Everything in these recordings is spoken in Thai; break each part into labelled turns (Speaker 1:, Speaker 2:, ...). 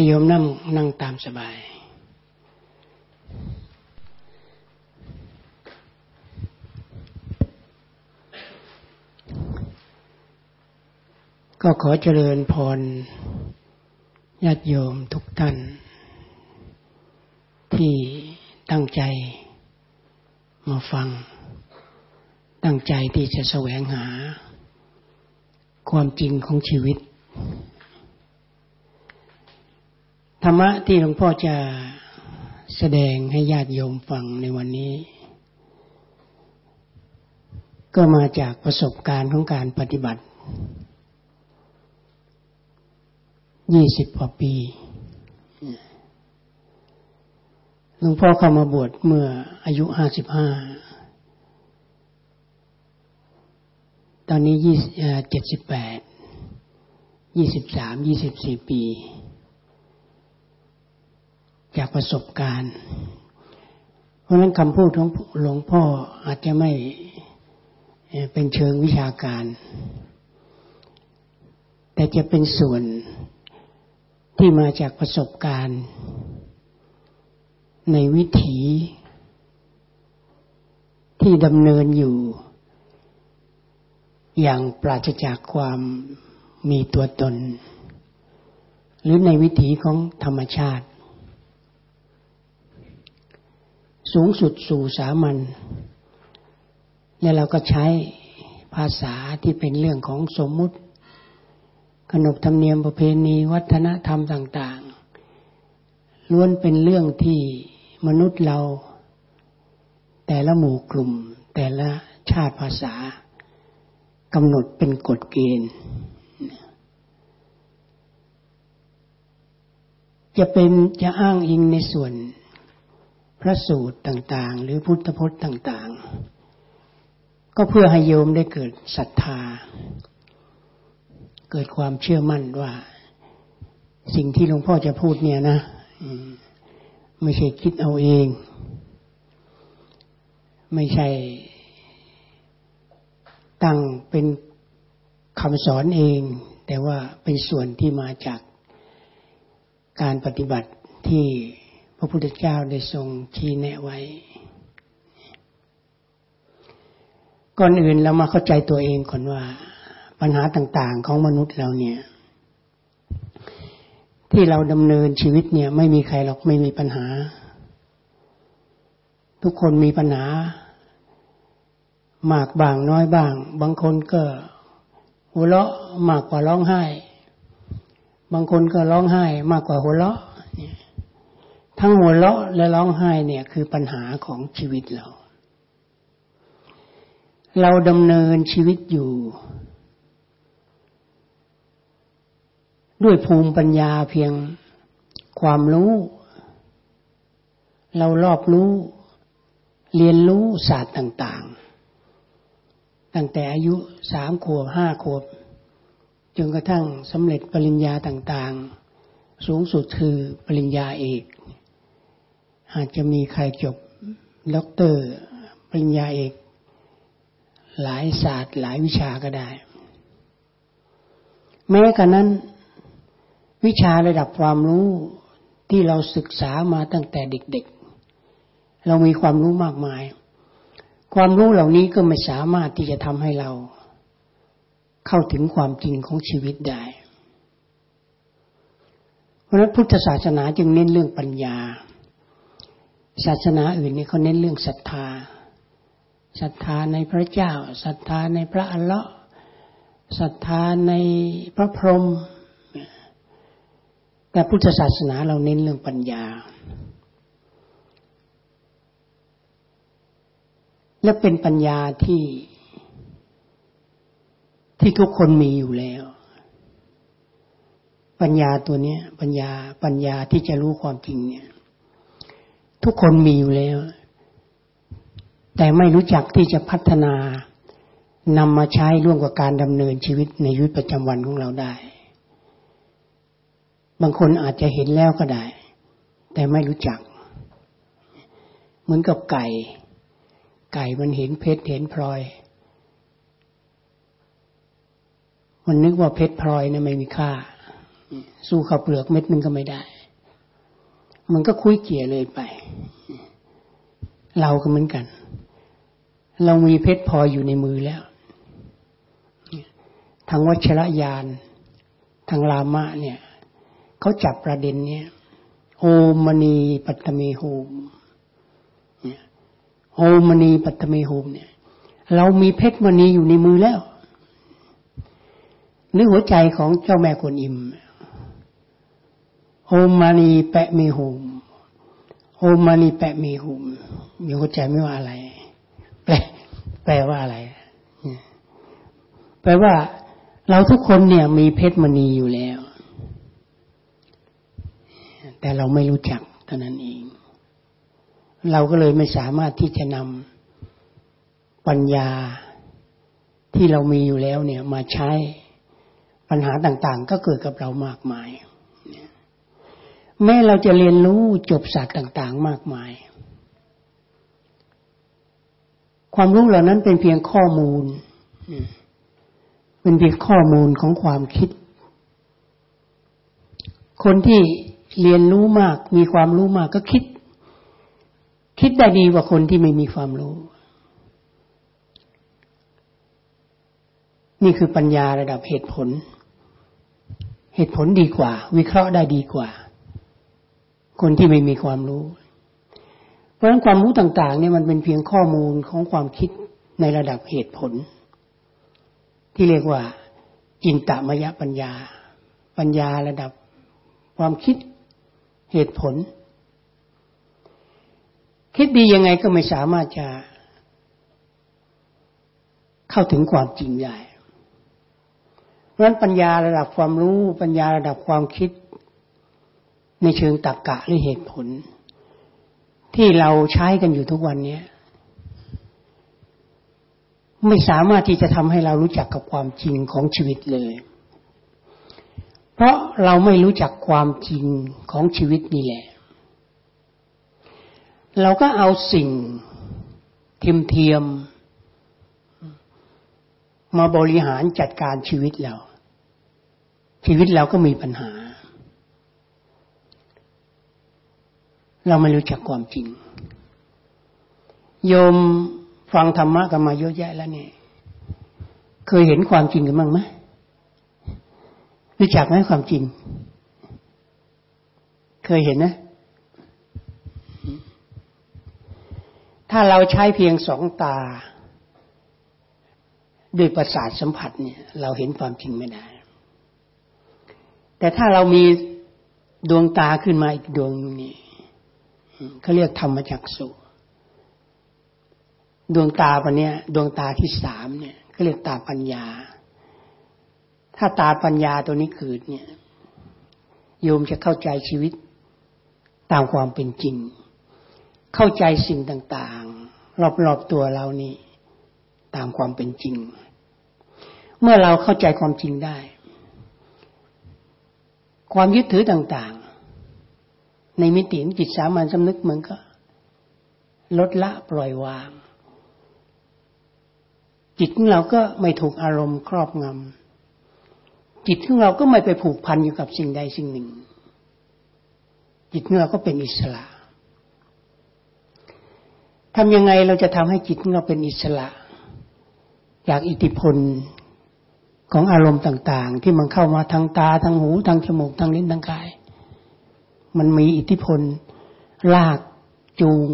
Speaker 1: ให้โยมนั่งนั่งตามสบาย ก็ขอเจริญพรญาติโยมทุกท่าน ที่ตั้งใจมาฟัง ตั้งใจที่จะแสวงหา ความจริงของชีวิต ธรรมะที่หลวงพ่อจะแสดงให้ญาติโยมฟังในวันนี้ ก็มาจากประสบการณ์ของการปฏิบัติยี่สิบกว่าปีหลวงพ่อเข้ามาบวชเมื่ออายุห้าสิบห้าตอนนี้ยี่เจ็ดสิบแปดยี่สิบสามยี่สิบสี่ปี จากประสบการณ์ เพราะนั้นคำพูดของหลวงพ่ออาจจะไม่เป็นเชิงวิชาการ แต่จะเป็นส่วนที่มาจากประสบการณ์ ในวิถีที่ดำเนินอยู่ อย่างปราศจากความมีตัวตน หรือในวิถีของธรรมชาติ สูงสุดสู่สามัญและเราก็ใช้ภาษาที่เป็นเรื่องของสมมุติ ขนบธรรมเนียมประเพณีวัฒนธรรมต่าง ๆ ล้วนเป็นเรื่องที่มนุษย์เรา แต่ละหมู่กลุ่ม แต่ละชาติภาษากำหนดเป็นกฎเกณฑ์จะเป็นจะอ้างอิงในส่วน พระสูตรต่างๆ หรือพุทธพจน์ต่าง ๆ ก็เพื่อให้โยมได้เกิดศรัทธา เกิดความเชื่อมั่นว่า สิ่งที่หลวงพ่อจะพูดเนี่ยนะไม่ใช่คิดเอาเอง ไม่ใช่ตั้งเป็นคำสอนเอง แต่ว่าเป็นส่วนที่มาจากการปฏิบัติที่ พระพุทธเจ้าได้ทรงชี้แนะไว้ ก่อนอื่นเรามาเข้าใจตัวเองก่อนว่า ปัญหาต่างๆของมนุษย์เราเนี่ย ที่เราดำเนินชีวิตเนี่ย ไม่มีใครหรอกไม่มีปัญหา ทุกคนมีปัญหามากบ้างน้อยบ้าง บางคนก็หัวเราะมากกว่าร้องไห้ บางคนก็ร้องไห้ มากกว่าหัวเราะ ทั้งหัวเราะและร้องไห้เนี่ยคือปัญหาของชีวิตเรา เราดำเนินชีวิตอยู่ ด้วยภูมิปัญญาเพียงความรู้ เรารอบรู้ เรียนรู้ศาสตร์ต่าง ๆ ตั้งแต่อายุสามขวบห้าขวบจนกระทั่งสำเร็จปริญญาต่าง ๆ สูงสุดคือปริญญาเอก อาจจะมีใครจบด็อกเตอร์ปริญญาเอก หลายศาสตร์หลายวิชาก็ได้ แม้กระนั้น วิชาระดับความรู้ที่เราศึกษามาตั้งแต่เด็กๆ เรามีความรู้มากมาย ความรู้เหล่านี้ก็ไม่สามารถที่จะทำให้เรา เข้าถึงความจริงของชีวิตได้ เพราะนั้นพุทธศาสนาจึงเน้นเรื่องปัญญา ศาสนาอื่นนี่เขาเน้นเรื่องศรัทธาศรัทธาในพระเจ้าศรัทธาในพระอัลเลาะห์ศรัทธาในพระพรหมแต่พุทธศาสนาเราเน้นเรื่องปัญญา และเป็นปัญญาที่ที่ทุกคนมีอยู่แล้ว ปัญญาตัวนี้ปัญญาปัญญาที่จะรู้ความจริงเนี่ย ทุกคนมีอยู่แล้ว แต่ไม่รู้จักที่จะพัฒนานำมาใช้ร่วมกับการดำเนินชีวิตในชีวิตประจำวันของเราได้ บางคนอาจจะเห็นแล้วก็ได้ แต่ไม่รู้จัก เหมือนกับไก่ ไก่มันเห็นเพชรเห็นพลอย มันนึกว่าเพชรพลอยนะไม่มีค่า สู้ข้าวเปลือกเม็ดนึงก็ไม่ได้ มันก็คุยเกี่ยเลยไป เราก็เหมือนกัน เรามีเพชรพออยู่ในมือแล้วทางวัชรยานทางรามะเนี่ยเขาจับประเด็นเนี้ยโอม มณีปัทเม หุมเนี่ยโอม มณีปัทเม หุมเนี่ย เรามีเพชรมณีอยู่ในมือแล้วนึกหัวใจของเจ้าแม่กวนอิม โอม มณี ปัทเม หุมโอม มณี ปัทเม หุมมีหัวใจไม่ว่าอะไร แปลแปลว่าอะไรแปลว่า เราทุกคนเนี่ย มีเพชรมณีอยู่แล้ว แต่เราไม่รู้จักเท่านั้นเอง เราก็เลยไม่สามารถที่จะนำปัญญาที่เรามีอยู่แล้วเนี่ย มาใช้ปัญหาต่าง ๆ ก็เกิดกับเรามากมาย แม้เราจะเรียนรู้จบศาสตร์ต่าง ๆ มากมาย ความรู้เหล่านั้นเป็นเพียงข้อมูล เป็นเพียงข้อมูลของความคิด คนที่เรียนรู้มาก มีความรู้มากก็คิด คิดได้ดีกว่าคนที่ไม่มีความรู้ นี่คือปัญญาระดับเหตุผล เหตุผลดีกว่า วิเคราะห์ได้ดีกว่า คนที่ไม่มีความรู้ เพราะฉะนั้นความรู้ต่าง ๆ เนี่ยมันเป็นเพียงข้อมูลของความคิดในระดับเหตุผล ที่เรียกว่าจินตมยปัญญา ปัญญาระดับความคิดเหตุผล คิดดียังไงก็ไม่สามารถจะเข้าถึงความจริงได้เพราะฉะนั้นปัญญาระดับความรู้ ปัญญาระดับความคิด ในเชิงตรรกกะหรือเหตุผล ที่เราใช้กันอยู่ทุกวันนี้ไม่สามารถที่จะทำให้เรารู้จักกับความจริงของชีวิตเลย เพราะเราไม่รู้จักความจริงของชีวิตนี่แหละ เราก็เอาสิ่งเทียมเทียม มาบริหารจัดการชีวิตเรา ชีวิตเราก็มีปัญหา เราไม่รู้จักความจริง โยมฟังธรรมะกันมาเยอะแยะแล้วเนี่ย เคยเห็นความจริงกันบ้างไหมรู้จักไหมความจริง เคยเห็นนะ ถ้าเราใช้เพียงสองตา ด้วยประสาทสัมผัสเนี่ย เราเห็นความจริงไม่ได้ แต่ถ้าเรามีดวงตาขึ้นมาอีกดวงนี้ เขาเรียกธรรมจักสุดวงตาปันเนี้ยดวงตาที่สามเนี่ยก็เรียกตาปัญญา ถ้าตาปัญญาตัวนี้เกิดเนี่ย โยมจะเข้าใจชีวิตตามความเป็นจริง เข้าใจสิ่งต่างๆ รอบๆตัวเรานี่ ตามความเป็นจริง เมื่อเราเข้าใจความจริงได้ ความยึดถือต่างๆ ในมิติจิตสามัญสำนึกมันก็ ลดละปล่อยวาง จิตของเราก็ไม่ถูกอารมณ์ครอบงำจิตของเราก็ไม่ไปผูกพันอยู่กับสิ่งใดสิ่งหนึ่ง จิตของเราก็เป็นอิสระทำยังไงเราจะทำให้จิตของเราเป็นอิสระ จากอิทธิพลของอารมณ์ต่าง ๆ ที่มันเข้ามาทางตาทางหูทางจมูกทางลิ้นทางกาย มันมีอิทธิพล ลากจูง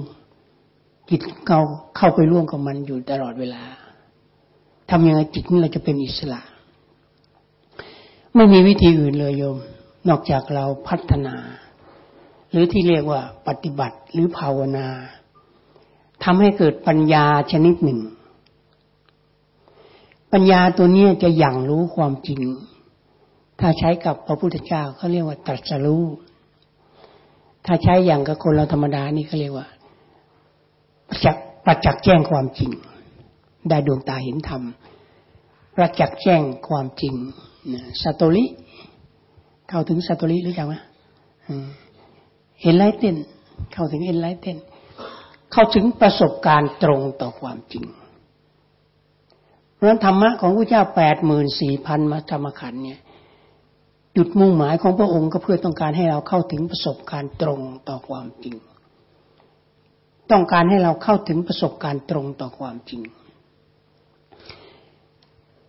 Speaker 1: จิตเราเข้าไปร่วมกับมันอยู่ตลอดเวลาทำยังไงจิตเราจะเป็นอิสระ ไม่มีวิธีอื่นเลยโยม นอกจากเราพัฒนา หรือที่เรียกว่าปฏิบัติหรือภาวนาทำให้เกิดปัญญาชนิดหนึ่ง ปัญญาตัวนี้จะอย่างรู้ความจริง ถ้าใช้กับพระพุทธเจ้าเขาเรียกว่าตรัสรู้ ถ้าใช้อย่างกับคนเราธรรมดานี่เขาเรียกว่าประจักษ์ประจักษ์แจ้งความจริง ได้ดวงตาเห็นธรรมประจักษ์แจ้งความจริงสัตลิเข้าถึงสัตลิรู้จักไหมเห็นไลท์เต้นเข้าถึงเห็นไลท์เต้นเข้าถึงประสบการณ์ตรงต่อความจริง เพราะนั้นธรรมะของพระเจ้าแปดหมื่นสี่พันมาธรรมขันเนี่ย จุดมุ่งหมายของพระองค์ก็เพื่อต้องการให้เราเข้าถึงประสบการณ์ตรงต่อความจริง ต้องการให้เราเข้าถึงประสบการณ์ตรงต่อความจริง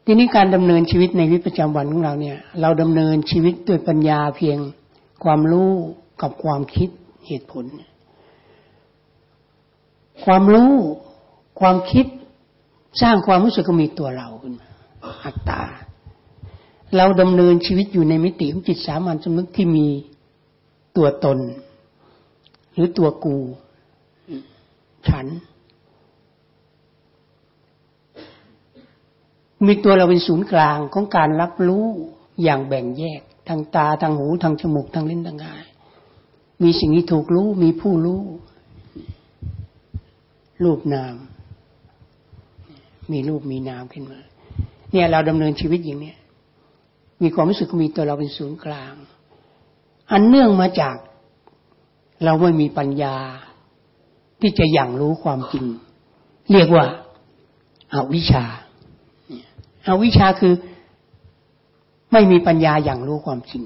Speaker 1: ทีนี้การดำเนินชีวิตในวิประจำวันของเราเนี่ย เราดำเนินชีวิตด้วยปัญญาเพียงความรู้กับความคิดเหตุผล ความรู้ความคิดสร้างความรู้สึกก็มีตัวเราขึ้นมาอัตตา เราดำเนินชีวิตอยู่ในมิติของจิตสามัญสำนึกที่มีตัวตน หรือตัวกู ฉัน มีตัวเราเป็นศูนย์กลางของการรับรู้อย่างแบ่งแยก ทางตาทางหูทางจมูกทางลิ้นทางกาย มีสิ่งที่ถูกรู้ มีผู้รู้รูปนาม มีรูปมีนามขึ้นมา เนี่ยเราดำเนินชีวิตอย่างนี้ มีความรู้สึกมีตัวเราเป็นศูนย์กลาง อันเนื่องมาจากเราไม่มีปัญญา ที่จะอย่างรู้ความจริง เรียกว่าอาวิชาอาวิชาคือไม่มีปัญญาอย่างรู้ความจริง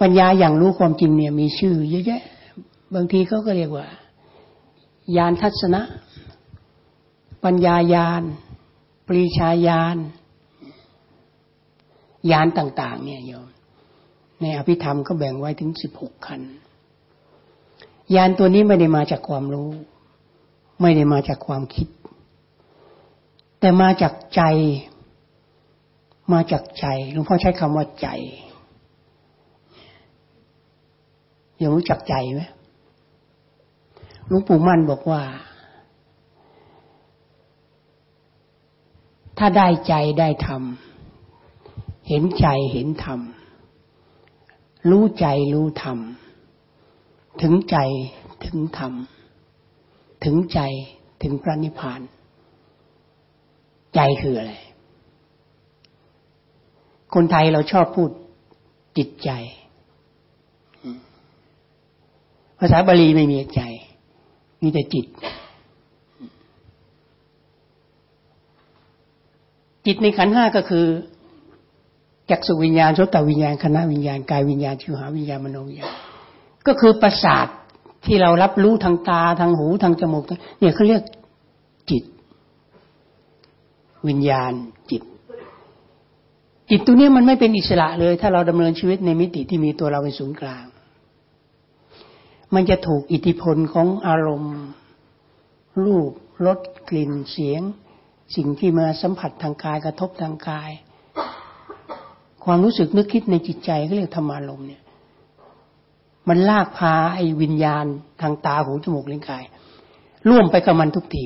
Speaker 1: ปัญญาอย่างรู้ความจริงเนี่ยมีชื่อเยอะแยะ บางทีเขาก็เรียกว่าญาณทัศนะ ปัญญายาน ปรีชายาน ยานต่าง ๆ เนี่ยโยม ในอภิธรรมก็แบ่งไว้ถึงสิบหกคันยานตัวนี้ไม่ได้มาจากความรู้ ไม่ได้มาจากความคิด แต่มาจากใจ มาจากใจหลวงพ่อใช้คำว่าใจยังรู้จักใจไหมหลวงปู่มั่นบอกว่า ถ้าได้ใจได้ธรรม เห็นใจเห็นธรรม รู้ใจรู้ธรรม ถึงใจถึงธรรม ถึงใจถึงพระนิพพาน ใจคืออะไร คนไทยเราชอบพูดจิตใจ ภาษาบาลีไม่มีใจ มีแต่จิต จิตในขันห้าก็คือ จักสุวิญญาณโสตวิญญาณคณะวิญญาณกายวิญญาณชิวหาวิญญาณมโนวิญญาณก็คือประสาทที่เรารับรู้ทางตาทางหูทางจมูกเนี่ยเขาเรียกจิต วิญญาณจิต จิตตัวนี้มันไม่เป็นอิสระเลย ถ้าเราดำเนินชีวิตในมิติที่มีตัวเราเป็นศูนย์กลาง มันจะถูกอิทธิพลของอารมณ์ รูปรสกลิ่นเสียง สิ่งที่มาสัมผัสทางกายกระทบทางกาย ความรู้สึกนึกคิดในจิตใจก็เรียกธรรมารมเนี่ย มันลากพาไอ้วิญญาณทางตาหูจมูกลิ้นกาย ร่วมไปกับมันทุกที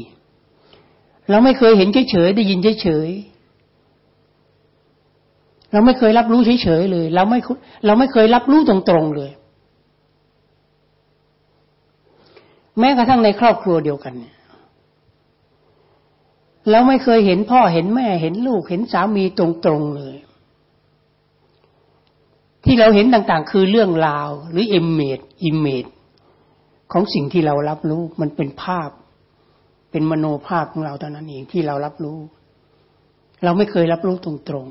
Speaker 1: เราไม่เคยเห็นเฉยๆได้ยินเฉยๆเราไม่เคยรับรู้เฉยๆเลย เราไม่เราไม่เคยรับรู้ตรงๆเลย แม้กระทั่งในครอบครัวเดียวกันเนี่ยเราไม่เคยเห็นพ่อเห็นแม่เห็นลูกเห็นสามีตรงๆเลย ที่เราเห็นต่างๆ คือเรื่องราว หรือ image image ของสิ่งที่เรารับรู้มันเป็นภาพ เป็นมโนภาพของเราเท่านั้นเองที่เรารับรู้ เราไม่เคยรับรู้ตรง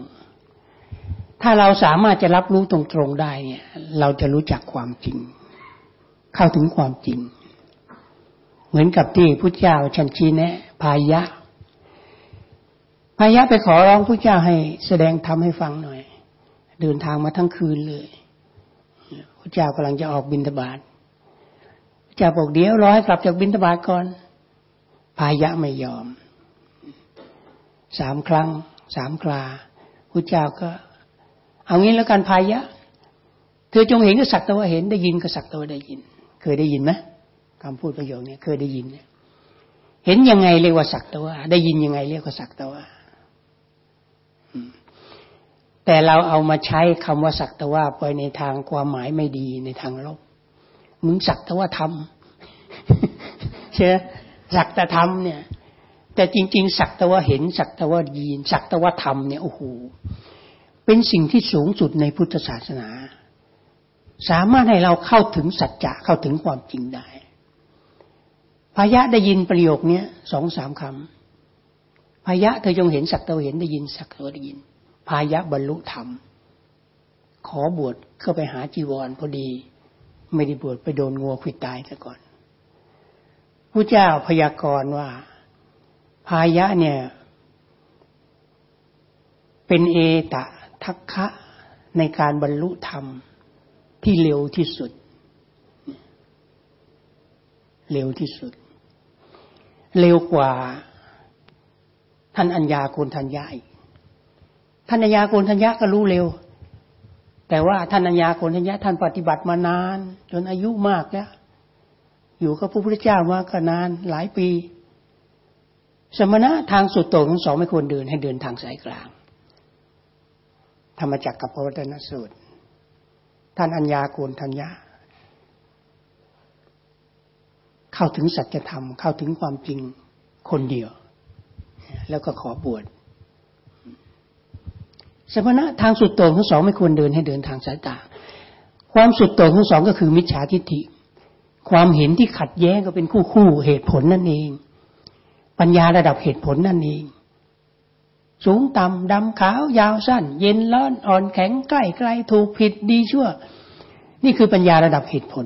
Speaker 1: ๆ ถ้าเราสามารถจะรับรู้ตรงๆได้เนี่ย เราจะรู้จักความจริง เข้าถึงความจริง เหมือนกับที่พุทธเจ้าชันชีแนะพายะพายะไปขอร้องพุทธเจ้าให้แสดงธรรมให้ฟังหน่อย เดินทางมาทั้งคืนเลยพระเจ้ากำลังจะออกบินทบาทพระเจ้าบอกเดี๋ยวร้อให้กลับจากบินทบาทก่อนพายะไม่ยอม สามครั้ง สามคราพระเจ้าก็ เอางี้แล้วกันพายะ เธอจงเห็นก็สักแต่ว่าเห็นได้ยินก็สักแต่ว่าได้ยิน เคยได้ยินไหมคำพูดประโยคนี้เคยได้ยินเนี่ยเห็นยังไงเรียกว่าสักแต่ว่า ได้ยินยังไงเรียกว่าสักแต่ว่า แต่เราเอามาใช้คำว่าสักแต่ว่าไปในทางความหมายไม่ดีในทางลบมึงสักแต่ว่าทำเชื่อสักแต่ทำเนี่ย แต่จริง ๆ สักแต่ว่าเห็นสักแต่ว่ายินสักแต่ว่าทำเนี่ยโอ้โหเป็นสิ่งที่สูงสุดในพุทธศาสนา สามารถให้เราเข้าถึงสัจจะเข้าถึงความจริงได้พายะได้ยินประโยคนี้สองสามคำพายะเธอจงเห็นสักแต่ว่าเห็นได้ยินสักแต่ว่าได้ยิน พายะบรรลุธรรม ขอบวชเข้าไปหาจีวรพอดี ไม่ได้บวชไปโดนงัวขิดตายซะก่อนพระเจ้าพยากรณ์ว่า พายะเนี่ย เป็นเอตะทักคะในการบรรลุธรรมที่เร็วที่สุด เร็วที่สุด เร็วกว่าท่านอัญญาโกณทัญญาอีก ท่านัญญาโกณทัญญาก็รู้เร็ว แต่ว่าท่านัญญาโกณทัญญาท่านปฏิบัติมานาน จนอายุมากแล้ว อยู่กับพระพุทธเจ้ามาก็นานหลายปี สมณะทางสุดโต่งทั้งสองไม่ควรเดินให้เดินทางสายกลาง ธรรมจักรกับพระวัฒนสูตร ท่านอัญญาโกณทัญญาเข้าถึงสัจธรรมเข้าถึงความจริงคนเดียว แล้วก็ขอบวช สมณะทางสุดโต่งทั้งสองไม่ควรเดินให้เดินทางสายตา ความสุดโต่งทั้งสองก็คือมิจฉาทิฏฐิ ความเห็นที่ขัดแย้งก็เป็นคู่คู่เหตุผลนั่นเอง ปัญญาระดับเหตุผลนั่นเอง สูงต่ำดำขาวยาวสั้น เย็นร้อนอ่อนแข็งใกล้ไกลถูกผิดดีชั่ว นี่คือปัญญาระดับเหตุผล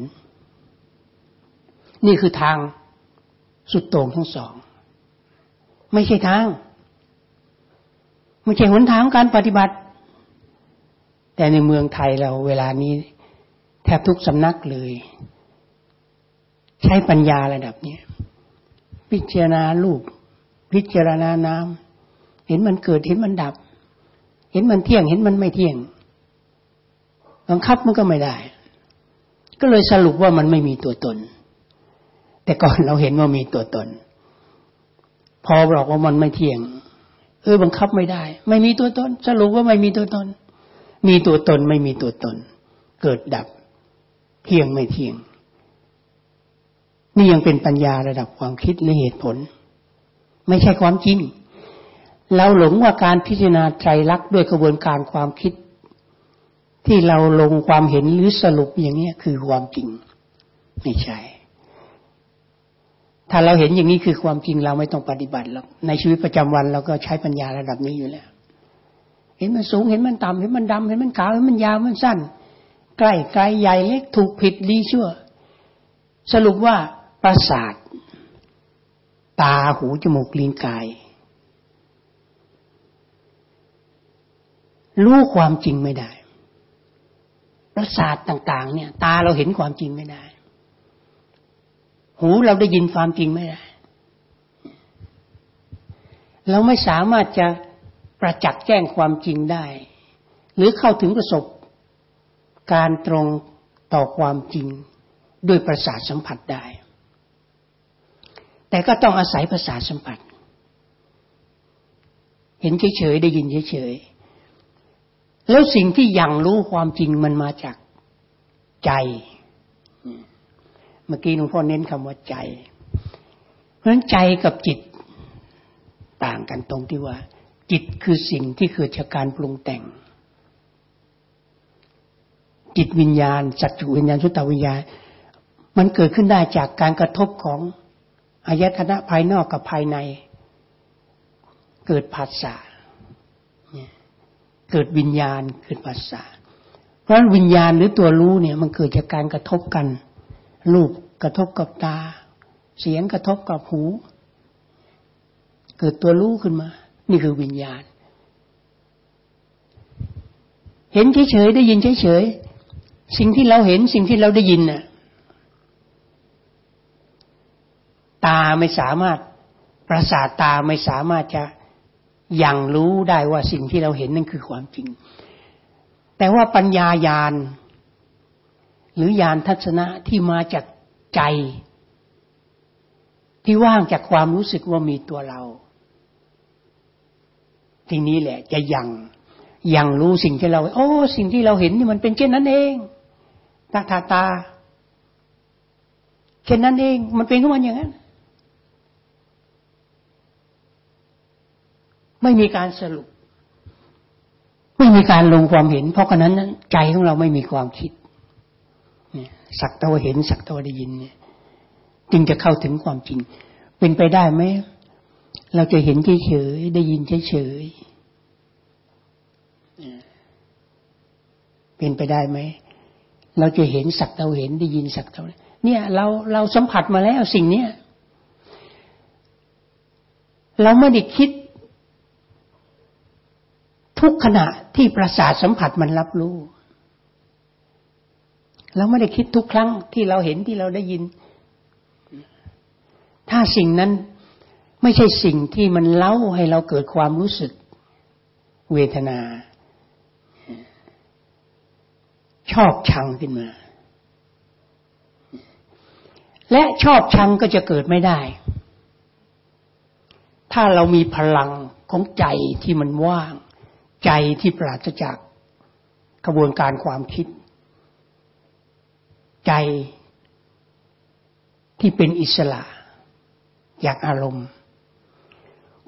Speaker 1: นี่คือทางสุดโต่งทั้งสอง ไม่ใช่ทาง ไม่ใช่หนทางการปฏิบัติ แต่ในเมืองไทยเราเวลานี้ แทบทุกสำนักเลย ใช้ปัญญาระดับนี้พิจารณาลูกพิจารณาน้ำเห็นมันเกิดเห็นมันดับ เห็นมันเที่ยง เห็นมันไม่เที่ยงบังคับมันก็ไม่ได้ ก็เลยสรุปว่ามันไม่มีตัวตน แต่ก่อนเราเห็นว่ามีตัวตน พอบอกว่ามันไม่เที่ยง เออบังคับไม่ได้ ไม่มีตัวตนสรุปว่าไม่มีตัวตน มีตัวตนไม่มีตัวตน เกิดดับ เที่ยงไม่เที่ยง นี่ยังเป็นปัญญาระดับความคิดและเหตุผล ไม่ใช่ความจริง เราหลงว่าการพิจารณาใจรักด้วยกระบวนการความคิด ที่เราลงความเห็นหรือสรุปอย่างนี้คือความจริง ไม่ใช่ ถ้าเราเห็นอย่างนี้คือความจริงเราไม่ต้องปฏิบัติหรอกในชีวิตประจำวันเราก็ใช้ปัญญาระดับนี้อยู่แล้ว เห็นมันสูงเห็นมันต่ำเห็นมันดำเห็นมันขาวเห็นมันยาวมันสั้น ใกล้ไกลใหญ่เล็กถูกผิดดีชั่ว สรุปว่าประสาท ตาหูจมูกลิ้นกาย รู้ความจริงไม่ได้ประสาทต่าง ๆ เนี่ย ตาเราเห็นความจริงไม่ได้ หูเราได้ยินความจริงไม่ได้ เราไม่สามารถจะประจักษ์แจ้งความจริงได้ หรือเข้าถึงประสบการตรงต่อความจริงด้วยประสาทสัมผัสได้ แต่ก็ต้องอาศัยประสาทสัมผัส เห็นเฉยๆได้ยินเฉยๆแล้วสิ่งที่ยังรู้ความจริงมันมาจากใจ เมื่อกี้หลวงพ่อเน้นคำว่าใจ เพราะฉะนั้นใจกับจิตต่างกันตรงที่ว่า จิตคือสิ่งที่เกิดจากการปรุงแต่ง จิตวิญญาณจักรวิญญาณสุตวิญญาณ มันเกิดขึ้นได้จากการกระทบของอายตนะภายนอกกับภายใน เกิดภาษาเกิดวิญญาณเกิดภาษาเพราะวิญญาณหรือตัวรู้เนี่ย มันเกิดจากการกระทบกัน รูปกระทบกับตา เสียงกระทบกับหู เกิดตัวรู้ขึ้นมา นี่คือวิญญาณ เห็นเฉยๆได้ยินเฉยๆสิ่งที่เราเห็นสิ่งที่เราได้ยินน่ะ ตาไม่สามารถประสาทตาไม่สามารถจะยังรู้ได้ว่าสิ่งที่เราเห็นนั่นคือความจริง แต่ว่าปัญญายาณ หรือญาณทัศนะที่มาจากใจ ที่ว่างจากความรู้สึกว่ามีตัวเรา ทีนี้แหละ จะยังยังรู้สิ่งที่เรา โอ้ สิ่งที่เราเห็นนี่มันเป็นเช่นนั้นเองตาตาตาเช่นนั้นเอง มันเป็นของมันอย่างนั้น ไม่มีการสรุป ไม่มีการลงความเห็น เพราะฉะนั้น ใจของเราไม่มีความคิด สักตะวเห็น สักตะวได้ยินเนี่ยจึงจะเข้าถึงความจริง เป็นไปได้ไหม เราจะเห็นเฉยๆได้ยินเฉยๆเป็นไปได้ไหม เราจะเห็นสักเราเห็นได้ยินสักเราเนี่ย เราเราสัมผัสมาแล้วสิ่งเนี้ยเราไม่ได้คิด ทุกขณะที่ประสาทสัมผัสมันรับรู้ เราไม่ได้คิดทุกครั้งที่เราเห็นที่เราได้ยิน ถ้าสิ่งนั้นไม่ใช่สิ่งที่มันเล่าให้เราเกิดความรู้สึกเวทนา ชอบชังขึ้นมา และชอบชังก็จะเกิดไม่ได้ ถ้าเรามีพลังของใจที่มันว่าง ใจที่ปราศจากกระบวนการความคิด ใจที่เป็นอิสระ จากอารมณ์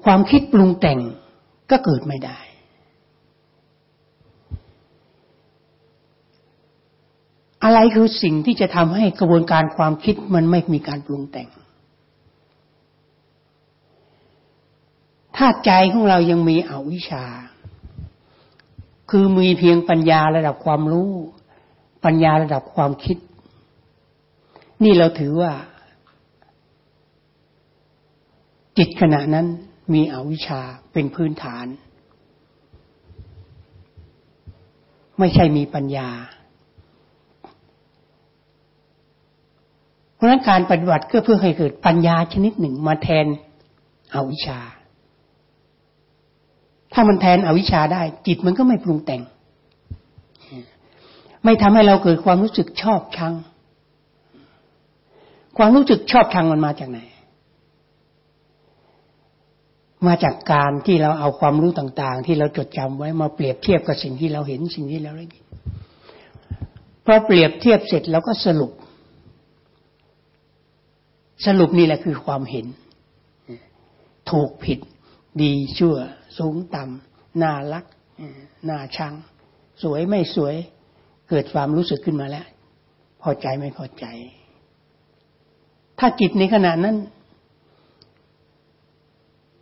Speaker 1: ความคิดปรุงแต่งก็เกิดไม่ได้ อะไรคือสิ่งที่จะทำให้กระบวนการความคิดมันไม่มีการปรุงแต่ง ถ้าใจของเรายังมีอวิชชา คือมีเพียงปัญญาระดับความรู้ ปัญญาระดับความคิด นี่เราถือว่า จิตขณะนั้นมีอวิชชาเป็นพื้นฐาน ไม่ใช่มีปัญญา เพราะนั้นการปฏิบัติก็เพื่อให้เกิดปัญญาชนิดหนึ่งมาแทนอวิชชา ถ้ามันแทนอวิชชาได้ จิตมันก็ไม่ปรุงแต่ง ไม่ทำให้เราเกิดความรู้สึกชอบชัง ความรู้สึกชอบชังมันมาจากไหน มาจากการที่เราเอาความรู้ต่างๆ ที่เราจดจำไว้มาเปรียบเทียบกับสิ่งที่เราเห็นสิ่งที่เราได้ยินพอเปรียบเทียบเสร็จเราก็สรุป สรุปนี่แหละคือความเห็น ถูกผิด ดีชั่ว สูงต่ำน่ารักน่าชัง สวยไม่สวย เกิดความรู้สึกขึ้นมาแล้ว พอใจไม่พอใจ ถ้าจิตในขณะนั้น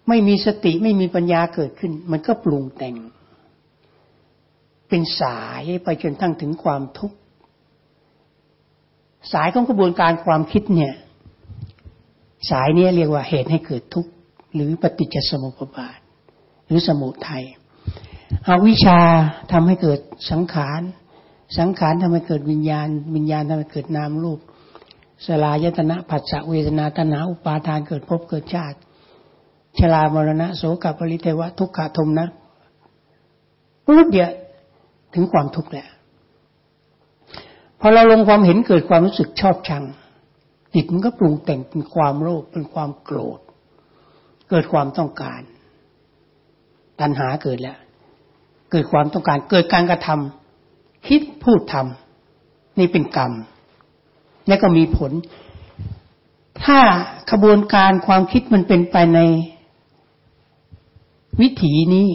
Speaker 1: ไม่มีสติไม่มีปัญญาเกิดขึ้น มันก็ปรุงแต่ง เป็นสายไปจนทั้งถึงความทุกข์ สายของกระบวนการความคิดเนี่ย สายนี้เรียกว่าเหตุให้เกิดทุกข์ หรือปฏิจจสมุปบาท หรือสมุทัยเอาวิชาทำให้เกิดสังขาร สังขารทำให้เกิดวิญญาณ วิญญาณทำให้เกิดนามรูป สลายตนะผัสสะเวทนาตนาอุปาทานเกิดภพเกิดชาติ ชรามรณะโสกปริเทวะทุกขโทมนะปุ๊บเดียวถึงความทุกข์แหละพอเราลงความเห็นเกิดความรู้สึกชอบชังจิตมันก็ปรุงแต่งเป็นความโลภเป็นความโกรธ เกิดความต้องการ ตัณหาเกิดแล้ว เกิดความต้องการ เกิดการกระทำคิดพูดทำนี่เป็นกรรม และก็มีผล ถ้าขบวนการความคิดมันเป็นไปในวิถีนี้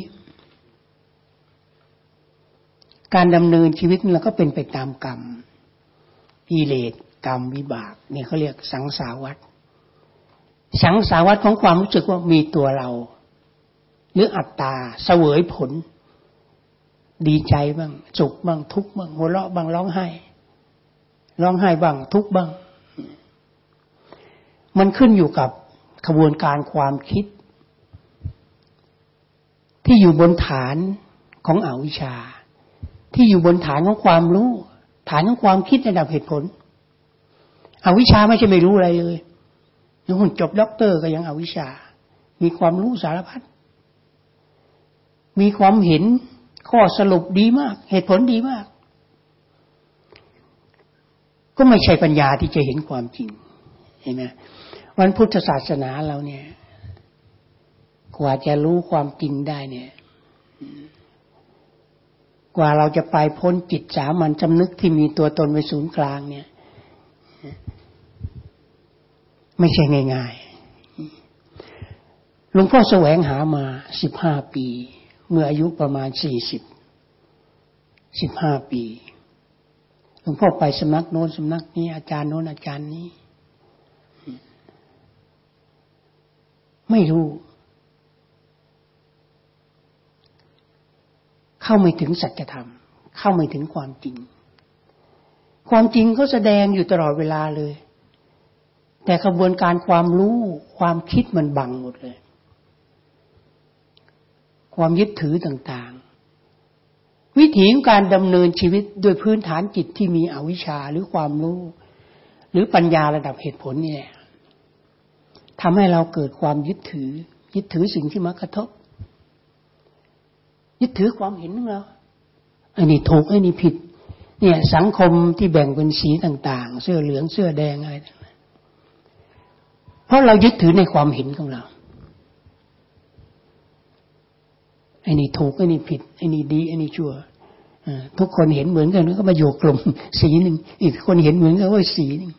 Speaker 1: การดำเนินชีวิตเราก็เป็นไปตามกรรมกิเลสกรรมวิบากนี่เขาเรียกสังสาวัตสังสาวัตของความรู้สึกว่ามีตัวเรา หรืออัตตาเสวยผล ดีใจบ้างสุขบ้างทุกข์บ้างหัวเราะบ้างร้องไห้ ร้องไห้บ้าง ทุกบ้าง มันขึ้นอยู่กับขบวนการความคิด ที่อยู่บนฐานของอวิชชา ที่อยู่บนฐานของความรู้ ฐานของความคิดในดับเหตุผล อวิชชาไม่ใช่ไม่รู้อะไรเลยนู่นจบด็อกเตอร์ก็ยังอวิชชา มีความรู้สารพัดมีความเห็นข้อสรุปดีมาก เหตุผลดีมาก ก็ไม่ใช่ปัญญาที่จะเห็นความจริง เห็นไหมวันพุทธศาสนาเราเนี่ย กว่าจะรู้ความจริงได้เนี่ย กว่าเราจะไปพ้นจิตสามัญจำนึกที่มีตัวตนไว้ศูนย์กลางเนี่ย ไม่ใช่ง่ายๆหลวงพ่อแสวงหามาสิบห้าปี เมื่ออายุประมาณสี่สิบสิบห้าปี หลวงพ่อไปสำนักโน้นสำนักนี้อาจารย์โน้นอาจารย์นี้ ไม่รู้ เข้าไม่ถึงสัจธรรม เข้าไม่ถึงความจริง ความจริงเขาแสดงอยู่ตลอดเวลาเลย แต่กระบวนการความรู้ความคิดมันบังหมดเลย ความยึดถือต่างๆ วิถีของการดำเนินชีวิตโดยพื้นฐานจิตที่มีอวิชชาหรือความรู้ หรือปัญญาระดับเหตุผลนี่แหละทำให้เราเกิดความยึดถือ ยึดถือสิ่งที่มากระทบ ยึดถือความเห็นของเราอันนี้ถูกอันนี้ผิด เนี่ย สังคมที่แบ่งเป็นสีต่าง ๆ เสื้อเหลืองเสื้อแดงอะไรต่างๆเพราะเรายึดถือในความเห็นของเราไอ้นี่ถูกไอ้นี่ผิดไอ้นี่ดีไอ้นี่ชั่ว ทุกคนเห็นเหมือนกันก็มาโยกกลุ่ม สีหนึ่งอีกคนเห็นเหมือนกันว่าสีหนึ่ง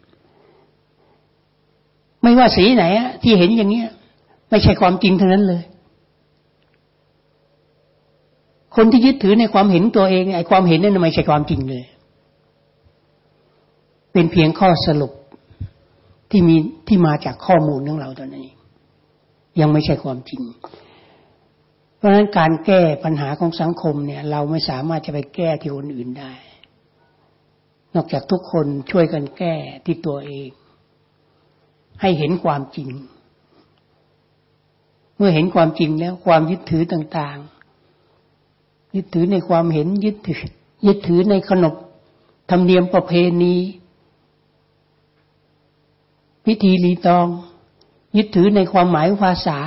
Speaker 1: ไม่ว่าสีไหนที่เห็นอย่างเนี้ย ไม่ใช่ความจริงทั้งนั้นเลย คนที่ยึดถือในความเห็นตัวเองไอ้ความเห็นนั่นไม่ใช่ความจริงเลย เป็นเพียงข้อสรุปที่มีที่มาจากข้อมูลของเราตอนนี้ ยังไม่ใช่ความจริง เพราะฉะนั้นการแก้ปัญหาของสังคมเนี่ย เราไม่สามารถจะไปแก้ที่คนอื่นได้ นอกจากทุกคนช่วยกันแก้ที่ตัวเอง ให้เห็นความจริง เมื่อเห็นความจริงแล้วความยึดถือต่าง ๆ ยึดถือในความเห็นยึดถือ ยึดถือในขนบธรรมเนียมประเพณีพิธีรีตอง ยึดถือในความหมายภาษา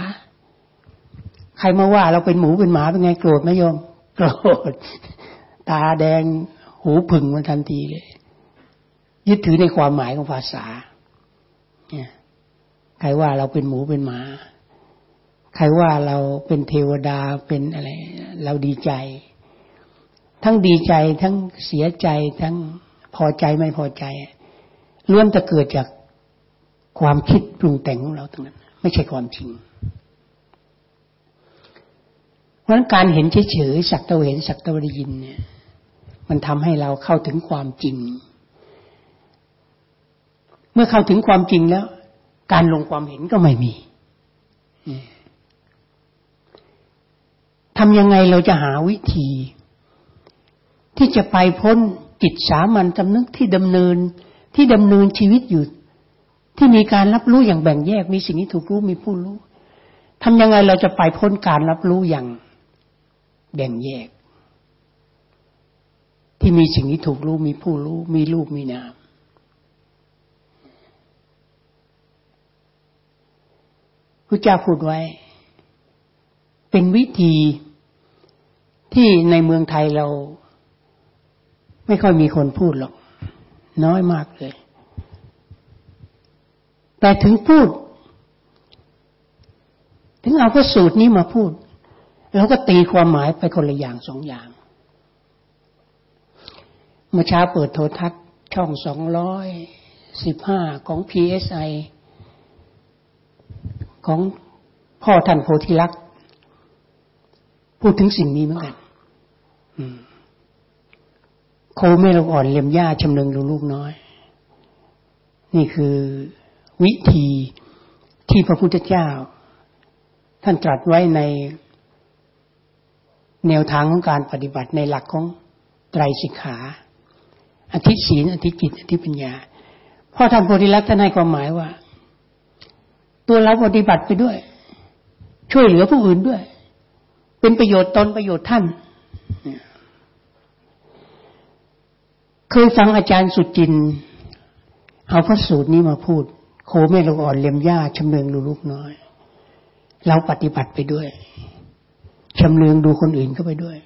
Speaker 1: ใครมาว่าเราเป็นหมูเป็นหมาเป็นไงโกรธไหมโยม โกรธ ตาแดงหูผึ่งมาทันทีเลย ยึดถือในความหมายของภาษาเนี่ยใครว่าเราเป็นหมูเป็นหมา ใครว่าเราเป็นเทวดาเป็นอะไร เราดีใจ ทั้งดีใจทั้งเสียใจทั้งพอใจไม่พอใจล้วนจะเกิดจากความคิดปรุงแต่งของเราทั้งนั้น ไม่ใช่ความจริง เพราะนั้นการเห็นเฉยๆสักตะเห็นสักตะได้ยินเนี่ย มันทำให้เราเข้าถึงความจริง เมื่อเข้าถึงความจริงแล้ว การลงความเห็นก็ไม่มีทำยังไงเราจะหาวิธี ที่จะไปพ้นจิตสามัญจำนึกที่ดำเนินที่ดำเนินชีวิตอยู่ ที่มีการรับรู้อย่างแบ่งแยกมีสิ่งที่ถูกรู้มีผู้รู้ทำยังไงเราจะไปพ้นการรับรู้อย่าง แบ่งแยก ที่มีสิ่งที่ถูกรู้มีผู้รู้ มีรูปมีนามพุทธเจ้าพูดไว้ เป็นวิธีที่ในเมืองไทยเรา ไม่ค่อยมีคนพูดหรอก น้อยมากเลย แต่ถึงพูด ถึงเอาพระสูตรนี้มาพูด เราก็ตีความหมายไปคนละอย่างสองอย่าง เมื่อเช้าเปิดโทรทัศน์ช่องสองร้อยสิบห้าของ PSI ของพ่อท่านโพธิลักษ์พูดถึงสิ่งนี้เหมือนกันโคไม่ลงอ่อนเลียมหญ้าชำเลืองดูลูกน้อย นี่คือวิธีที่พระพุทธเจ้า ท่านตรัสไว้ใน แนวทางของการปฏิบัติในหลักของไตรสิกขา อธิศีลอธิจิต อธิปัญญาพ่อท่านโพธิลักษ์ท่านให้ความหมายว่า ตัวเราปฏิบัติไปด้วย ช่วยเหลือผู้อื่นด้วย เป็นประโยชน์ตนประโยชน์ท่านเคยฟังอาจารย์สุจิน เอาพระสูตรนี้มาพูด โคแม่ลูกอ่อนเลียมหญ้าชำเลืองดูลูกน้อย เราปฏิบัติไปด้วย ชำเลืองดูคนอื่นก็ไปด้วย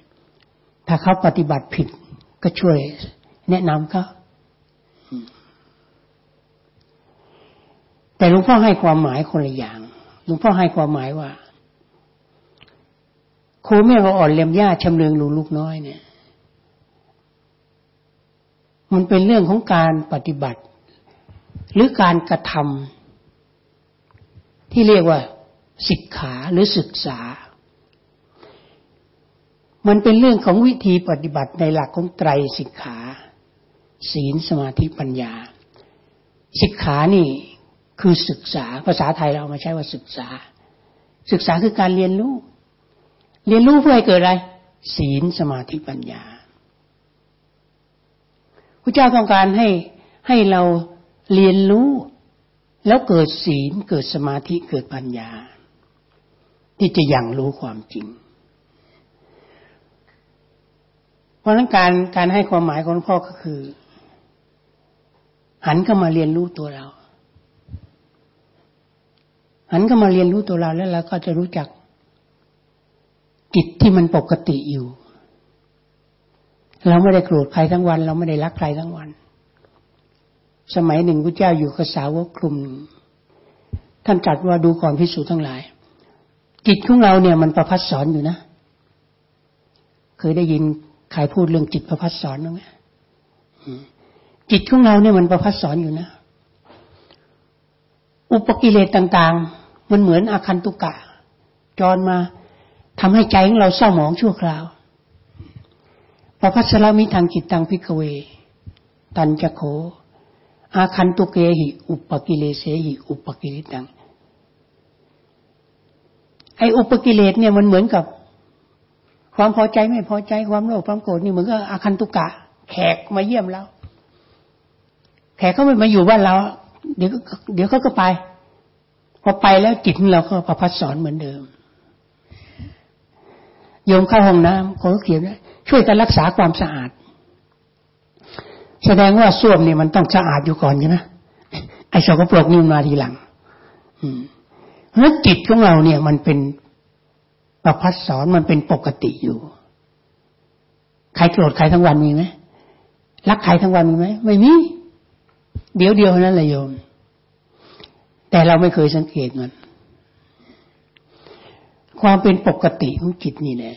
Speaker 1: ถ้าเขาปฏิบัติผิด ก็ช่วยแนะนำเขาแต่หลวงพ่อให้ความหมายคนละอย่างหลวงพ่อให้ความหมายว่าโคแม่เราอ่อนเลียมหญ้าชำเลืองลูลูกน้อยเนี่ย มันเป็นเรื่องของการปฏิบัติ หรือการกระทำที่เรียกว่าศิกขาหรือศึกษา มันเป็นเรื่องของวิธีปฏิบัติในหลักของไตรศิกขา ศีลสมาธิปัญญาศิกขานี่คือศึกษาภาษาไทยเราเอามาใช้ว่าศึกษา ศึกษาคือการเรียนรู้ เรียนรู้เพื่อให้เกิดอะไร ศีลสมาธิปัญญาพระเจ้าต้องการให้ให้เราเรียนรู้ แล้วเกิดศีลเกิดสมาธิเกิดปัญญา ที่จะยังรู้ความจริง เพ ราะนั้นการการให้ความหมายของพ่อก็คือ หันเข้ามาเรียนรู้ตัวเรา หันเข้ามาเรียนรู้ตัวเราแล้วเราก็จะรู้จักจิตที่มันปกติอยู่ เราไม่ได้โกรธใครทั้งวัน เราไม่ได้รักใครทั้งวัน สมัยหนึ่งพระเจ้าอยู่กับสาวกกลุ่มท่านจัดว่าดูก่อนพิสูจน์ทั้งหลาย จิตของเราเนี่ยมันประพัดสอนอยู่นะ เคยได้ยิน ใครพูดเรื่องจิตประพัดสอนไหมจิตของเราเนี่ยมันประพัดสอนอยู่นะ อุปกิเลสต่าง ๆ มันเหมือนอาคันตุกะ จรมาทำให้ใจของเราเศร้าหมองชั่วคราวปะภัสสะระมิทังจิตตัง ภิกขะเว ตัญจะโข อาคันตุเกหิ อุปกิเลเสหิ อุปกิลิฏฐัง ไออุปกิเลสเนี่ยมันเหมือนกับ ความพอใจไม่พอใจความโลภความโกรธนี่เหมือนกับอาคันตุกะ แขกมาเยี่ยมเราแขกเขาไม่มาอยู่บ้านเรา เดี๋ยวเดี๋ยวเขาก็ไป พอไปแล้วจิตเราก็ประพัดสอนเหมือนเดิมโยมเข้าห้องน้ำเขาเขียนว่าช่วยกันรักษาความสะอาด แสดงว่าส้วมเนี่ยมันต้องสะอาดอยู่ก่อนใช่ไหมไอ้สกปรกนี่มาทีหลัง อืมแล้วจิตของเราเนี่ย มันเป็น ประพัดสอนมันเป็นปกติอยู่ ใครโกรธใครทั้งวันมีไหมรักใครทั้งวันมีไหมไม่มี เดี๋ยวเดียวนั้นแหละโยม แต่เราไม่เคยสังเกตมันความเป็นปกติของจิตนี่แหละ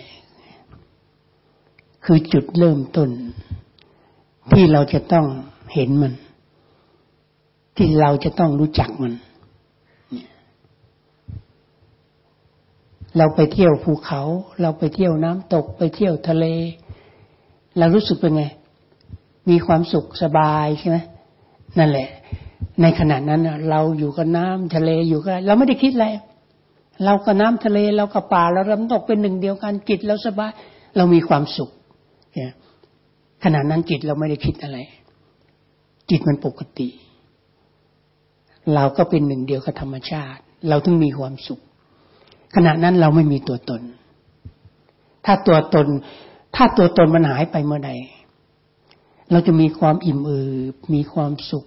Speaker 1: คือจุดเริ่มต้น ที่เราจะต้องเห็นมัน ที่เราจะต้องรู้จักมัน เราไปเที่ยวภูเขา เราไปเที่ยวน้ำตกไปเที่ยวทะเล เรารู้สึกเป็นไง มีความสุขสบายใช่ไหมนั่นแหละ ในขณะนั้นเราอยู่กับน้ำทะเลอยู่กับเราไม่ได้คิดอะไรเรากับน้ำทะเลเรากับป่าเราลำตกเป็นหนึ่งเดียวกันจิตเราสบาย เรามีความสุขขณะนั้นจิตเราไม่ได้คิดอะไร จิตมันปกติ เราก็เป็นหนึ่งเดียวกับธรรมชาติ เราถึงมีความสุข ขณะนั้นเราไม่มีตัวตน ถ้าตัวตน ถ้าตัวตนมันหายไปเมื่อใด เราจะมีความอิ่มเอิบมีความสุข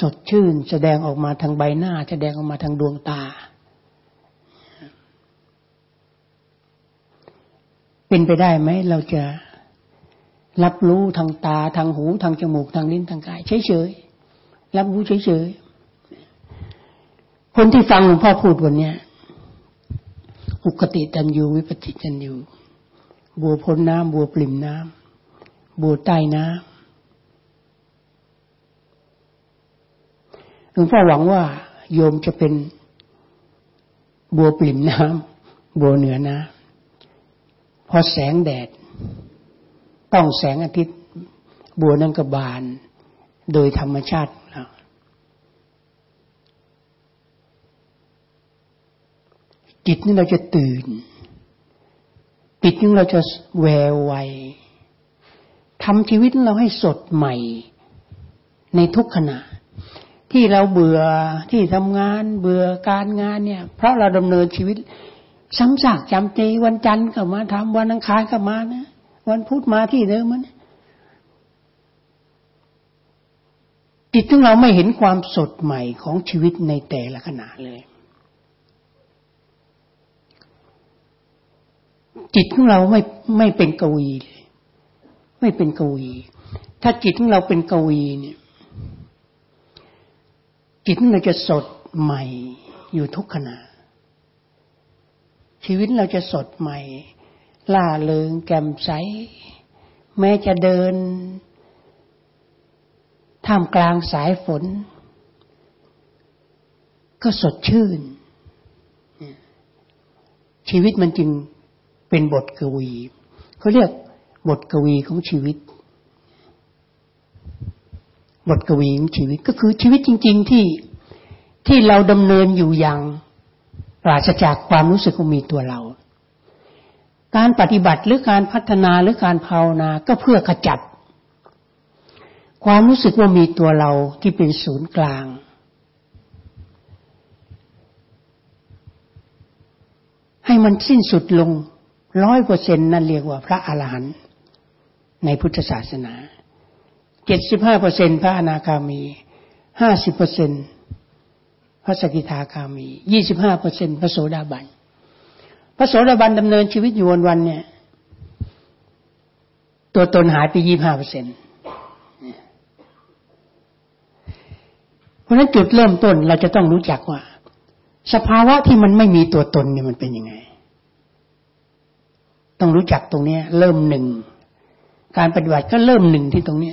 Speaker 1: สดชื่น แสดงออกมาทางใบหน้า แสดงออกมาทางดวงตา เป็นไปได้ไหม เราจะรับรู้ทางตาทางหูทางจมูกทางลิ้นทางกายเฉยๆรับรู้เฉยๆ คนที่ฟังหลวงพ่อพูดวันนี้อุกติจันยูวิปติจันยูบัวพ้นน้ำบัวปริ่มน้ำบัวใต้น้ำหลวงพ่อหวังว่า โยมจะเป็นบัวปลิ่มน้ำบัวเหนือน้ำพอแสงแดด ต้องแสงอาทิตย์ บัวนั่นก็บาน โดยธรรมชาติเรา จิตนี่เราจะตื่นจิตนี่เราจะแววไวทำชีวิตเราให้สดใหม่ ในทุกขณะ ที่เราเบื่อที่ทำงาน เบื่อการงานเนี่ย เพราะเราดำเนินชีวิตซ้ำซากจำเจวันจันทร์ก็มาทำวันอังคารก็มานะวันพุธมาที่เดิมมันจิตของเราไม่เห็นความสดใหม่ของชีวิตในแต่ละขณะเลย จิตของเราไม่ไม่เป็นกวีเลยไม่เป็นกวี ถ้าจิตของเราเป็นกวีเนี่ย จิตเราจะสดใหม่อยู่ทุกขณะ ชีวิตเราจะสดใหม่ ล่าเริงแจ่มใส แม้จะเดิน ท่ามกลางสายฝน ก็สดชื่น ชีวิตมันจึง เป็นบทกวีเขาเรียกบทกวีของชีวิต บทกวีของชีวิตก็คือชีวิตจริง ๆที่ที่เราดำเนินอยู่อย่างปราศจากความรู้สึกว่ามีตัวเรา การปฏิบัติหรือการพัฒนาหรือการภาวนาก็เพื่อขจัด ความรู้สึกว่ามีตัวเราที่เป็นศูนย์กลางให้มันสิ้นสุดลง ร้อยเปอร์เซ็นนั่นเรียกว่าพระอรหันต์ในพุทธศาสนาเจ็ดสิบห้าเปอร์เซ็นพระอนาคามีห้าสิบเปอร์เซ็นพระสกิทาคามียี่สิบห้าเปอร์เซ็นพระโสดาบันพระโสดาบันดำเนินชีวิตอยู่วันวันเนี่ย ตัวตนหายไปยี่ห้าเปอร์เซ็นเพราะนั้นจุดเริ่มต้นเราจะต้องรู้จักว่า สภาวะที่มันไม่มีตัวตนเนี่ยมันเป็นยังไง ต้องรู้จักตรงนี้เริ่มหนึ่ง การปฏิบัติก็เริ่มหนึ่งที่ตรงนี้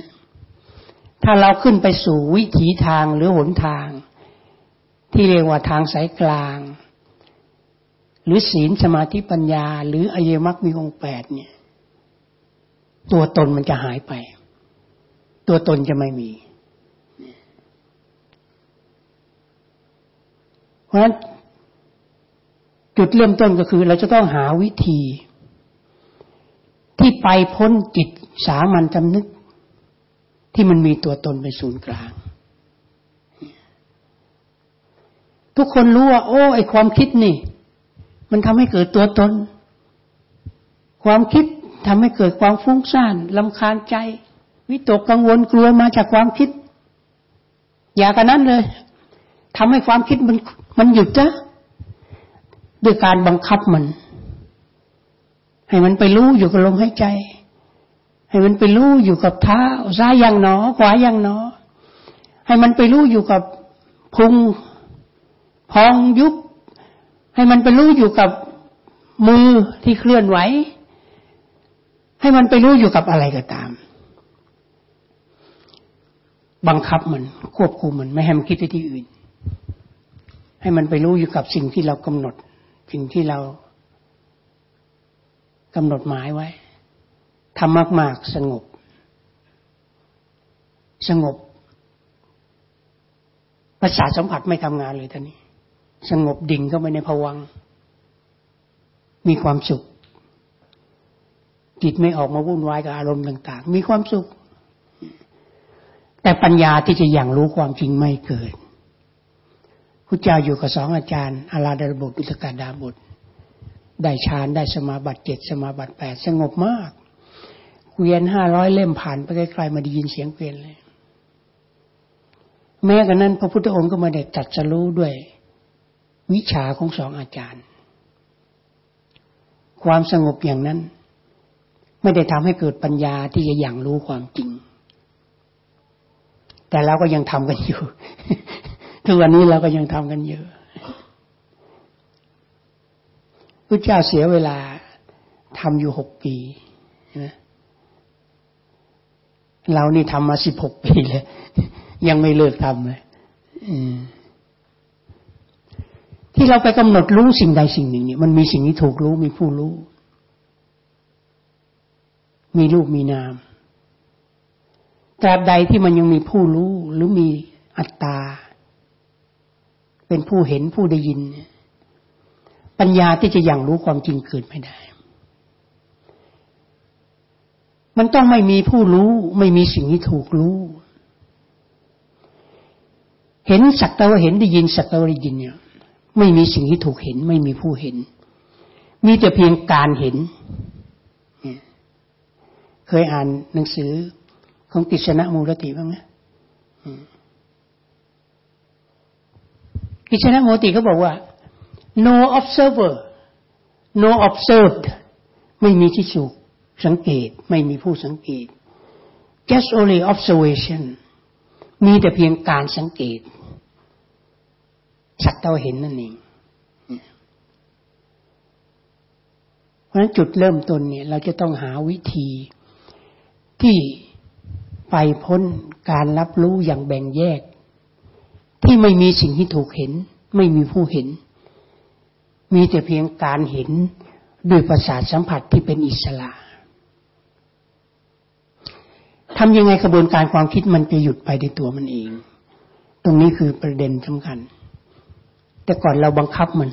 Speaker 1: ถ้าเราขึ้นไปสู่วิถีทางหรือหนทาง ที่เรียกว่าทางสายกลาง หรือศีลสมาธิปัญญา หรืออเยมักมีองแปดเนี่ย ตัวตนมันจะหายไป ตัวตนจะไม่มีเพราะฉะนั้นจุดเริ่มต้นก็คือ เราจะต้องหาวิธี ที่ไปพ้นจิตสามัญจำนึก ที่มันมีตัวตนเป็นศูนย์กลาง ทุกคนรู้ว่า โอ้ ไอความคิดนี่ มันทำให้เกิดตัวตน ความคิดทำให้เกิดความฟุ้งซ่านลำคาญใจ วิตกกังวลกลัวมาจากความคิด อย่ากันนั้นเลยทำให้ความคิดมันมันหยุดจ้ะด้วยการบังคับมัน ให้มันไปรู้อยู่กับลมหายใจ ให้มันไปรู้อยู่กับเท้าซ้ายยังหนอ ขวายังหนอ ให้มันไปรู้อยู่กับพุงพองยุบ ให้มันไปรู้อยู่กับมือที่เคลื่อนไหว ให้มันไปรู้อยู่กับอะไรก็ตาม บังคับมันควบคุมมันไม่ให้มันคิดไปที่อื่น ให้มันไปรู้อยู่กับสิ่งที่เรากำหนด สิ่งที่เรา กำหนดหมายไว้ทำมาก ๆ สงบ สงบประสาทสัมผัสไม่ทำงานเลยท่านี้ สงบดิ่งเข้าไปในภวัง มีความสุข จิตไม่ออกมาวุ่นวายกับอารมณ์ต่าง ๆ มีความสุข แต่ปัญญาที่จะอย่างรู้ความจริงไม่เกิดพระเจ้าอยู่กับสองอาจารย์อาราดาบุตรอุตกาดาบุตร ได้ฌานได้สมาบัติเจ็ดสมาบัติแปดสงบมากเกวียนห้าร้อยเล่มผ่านไปไกลๆมาได้ยินเสียงเกวียนเลย แม้กันนั้น พระพุทธองค์ก็มาได้ตัดจะรู้ด้วย วิชาของสองอาจารย์ ความสงบอย่างนั้น ไม่ได้ทำให้เกิดปัญญาที่จะอย่างรู้ความจริง แต่เราก็ยังทำกันอยู่ทุกวันนี้เราก็ยังทำกันอยู่ พระเจ้าเสียเวลาทำอยู่หกปีนะเรานี่ทำมาสิบหกปีเลยยังไม่เลิกทำเลยที่เราไปกำหนดรู้สิ่งใดสิ่งหนึ่งเนี่ยมันมีสิ่งที่ถูกรู้มีผู้รู้ มีรูปมีนาม ตราบใดที่มันยังมีผู้รู้หรือมีอัตตา เป็นผู้เห็นผู้ได้ยิน ปัญญาที่จะยังรู้ความจริงเกิดไม่ได้ มันต้องไม่มีผู้รู้ ไม่มีสิ่งที่ถูกรู้ เห็นสักแต่ว่าเห็นได้ยินสักแต่ว่าได้ยินเนี่ย ไม่มีสิ่งที่ถูกเห็น ไม่มีผู้เห็น มีแต่เพียงการเห็น เคยอ่านหนังสือของกิษณะมูรติบ้างไหมกิษณะมูรติเขาบอกว่า no observer no observed ไม่มีที่สูกสังเกตไม่มีผู้สังเกต just only observation มีแต่เพียงการสังเกต สักเท่าเห็นนั่นเองเพราะฉะนั้นจุดเริ่มต้นเนี่ย เราจะต้องหาวิธีที่ไปพ้นการรับรู้อย่างแบ่งแยก ที่ไม่มีสิ่งที่ถูกเห็น ไม่มีผู้เห็น มีแต่เพียงการเห็นด้วยประสาทสัมผัสที่เป็นอิสระทำยังไงกระบวนการความคิดมันจะหยุดไปในตัวมันเอง ตรงนี้คือประเด็นสำคัญ แต่ก่อนเราบังคับมัน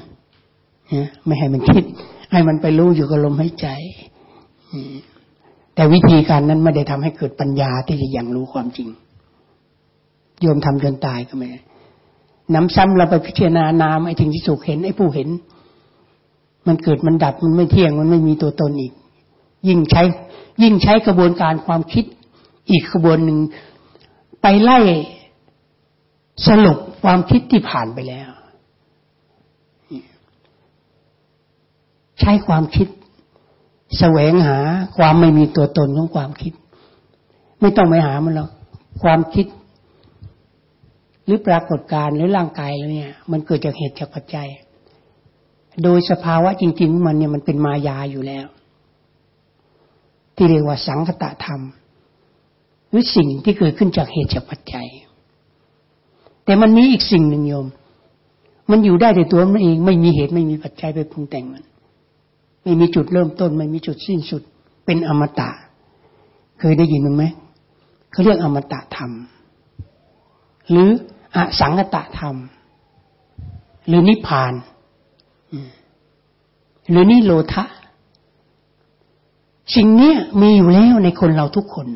Speaker 1: ไม่ให้มันคิด ให้มันไปรู้อยู่กับลมหายใจ แต่วิธีการนั้นไม่ได้ทำให้เกิดปัญญาที่จะยังรู้ความจริง โยมทำจนตายก็ไม่น้ำซ้ำเราไปพิจารณานามไอ้ถึงที่สุขเห็นไอ้ผู้เห็น มันเกิดมันดับมันไม่เที่ยงมันไม่มีตัวตนอีก ยิ่งใช้ ยิ่งใช้กระบวนการความคิดอีกกระบวนหนึ่งไปไล่สรุปความคิดที่ผ่านไปแล้ว ใช้ความคิดแสวงหาความไม่มีตัวตนของความคิด ไม่ต้องไปหามันหรอกความคิด หรือปรากฏการณ์หรือร่างกายแล้วเนี่ย มันเกิดจากเหตุจากปัจจัย โดยสภาวะจริงๆมันเนี่ยมันเป็นมายาอยู่แล้ว ที่เรียกว่าสังคตะธรรม หรือสิ่งที่เกิดขึ้นจากเหตุจากปัจจัย แต่มันมีอีกสิ่งหนึ่งโยม มันอยู่ได้ในตัวมันเอง ไม่มีเหตุไม่มีปัจจัยไปปรุงแต่งมัน ไม่มีจุดเริ่มต้น ไม่มีจุดสิ้นสุด เป็นอมตะ เคยได้ยินมั้ยไหมเขาเรียกอมตะธรรม หรืออสังกตะธรรม หรือนิพพาน หรือนิโรธะสิ่งนี้มีอยู่แล้วในคนเราทุกคน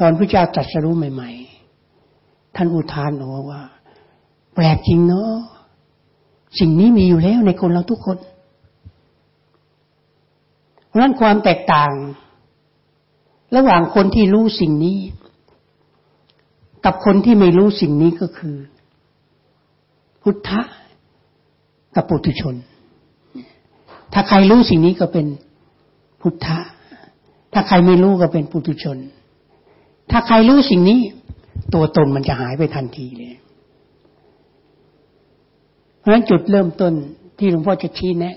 Speaker 1: ตอนพระเจ้าตรัสรู้ใหม่ ๆ ท่านอุทานบอกว่า แปลกจริงเนาะสิ่งนี้มีอยู่แล้วในคนเราทุกคน เพราะนั้นความแตกต่าง ระหว่างคนที่รู้สิ่งนี้ กับคนที่ไม่รู้สิ่งนี้ก็คือ พุทธะ กับปุถุชน ถ้าใครรู้สิ่งนี้ก็เป็นพุทธะ ถ้าใครไม่รู้ก็เป็นปุถุชน ถ้าใครรู้สิ่งนี้ ตัวตนมันจะหายไปทันทีเลย เพราะฉะนั้นจุดเริ่มต้นที่หลวงพ่อจะชี้แนะ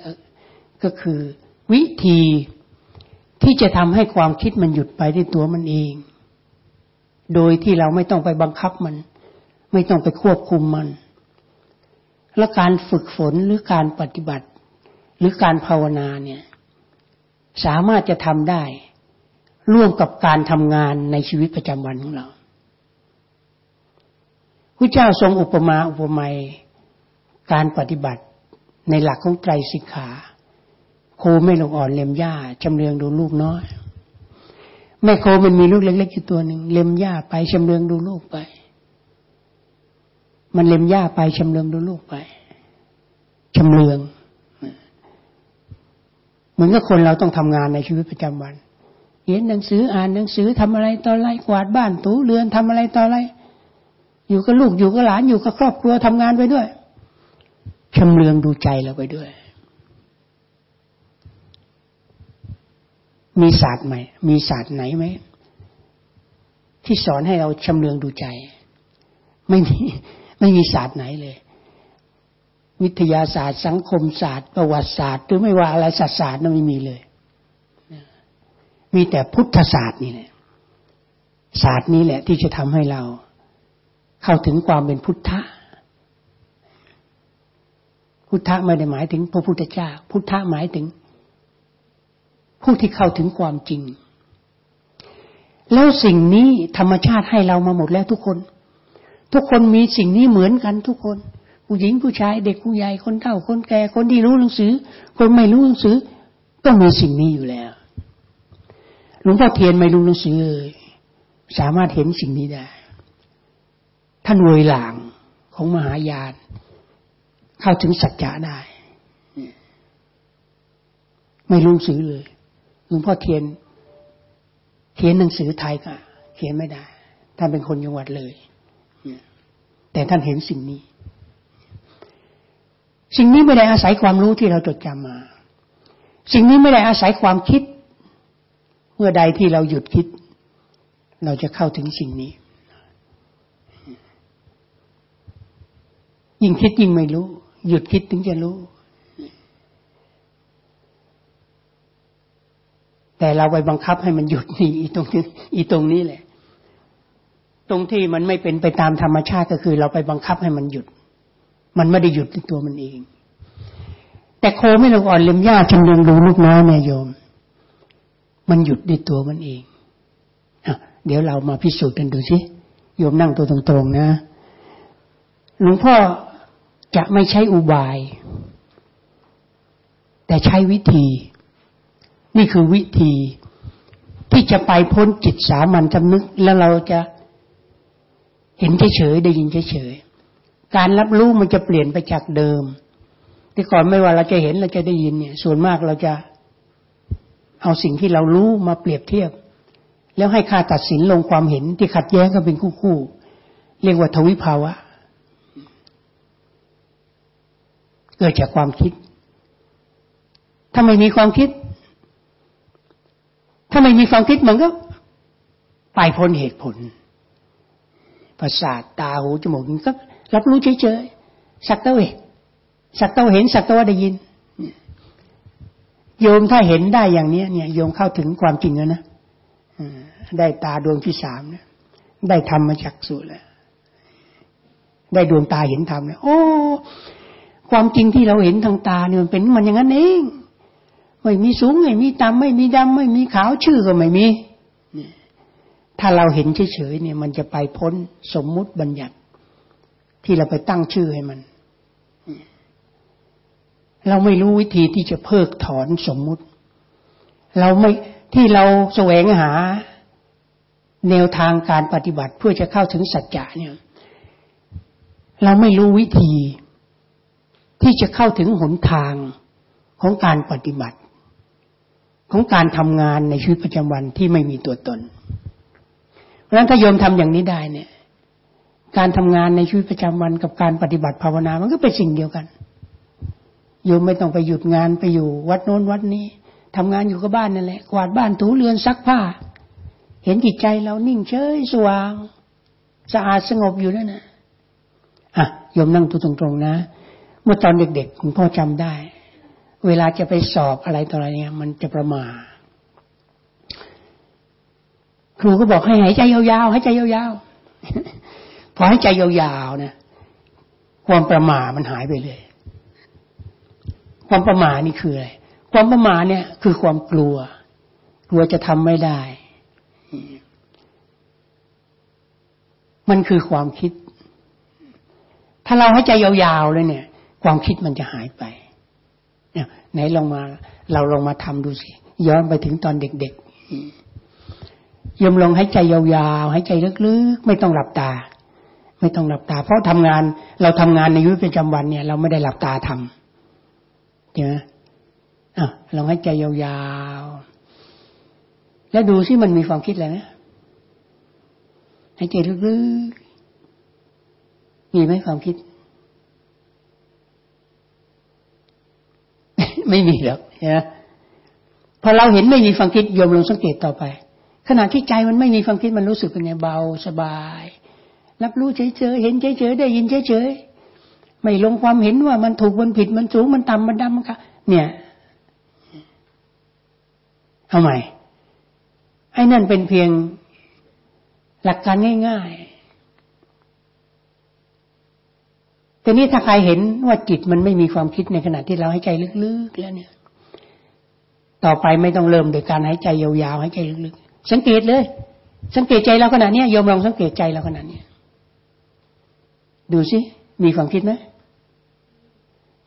Speaker 1: ก็คือ วิธีที่จะทำให้ความคิดมันหยุดไปที่ตัวมันเอง โดยที่เราไม่ต้องไปบังคับมัน ไม่ต้องไปควบคุมมัน และการฝึกฝนหรือการปฏิบัติ หรือการภาวนาเนี่ย สามารถจะทำได้ ร่วมกับการทำงานในชีวิตประจำวันของเราพระเจ้าทรงอุปมาอุปไมยการปฏิบัติในหลักของไตรสิกขาโคไม่ลงอ่อนเล็มหญ้าชำเลืองดูลูกน้อยแม่โคมันมีลูกเล็กๆอยู่ตัวหนึ่งเล็มหญ้าไปชำเลืองดูลูกไป มันเล็มหญ้าไปชำเลืองดูลูกไปชำเลืองเหมือนกับคนเราต้องทำงานในชีวิตประจำวันเรียนหนังสืออ่านหนังสือทำอะไรต่ออะไรกวาดบ้านถูเรือนทำอะไรต่ออะไร อยู่กับลูกอยู่กับหลานอยู่กับครอบครัวทำงานไปด้วยชำเลืองดูใจเราไปด้วย มีศาสตร์ไหมมีศาสตร์ไหนไหมที่สอนให้เราชำเลืองดูใจ ไม่มี ไม่มีศาสตร์ไหนเลย วิทยาศาสตร์ สังคมศาสตร์ ประวัติศาสตร์ หรือไม่ว่าอะไรศาสตร์ศาสตร์นั้นไม่มีเลย มีแต่พุทธศาสตร์นี่แหละศาสตร์นี้แหละ ที่จะทำให้เรา เข้าถึงความเป็นพุทธะพุทธะไม่ได้หมายถึงพระพุทธเจ้า พุทธะหมายถึง ผู้ที่เข้าถึงความจริง แล้วสิ่งนี้ธรรมชาติให้เรามาหมดแล้วทุกคน ทุกคนมีสิ่งนี้เหมือนกันทุกคน ผู้หญิงผู้ชายเด็กผู้ใหญ่คนเฒ่าคนแก่คนที่รู้หนังสือ คนไม่รู้หนังสือ ก็มีสิ่งนี้อยู่แล้วหลวงพ่อเทียนไม่รู้หนังสือเลยสามารถเห็นสิ่งนี้ได้ ท่านเวยหลางของมหายาน เข้าถึงสัจจะได้ ไม่รู้หนังสือเลยหลวงพ่อเทียน เขียนหนังสือไทยก็เขียนไม่ได้ท่านเป็นคนจังหวัดเลย แต่ท่านเห็นสิ่งนี้ สิ่งนี้ไม่ได้อาศัยความรู้ที่เราจดจำมา สิ่งนี้ไม่ได้อาศัยความคิด เมื่อใดที่เราหยุดคิด เราจะเข้าถึงสิ่งนี้ ยิ่งคิดยิ่งไม่รู้ หยุดคิดถึงจะรู้แต่เราไปบังคับให้มันหยุดนี่อีตรงนี้อีตรงนี้แหละ ตรงที่มันไม่เป็นไปตามธรรมชาติก็คือเราไปบังคับให้มันหยุด มันไม่ได้หยุดในตัวมันเอง แต่โคไม่ลงอ่อนเล็มหญ้าจำเรียงดูลูกน้อยเนี่โยม มันหยุดในตัวมันเองอเดี๋ยวเรามาพิสูจน์กันดูสิโยมนั่งตัวตรงๆนะหลวงพ่อจะไม่ใช้อุบาย แต่ใช้วิธี นี่คือวิธีที่จะไปพ้นจิตสามัญจำนึกแล้วเราจะ เห็นเฉยๆได้ยินเฉยๆการรับรู้มันจะเปลี่ยนไปจากเดิม ที่ก่อนไม่ว่าเราจะเห็นเราจะได้ยินเนี่ย ส่วนมากเราจะเอาสิ่งที่เรารู้มาเปรียบเทียบ แล้วให้ค่าตัดสินลงความเห็นที่ขัดแย้งกันเป็นคู่ๆเรียกว่าทวิภาวะ เกิดจากความคิด ถ้าไม่มีความคิด ถ้าไม่มีความคิดมันก็ไปพ้นเหตุผล ประสาทตาหูจมูกก็รับรู้เฉยๆสักเต้าเองสักเต้าเห็นสักเต้าได้ยินโยมถ้าเห็นได้อย่างนี้เนี่ยโยมเข้าถึงความจริงแล้วนะได้ตาดวงที่สามเนี่ยได้ธรรมจากสุแล้วได้ดวงตาเห็นธรรมเนี่ยโอ้ ความจริงที่เราเห็นทางตาเนี่ยมันเป็นมันอย่างนั้นเอง ไม่มีสูงไม่มีต่ำไม่มีดำไม่มีขาวชื่อก็ไม่มี ถ้าเราเห็นเฉยๆเนี่ย มันจะไปพ้นสมมุติบัญญัติ ที่เราไปตั้งชื่อให้มัน เราไม่รู้วิธีที่จะเพิกถอนสมมุติ เราไม่ที่เราแสวงหาแนวทางการปฏิบัติเพื่อจะเข้าถึงสัจจะเนี่ย เราไม่รู้วิธีที่จะเข้าถึงหนทางของการปฏิบัติ ของการทำงานในชีวิตประจำวันที่ไม่มีตัวตน ราะฉะนั้นถ้าโยมทำอย่างนี้ได้เนี่ย การทำงานในชีวิตประจำวันกับการปฏิบัติภาวนา มันก็เป็นสิ่งเดียวกัน โยมไม่ต้องไปหยุดงานไปอยู่ วัดโน้นวัดนี้ทำงานอยู่กับบ้านนั่นแหละ กวาดบ้านถูเรือนซักผ้า เห็นจิตใจเรานิ่งเฉยสว่างสะอาดสงบอยู่นั่นนะอะโยมนั่งตัวตรงๆนะ เมื่อตอนเด็กๆคุณพ่อจำได้ เวลาจะไปสอบอะไรต่ออะไรเนี่ยมันจะประมา ครูก็บอกให้หายใจยาวๆหายใจยาวๆพอหายใจยาวๆนะความประมามันหายไปเลย ความประมาทนี่คืออะไรความประมาทเนี่ย คือความกลัว กลัวจะทำไม่ได้ มันคือความคิด ถ้าเราให้ใจยาวๆเลยเนี่ย ความคิดมันจะหายไปเนี่ยไหนลองมา เราลองมาทำดูสิ ย้อนไปถึงตอนเด็กๆ ยมลองให้ใจยาวๆให้ใจลึกๆ ไม่ต้องหลับตา ไม่ต้องหลับตา เพราะทำงานเราทำงานในยุคประจำวันเนี่ย เราไม่ได้หลับตาทำใช่ไหมอะลองให้ใจยาวๆแล้วดูสิมันมีความคิดอะไรไหมให้ใจลึกๆมีไหมความคิด ไม่มีหรอกนะพอเราเห็นไม่มีความคิดโยมลองสังเกตต่อไป ขณะที่ใจมันไม่มีความคิดมันรู้สึกเป็นไงเบาสบาย รับรู้เฉยๆเห็นเฉยๆได้ยินเฉยๆไม่ลงความเห็นว่ามันถูกมันผิดมันสูงมันต่ำมันดำมันค่ะเนี่ยเอาใหม่ไอ้นั่นเป็นเพียงหลักการง่ายๆ แต่นี้ถ้าใครเห็นว่าจิตมันไม่มีความคิดในขณะที่เราให้ใจลึกๆแล้วเนี่ย ต่อไปไม่ต้องเริ่มโดยการหายใจยาวๆหายใจลึกๆ สังเกตเลย สังเกตใจเราขณะนี้โยมลองสังเกตใจเราขณะนี้ดูสิมีความคิดไหม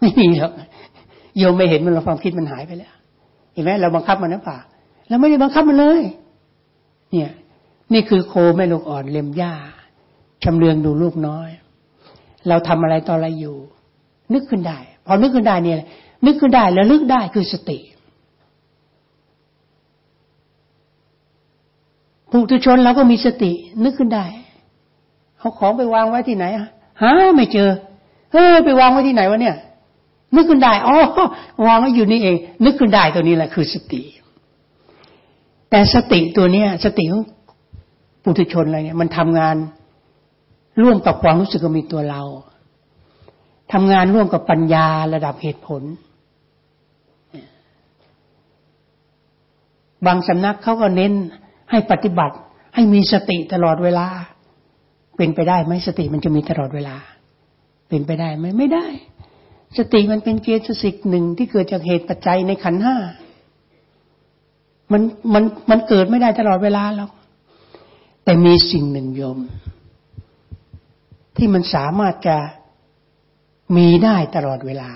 Speaker 1: ไม่มีหรอกโยมไม่เห็นมันเราความคิดมันหายไปแล้ว เห็นไหมเราบังคับมันนะป่าเราไม่ได้บังคับมันเลย เนี่ย นี่คือโคแม่ลูกอ่อนเล็มหญ้าชำเลืองดูลูกน้อย เราทำอะไรต่ออะไรอยู่ นึกขึ้นได้ พอนึกขึ้นได้เนี่ย นึกขึ้นได้แล้วลึกได้คือสติ ผู้ทุชนเราก็มีสติ นึกขึ้นได้ เอาของไปวางไว้ที่ไหนหาไม่เจอ เฮ้ยไปวางไว้ที่ไหนวะเนี่ย นึกขึ้นได้อ๋อวางไว้อยู่นี่เอง นึกขึ้นได้ตัวนี้แหละคือสติ แต่สติตัวเนี้ย สติของปุถุชนอะไรเนี่ย มันทำงานร่วมกับความรู้สึกมีตัวเราทำงานร่วมกับปัญญาระดับเหตุผลบางสำนักเขาก็เน้น ให้ปฏิบัติ ให้มีสติตลอดเวลา เป็นไปได้ไหมสติมันจะมีตลอดเวลา เป็นไปได้ไหมไม่ได้ สติมันเป็นเจตสิกหนึ่งที่เกิดจากเหตุปัจจัยในขันห้ามันมันมันเกิดไม่ได้ตลอดเวลาหรอกแต่มีสิ่งหนึ่งโยม ที่มันสามารถจะมีได้ตลอดเวลา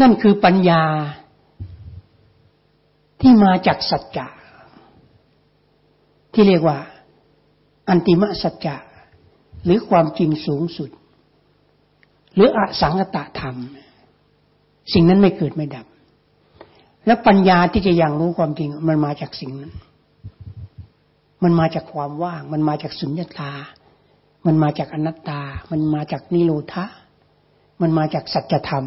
Speaker 1: นั่นคือปัญญาที่มาจากสัจจะ ที่เรียกว่า อันติมสัจจะหรือความจริงสูงสุด หรืออสังกตธรรม สิ่งนั้นไม่เกิดไม่ดับ แล้วปัญญาที่จะยังรู้ความจริงมันมาจากสิ่งนั้น มันมาจากความว่าง มันมาจากสุญญตา มันมาจากอนัตตา มันมาจากนิโรธะมันมาจากสัจธรรม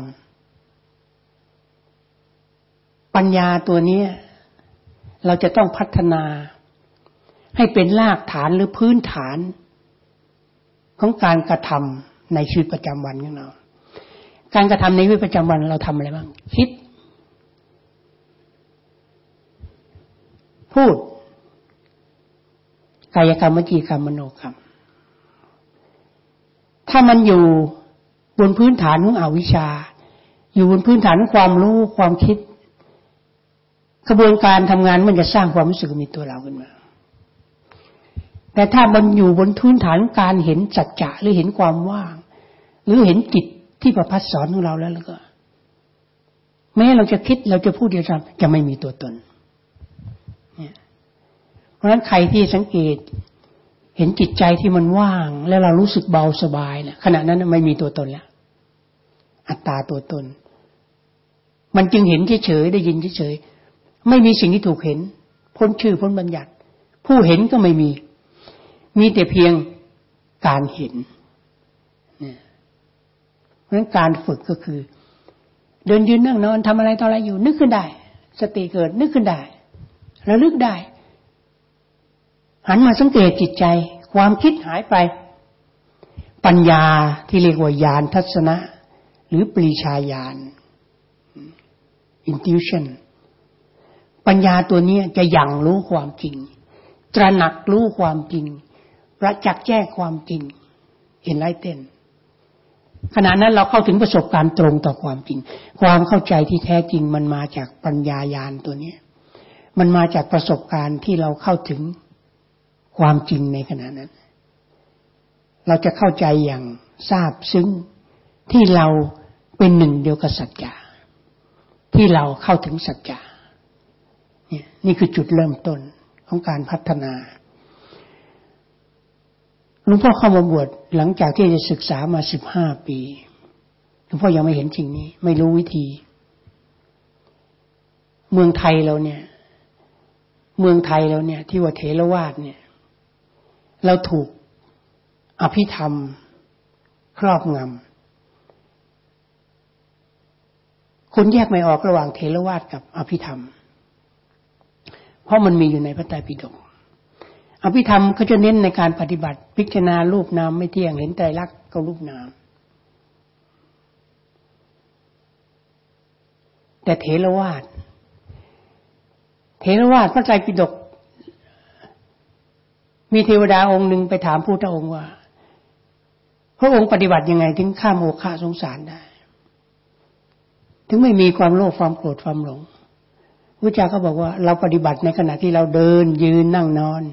Speaker 1: ปัญญาตัวนี้เราจะต้องพัฒนา ให้เป็นรากฐานหรือพื้นฐาน ของการกระทำในชีวิตประจำวันของเรา การกระทำในชีวิตประจำวันเราทำอะไรบ้าง คิด พูด กายกรรมวจีกรรมมโนกรรม ถ้ามันอยู่บนพื้นฐานของอวิชชา อยู่บนพื้นฐานของความรู้ความคิดกระบวนการทำงานมันจะสร้างความรู้สึกมีตัวเราขึ้นมา แต่ถ้ามันอยู่บนทุนฐานการเห็นจัจจะหรือเห็นความว่าง หรือเห็นจิตที่ประพัดสอนของเราแล้วแล้วก็แม้เราจะคิดเราจะพูดเดียวกันจะไม่มีตัวตนเนี่เพราะฉะนั้นใครที่สังเกต เห็นจิตใจที่มันว่าง แล้วเรารู้สึกเบาสบายเนี่ยขณะนั้นไม่มีตัวตนแล้วอัตตาตัวตน มันจึงเห็นเฉยๆได้ยินเฉยๆไม่มีสิ่งที่ถูกเห็น พ้นชื่อพ้นบัญญัติ ผู้เห็นก็ไม่มี มีแต่เพียงการเห็นเพราะฉะนั้นการฝึกก็คือ เดินยืนนั่งนอนทำอะไรต่ออะไรอยู่ นึกขึ้นได้ สติเกิดนึกขึ้นได้ระลึกได้ หันมาสังเกตจิตใจ ความคิดหายไป ปัญญาที่เรียกว่าญาณทัศนะ หรือปรีชาญาณ intuition ปัญญาตัวนี้จะยังรู้ความจริง ตระหนักรู้ความจริง ประจักษ์แจ้งความจริง เห็นไรเต้นขณะนั้นเราเข้าถึงประสบการณ์ตรงต่อความจริง ความเข้าใจที่แท้จริงมันมาจากปัญญายาณตัวนี้ มันมาจากประสบการณ์ที่เราเข้าถึงความจริงในขณะนั้น เราจะเข้าใจอย่างทราบซึ้งที่เราเป็นหนึ่งเดียวกับสัจจะที่เราเข้าถึงสัจจะนี่นี่คือจุดเริ่มต้นของการพัฒนา หลวงพ่อเข้ามาบวชหลังจากที่ได้ศึกษามาสิบห้าปีหลวงพ่อยังไม่เห็นจริงนี้ ไม่รู้วิธี เมืองไทยเราเนี่ย เมืองไทยเราเนี่ย ที่ว่าเทรวาสเนี่ย เราถูกอภิธรรม ครอบงำคุณแยกไม่ออกระหว่างเทรวาสกับอภิธรรม เพราะมันมีอยู่ในพระไตรปิฎก อภิธรรมเขาจะเน้นในการปฏิบัติ พิจารณารูปนามไม่เที่ยงเห็นใจรักก็รูปนาม แต่เทรวาสเทรวาสพระไตรปิฎกมีเทวดาองค์หนึ่งไปถามพุทธองค์ว่า พระองค์ปฏิบัติยังไง ถึงข้ามโอคาสงสารได้ ถึงไม่มีความโลภความโกรธความหลงพระเจ้าก็บอกว่าเราปฏิบัติในขณะที่เราเดินยืนนั่งนอน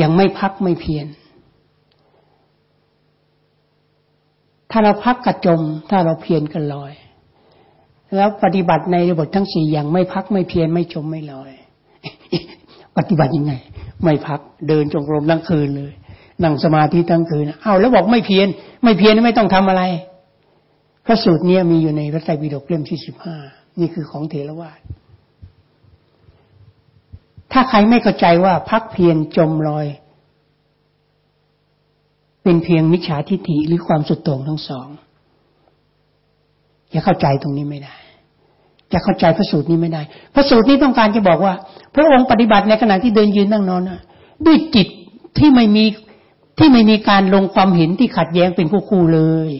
Speaker 1: ยังไม่พักไม่เพียรถ้าเราพักกระจม ถ้าเราเพียรกันลอย แล้วปฏิบัติในระบบทั้งสี่อย่างไม่พักไม่เพียรไม่จมไม่ลอย ปฏิบัติยังไง ไม่พักเดินจงกรมทั้งคืนเลย นั่งสมาธิทั้งคืนเอาแล้วบอกไม่เพียรไม่เพียรไม่ต้องทำอะไรพระสูตรนี้มีอยู่ในพระไตรปิฎกเล่มที่สิบห้านี่คือของเทรวาส ถ้าใครไม่เข้าใจว่าพักเพียรจมลอย เป็นเพียงมิจฉาทิฏฐิหรือความสุดโต่งทั้งสองจะเข้าใจตรงนี้ไม่ได้ จะเข้าใจพระสูตรนี้ไม่ได้ พระสูตรนี้ต้องการจะบอกว่า พระองค์ปฏิบัติในขณะที่เดินยืนนั่งนอนด้วยจิตที่ไม่มีที่ไม่มีการลงความเห็นที่ขัดแย้งเป็นคู่คู่เลย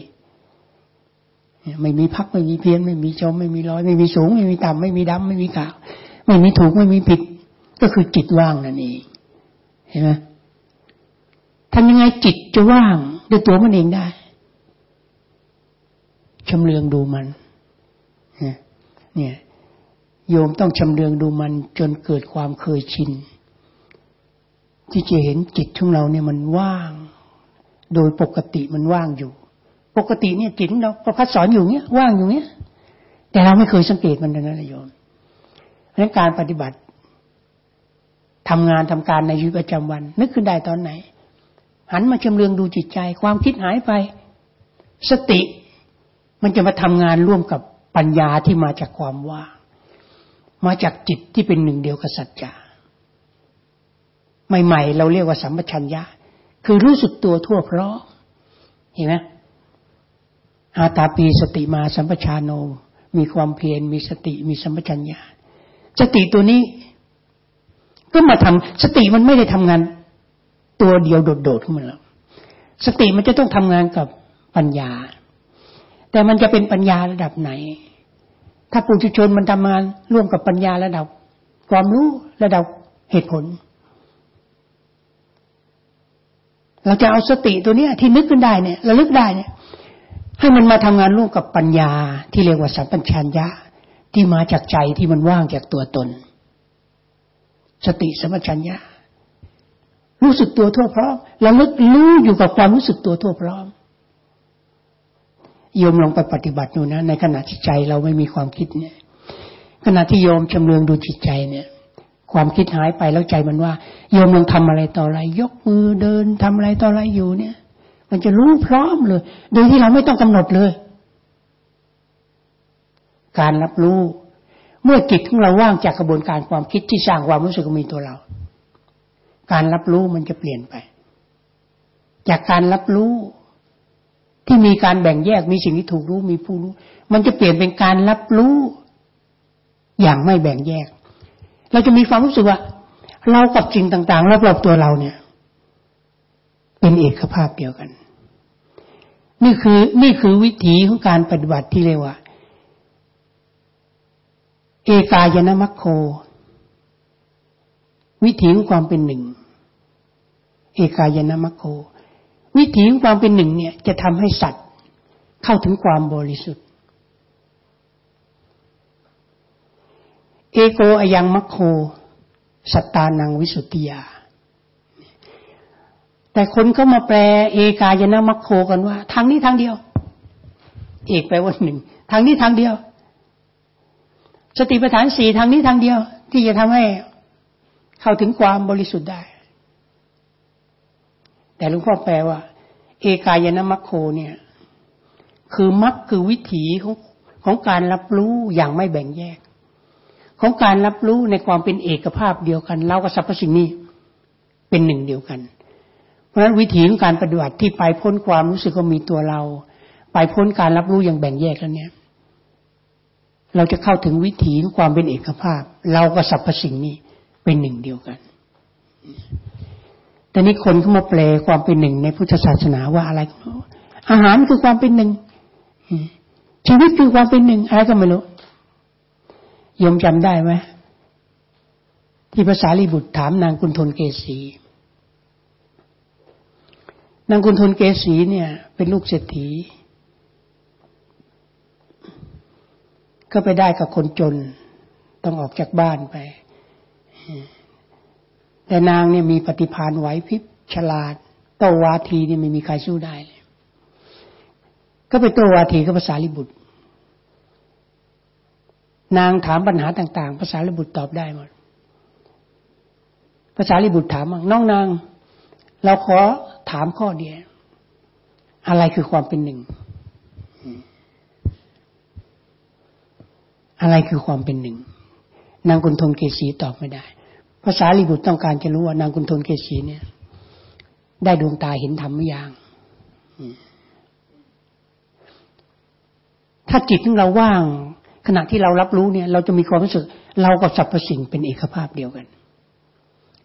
Speaker 1: ไม่มีพักไม่มีเพียน ไม่มีจมไม่มีลอย ไม่มีสูง ไม่มีต่ำไม่มีดำไม่มีขาวไม่มีถูกไม่มีผิด ก็คือจิตว่างนั่นเองเห็นไหมทำยังไงจิตจะว่างด้วยตัวมันเองได้ชำเลืองดูมันเนี่ยโยมต้องชำเลืองดูมันจนเกิดความเคยชิน ที่จะเห็นจิตของเราเนี่ยมันว่าง โดยปกติมันว่างอยู่ ปกติเนี่ยจิตเราพระพัดสอนอยู่เนี้ยว่างอยู่เนี้ยแต่เราไม่เคยสังเกตมันนั่นะโยมเพราะการปฏิบัติ ทำงานทำการในชีวิตประจำวัน นึกขึ้นได้ตอนไหน หันมาชำเลืองดูจิตใจ ความคิดหายไป สติมันจะมาทำงานร่วมกับปัญญาที่มาจากความว่างมาจากจิตที่เป็นหนึ่งเดียวกับสัจจะใหม่ๆ เราเรียกว่าสัมปชัญญะ คือรู้สึกตัวทั่วพร้อมเห็นไหมอาตาปีสติมาสัมปชานโน มีความเพียรมีสติมีสัมปชัญญะสติตัวนี้ ก็มาทำสติมันไม่ได้ทำงาน ตัวเดียวโดดๆขึ้นมาแล้วสติมันจะต้องทำงานกับปัญญา แต่มันจะเป็นปัญญาระดับไหน ถ้าปุถุชนมันทำงานร่วมกับปัญญาระดับ ความรู้ระดับเหตุผล เราจะเอาสติตัวนี้ที่นึกขึ้นได้เนี่ยระลึกได้เนี่ย ให้มันมาทำงานร่วมกับปัญญาที่เรียกว่าสัมปัญชัญญะที่มาจากใจที่มันว่างจากตัวตน สติสมปชัญญะรู้สึกตัวทั่วพร้อมระลึกรู้อยู่กับความรู้สึกตัวทั่วพร้อมโยมลองไปปฏิบัติดูนะ ในขณะที่ใจเราไม่มีความคิดเนี่ย ขณะที่โยมชำเลืองดูจิตใจเนี่ย ความคิดหายไปแล้วใจมันว่า โยมลองทำอะไรต่ออะไร ยกมือเดินทำอะไรต่ออะไรอยู่เนี่ย มันจะรู้พร้อมเลย โดยที่เราไม่ต้องกำหนดเลย การรับรู้ เมื่อจิตของเราว่างจากกระบวนการความคิดที่สร้างความรู้สึกมีตัวเรา การรับรู้มันจะเปลี่ยนไป จากการรับรู้ที่มีการแบ่งแยกมีสิ่งที่ถูกรู้มีผู้รู้ มันจะเปลี่ยนเป็นการรับรู้อย่างไม่แบ่งแยก เราจะมีความรู้สึกว่า เรากับสิ่งต่างๆรอบๆตัวเราเนี่ย เป็นเอกภาพเดียวกัน นี่คือนี่คือวิถีของการปฏิบัติที่เรียกว่า เอกายนามัคโค วิถีของความเป็นหนึ่ง เอกายนามัคโค วิถีของความเป็นหนึ่งเนี่ย จะทำให้สัตว์เข้าถึงความบริสุทธิ์ เอโกอยังมัคโค สัตตานังวิสุทธิยา แต่คนก็มาแปล เอกายนมัคโคกันว่า ทางนี้ทางเดียว เอกแปลว่าหนึ่ง ทางนี้ทางเดียว สติปัฏฐานสี่ทางนี้ทางเดียว ที่จะทำให้เข้าถึงความบริสุทธิ์ได้ แต่หลวงพ่อแปลว่า เอกายนะมัคโคเนี่ย คือมัคคือวิถีของของการรับรู้อย่างไม่แบ่งแยก ของการรับรู้ในความเป็นเอกภาพเดียวกันเรากับสรรพสิ่งนี้เป็นหนึ่งเดียวกัน เพราะฉะนั้นวิถีของการปฏิบัติที่ไปพ้นความรู้สึกว่ามีตัวเรา ไปพ้นการรับรู้อย่างแบ่งแยกแล้วเนี่ย เราจะเข้าถึงวิถีของความเป็นเอกภาพ เรากับสรรพสิ่งนี้เป็นหนึ่งเดียวกัน แต่นี้คนเขามาแปลความเป็นหนึ่งในพุทธศาสนาว่าอะไร อาหารคือความเป็นหนึ่งชีวิตคือความเป็นหนึ่งอะไรก็ไม่รู้ยมจำได้ไหมที่ภาษาลีบุตรถามนางกุณฑลเกษีนางกุณฑลเกษีเนี่ย เป็นลูกเศรษฐี ก็ไปได้กับคนจน ต้องออกจากบ้านไป แต่นางเนี่ยมีปฏิภาณไหวพริบฉลาด โตวาทีเนี่ยไม่มีใครสู้ได้เลย ก็ไปโตวาทีกับภาษาลิบุตร นางถามปัญหาต่างๆภาษาลิบุตรตอบได้หมดภาษาลิบุตรถามว่าน้องนาง เราขอถามข้อเดียว อะไรคือความเป็นหนึ่ง อะไรคือความเป็นหนึ่ง นางกุณฑลเกษีตอบไม่ได้ ภาษาลิบุตรต้องการจะรู้ว่านางกุณฑลเกษีเนี่ย ได้ดวงตาเห็นธรรมหรือยังถ้าจิตของเราว่าง ขณะที่เรารับรู้เนี่ย เราจะมีความรู้สึก เรากับสรรพสิ่งเป็นเอกภาพเดียวกัน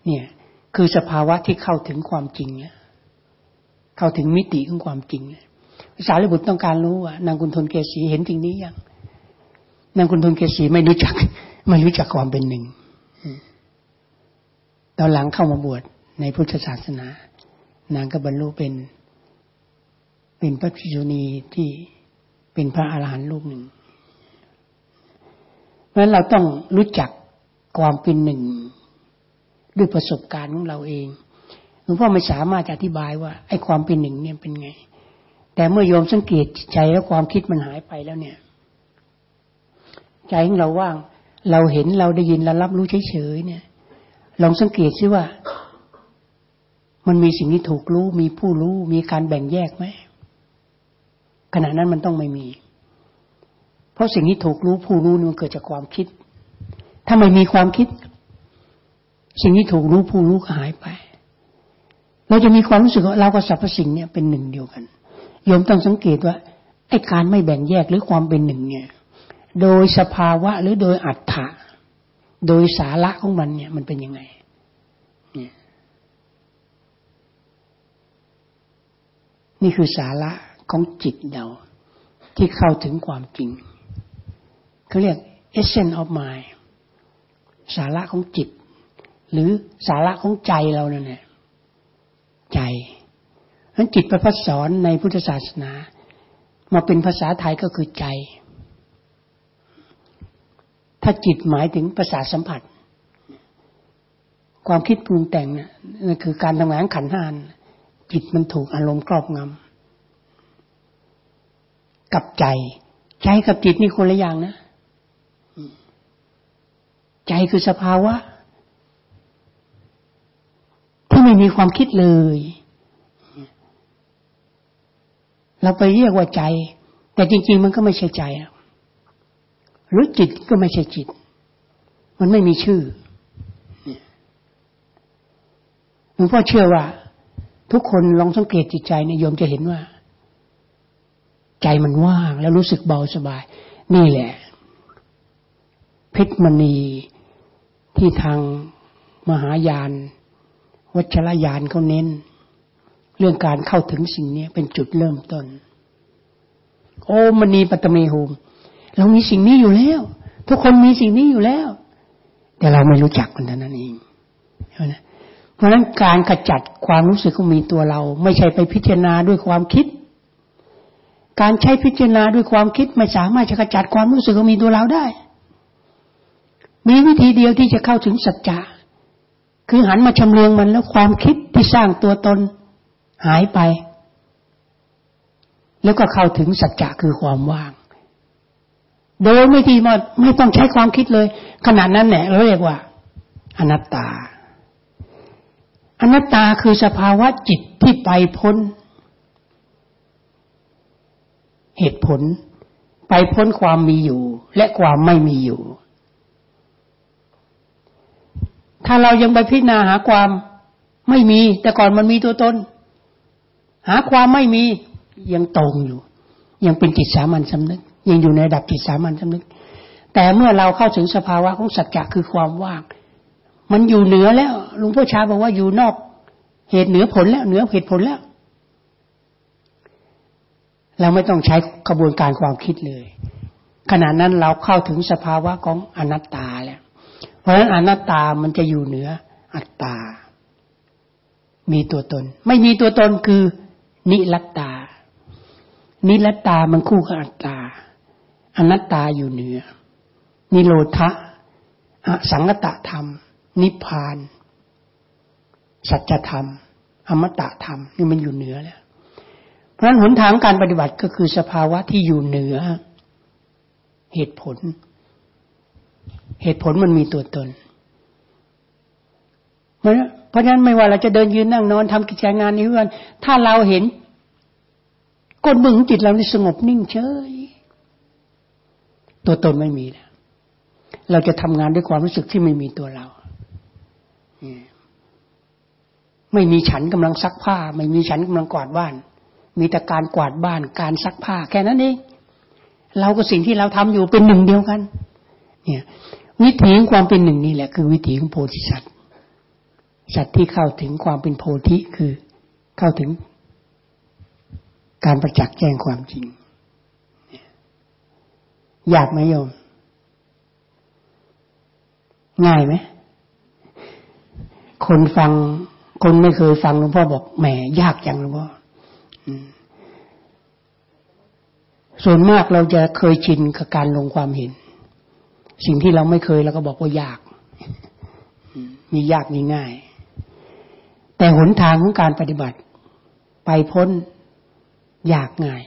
Speaker 1: เนี่ย คือสภาวะที่เข้าถึงความจริงเนี่ยเข้าถึงมิติของความจริงภาษาลิบุตรต้องการรู้ว่านางคุณทนเกษีเห็นจริงนี้ยัง นางคุณทนเกษีไม่รู้จัก ไม่รู้จักความเป็นหนึ่งตอนหลังเข้ามาบวชในพุทธศาสนา นางก็บรรลุเป็น เป็นพระภิกษุณีที่เป็นพระอาหารหันต์ลูกหนึ่งเพราะฉะนั้นเราต้องรู้จักความเป็นหนึ่ง ด้วยประสบการณ์ของเราเองหลวงพ่อไม่สามารถจะอธิบายว่าไอ้ความเป็นหนึ่งเนี่ยเป็นไง แต่เมื่อโยมสังเกตใจแล้วความคิดมันหายไปแล้วเนี่ย ใจของเราว่าง เราเห็นเราได้ยินเรารับรู้เฉยๆเนี่ย ลองสังเกตซิว่า มันมีสิ่งที่ถูกรู้ มีผู้รู้ มีการแบ่งแยกไหมขณะนั้นมันต้องไม่มี เพราะสิ่งที่ถูกรู้ผู้รู้มันเกิดจากความคิด ถ้าไม่มีความคิด สิ่งที่ถูกรู้ผู้รู้ก็หายไป เราจะมีความรู้สึกว่าเรากับสรรพสิ่งเนี่ยเป็นหนึ่งเดียวกันโยมต้องสังเกตว่าไอ้การไม่แบ่งแยกหรือความเป็นหนึ่งเนี่ย โดยสภาวะหรือโดยอัตถะโดยสาระของมันเนี่ย มันเป็นยังไงนี่ยนี่คือสาระของจิตเราที่เข้าถึงความจริงเขาเรียก essence of mind สาระของจิต หรือสาระของใจเราเนี่ยใจนั้นจิตประพัสสอนในพุทธศาสนา มาเป็นภาษาไทยก็คือใจ ถ้าจิตหมายถึงประสาทสัมผัส ความคิดปรุงแต่งนะนั่นคือการทำงานขันหานจิตมันถูกอารมณ์ครอบงำกับใจ ใจกับจิตนี่คนละอย่างนะ ใจคือสภาวะที่ไม่มีความคิดเลย เราไปเรียกว่าใจ แต่จริง ๆ มันก็ไม่ใช่ใจ หรือจิตก็ไม่ใช่จิต มันไม่มีชื่อหลวงพ่อเชื่อว่า ทุกคนลองสังเกตจิตใจเนี่ยโยมจะเห็นว่า ใจมันว่างแล้วรู้สึกเบาสบาย นี่แหละเพชรมณีที่ทางมหายาน วัชรยานเขาเน้น เรื่องการเข้าถึงสิ่งนี้เป็นจุดเริ่มต้น โอมณีปัตเมโหม เรามีสิ่งนี้อยู่แล้ว ทุกคนมีสิ่งนี้อยู่แล้ว แต่เราไม่รู้จักมันเท่านั้นเองเพราะฉะนั้นการขจัดความรู้สึกของมีตัวเรา ไม่ใช่ไปพิจารณาด้วยความคิด การใช้พิจารณาด้วยความคิดไม่สามารถจะขจัดความรู้สึกของมีตัวเราได้ มีวิธีเดียวที่จะเข้าถึงสัจจะคือหันมาชำเลืองมันแล้วความคิดที่สร้างตัวตนหายไป แล้วก็เข้าถึงสัจจะคือความว่าง โดยไม่ทีมาไม่ต้องใช้ความคิดเลย ขนาดนั้นเนี่ยเราเรียกว่า อนัตตา อนัตตาคือสภาวะจิตที่ไปพ้น เหตุผล ไปพ้นความมีอยู่ และความไม่มีอยู่ ถ้าเรายังไปพิจารณาหาความไม่มี แต่ก่อนมันมีตัวตน หาความไม่มียังตรงอยู่ ยังเป็นจิตสามัญสำนึก ยังอยู่ในระดับจิตสามัญสำนึก แต่เมื่อเราเข้าถึงสภาวะของสัจจะคือความว่าง มันอยู่เหนือแล้วลุงพ่อชาบอกว่าอยู่นอก เหตุเหนือผลแล้วเหนือเหตุผลแล้ว เราไม่ต้องใช้กระบวนการความคิดเลย ขณะนั้นเราเข้าถึงสภาวะของอนัตตาแล้ว เพราะฉะนั้นอนัตตามันจะอยู่เหนืออัตตา มีตัวตน ไม่มีตัวตนคือนิรัตตา นิรัตตามันคู่กับอัตตา อนัตตาอยู่เหนือ นิโรธะสังกตธรรม นิพพาน สัจธรรม อมตะธรรม นี่มันอยู่เหนือแล้ว เพราะฉะนั้นหนทางการปฏิบัติก็คือสภาวะที่อยู่เหนือ เหตุผล เหตุผลมันมีตัวตน เพราะฉะนั้นไม่ว่าเราจะเดินยืนนั่งนอนทำกิจงานนี้วันถ้าเราเห็นกดบึงจิตเราในสงบนิ่งเฉย ตัวตนไม่มีเราจะทำงานด้วยความรู้สึกที่ไม่มีตัวเราไม่มีฉันกำลังซักผ้า ไม่มีฉันกำลังกวาดบ้าน มีแต่การกวาดบ้าน การซักผ้า แค่นั้นเองเรากับสิ่งที่เราทำอยู่เป็นหนึ่งเดียวกัน เนี่ย วิถีของความเป็นหนึ่งนี่แหละ คือวิถีของโพธิสัตว์สัตว์ที่เข้าถึงความเป็นโพธิคือเข้าถึงการประจักษ์แจ้งความจริง ยากไหมโยม ง่ายไหม คนฟัง คนไม่เคยฟังหลวงพ่อบอกแหมยากจังหลวงพ่อส่วนมากเราจะเคยชินกับการลงความเห็น สิ่งที่เราไม่เคยเราก็บอกว่ายาก มียากมีง่าย แต่หนทางของการปฏิบัติ ไปพ้นยากง่าย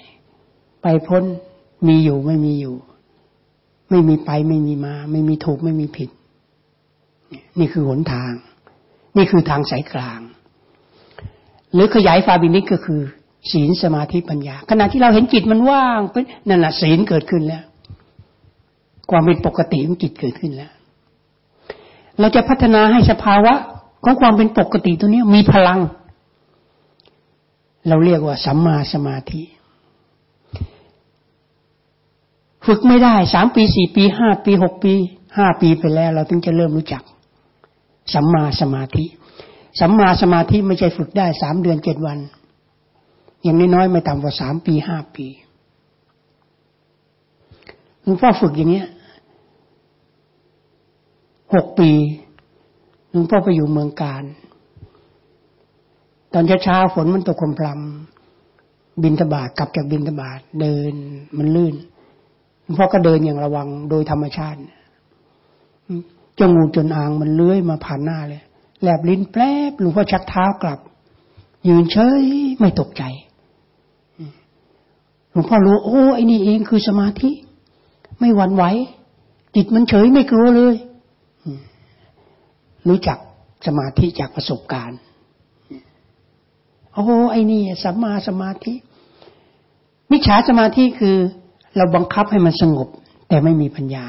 Speaker 1: ไปพ้นมีอยู่ไม่มีอยู่ ไม่มีไปไม่มีมา ไม่มีถูกไม่มีผิด นี่คือหนทาง นี่คือทางสายกลาง หรือขยายฟาบินิกก็คือ ศีลสมาธิปัญญา ขณะที่เราเห็นจิตมันว่างเป็นนั่นแหละศีลเกิดขึ้นแล้ว ความเป็นปกติของจิตเกิดขึ้นแล้ว เราจะพัฒนาให้สภาวะของความเป็นปกติตัวนี้มีพลัง เราเรียกว่าสัมมาสมาธิ ฝึกไม่ได้สามปีสี่ปีห้าปีหกปีห้าปีไปแล้ว เราถึงจะเริ่มรู้จักสัมมาสมาธิสัมมาสมาธิไม่ใช่ฝึกได้สามเดือนเจ็ดวัน อย่างน้อยๆไม่ต่ำกว่าสามปีห้าปีหลวงพ่อฝึกอย่างเนี้ยหกปีหลวงพ่อไปอยู่เมืองการ ตอนเช้าฝนมันตกคมพลำบินทบาทกลับจากบินทบาทเดินมันลื่น หลวงพ่อก็เดินอย่างระวังโดยธรรมชาติเจ้างูจนอ่างมันเลื้อยมาผ่านหน้าเลยแลบลิ้นแปลบหลวงพ่อชักเท้ากลับ ยืนเฉยไม่ตกใจหลวงพ่อรู้โอ้ไอ้นี่เองคือสมาธิ ไม่หวั่นไหวจิตมันเฉยไม่กลัวเลยรู้จักสมาธิจากประสบการณ์โอ้ไอ้นี่สัมมาสมาธิมิจฉาสมาธิคือ เราบังคับให้มันสงบ แต่ไม่มีปัญญา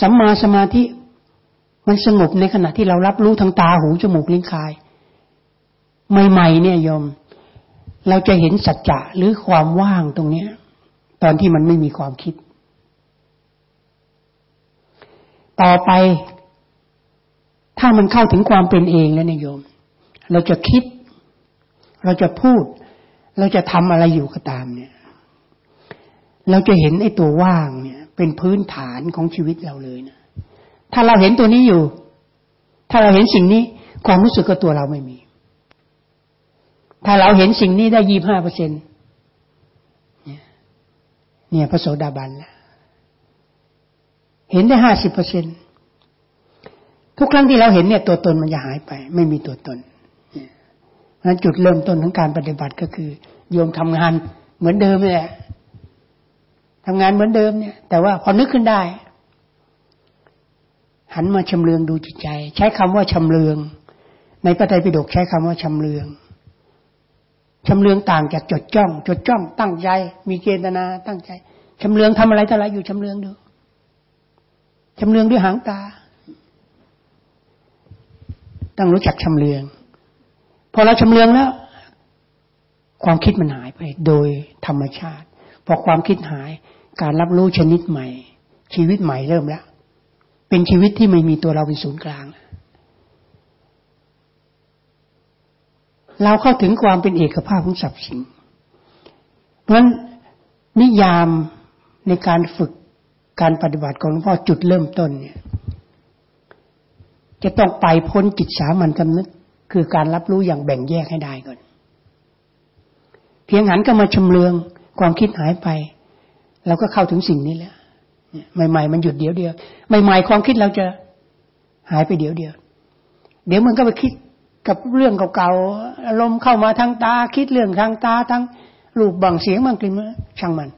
Speaker 1: สัมมาสมาธิมันสงบในขณะที่เรารับรู้ทางตาหูจมูกลิ้นกาย ใหม่ๆเนี่ยโยม เราจะเห็นสัจจะหรือความว่างตรงเนี้ย ตอนที่มันไม่มีความคิด ต่อไป ถ้ามันเข้าถึงความเป็นเองแล้วเนี่ยโยม เราจะคิด เราจะพูด เราจะทำอะไรอยู่ก็ตามเนี่ย เราจะเห็นไอ้ตัวว่างเนี่ย เป็นพื้นฐานของชีวิตเราเลยนะถ้าเราเห็นตัวนี้อยู่ ถ้าเราเห็นสิ่งนี้ ความรู้สึกกับตัวเราไม่มี ถ้าเราเห็นสิ่งนี้ได้ยี่ห้าเปอร์เซ็นเนี่ยพระโสดาบันแล้วเห็นได้ห้าสิบเปอร์เซ็นต์ทุกครั้งที่เราเห็นเนี่ย ตัวตนมันจะหายไป ไม่มีตัวตนนั้นจุดเริ่มต้นของการปฏิบัติก็คือ โยมทำงานเหมือนเดิมนี่แหละ ทำงานเหมือนเดิมเนี่ย แต่ว่าพอนึกขึ้นได้ หันมาชำเลืองดูจิตใจ ใช้คำว่าชำเลือง ในพระไตรปิฎกใช้คำว่าชำเลืองชำเลืองต่างจากจดจ้อง จดจ้องตั้งใจ มีเจตนาตั้งใจชำเลืองทำอะไรต่ออะไรอยู่ชำเลืองดูชำเลืองด้วยหางตา ต้องรู้จักชำเลือง พอเราชำเลืองแล้ว ความคิดมันหายไปโดยธรรมชาติ พอความคิดหาย การรับรู้ชนิดใหม่ ชีวิตใหม่เริ่มแล้ว เป็นชีวิตที่ไม่มีตัวเราเป็นศูนย์กลาง เราเข้าถึงความเป็นเอกภาพของสรรพสิ่งเพราะฉะนั้นนิยามในการฝึกการปฏิบัติของหลวงพ่อจุดเริ่มต้นเนี่ย จะต้องไปพ้นจิตสามัญกำนึก คือการรับรู้อย่างแบ่งแยกให้ได้ก่อน เพียงหันก็มาชำเลืองความคิดหายไป เราก็เข้าถึงสิ่งนี้แล้วใหม่ๆมันหยุดเดียวเดียวใหม่ๆความคิดเราจะหายไปเดียวเดียว เดี๋ยวมันก็ไปคิดกับเรื่องเก่าๆอารมณ์เข้ามาทางตา คิดเรื่องทางตาทั้งรูปบางเสียงบางกลิ่นช่างมัน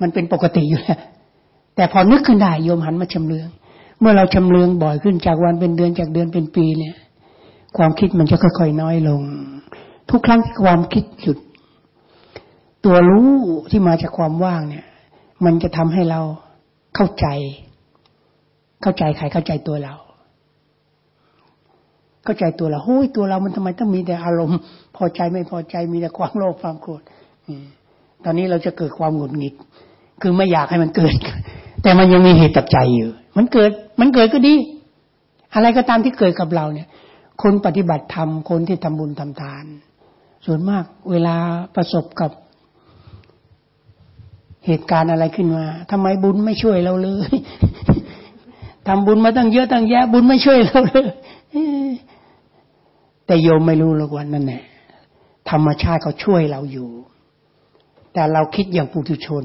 Speaker 1: มันเป็นปกติอยู่แล้วแต่พอนึกขึ้นได้โยมหันมาชำเลือง เมื่อเราชำเลืองบ่อยขึ้นจากวันเป็นเดือนจากเดือนเป็นปีเนี่ย ความคิดมันจะค่อยๆน้อยลง ทุกครั้งที่ความคิดหยุด ตัวรู้ที่มาจากความว่างเนี่ย มันจะทำให้เราเข้าใจ เข้าใจใครเข้าใจตัวเรา เข้าใจตัวเราโอ้ยตัวเรามันทำไมต้องมีแต่อารมณ์ พอใจไม่พอใจมีแต่ความโลภความโกรธตอนนี้เราจะเกิดความหงุดหงิด คือไม่อยากให้มันเกิด แต่มันยังมีเหตุตัดใจอยู่ มันเกิด มันเกิดก็ดี อะไรก็ตามที่เกิดกับเราเนี่ย คนปฏิบัติธรรมคนที่ทำบุญทำทาน ส่วนมากเวลาประสบกับ เหตุการณ์อะไรขึ้นมาทำไมบุญไม่ช่วยเราเลยทำบุญมาตั้งเยอะตั้งแยะ บุญไม่ช่วยเราเลย แต่โยมไม่รู้หรอกว่านั่นแหละธรรมชาติเขาช่วยเราอยู่ แต่เราคิดอย่างปุถุชน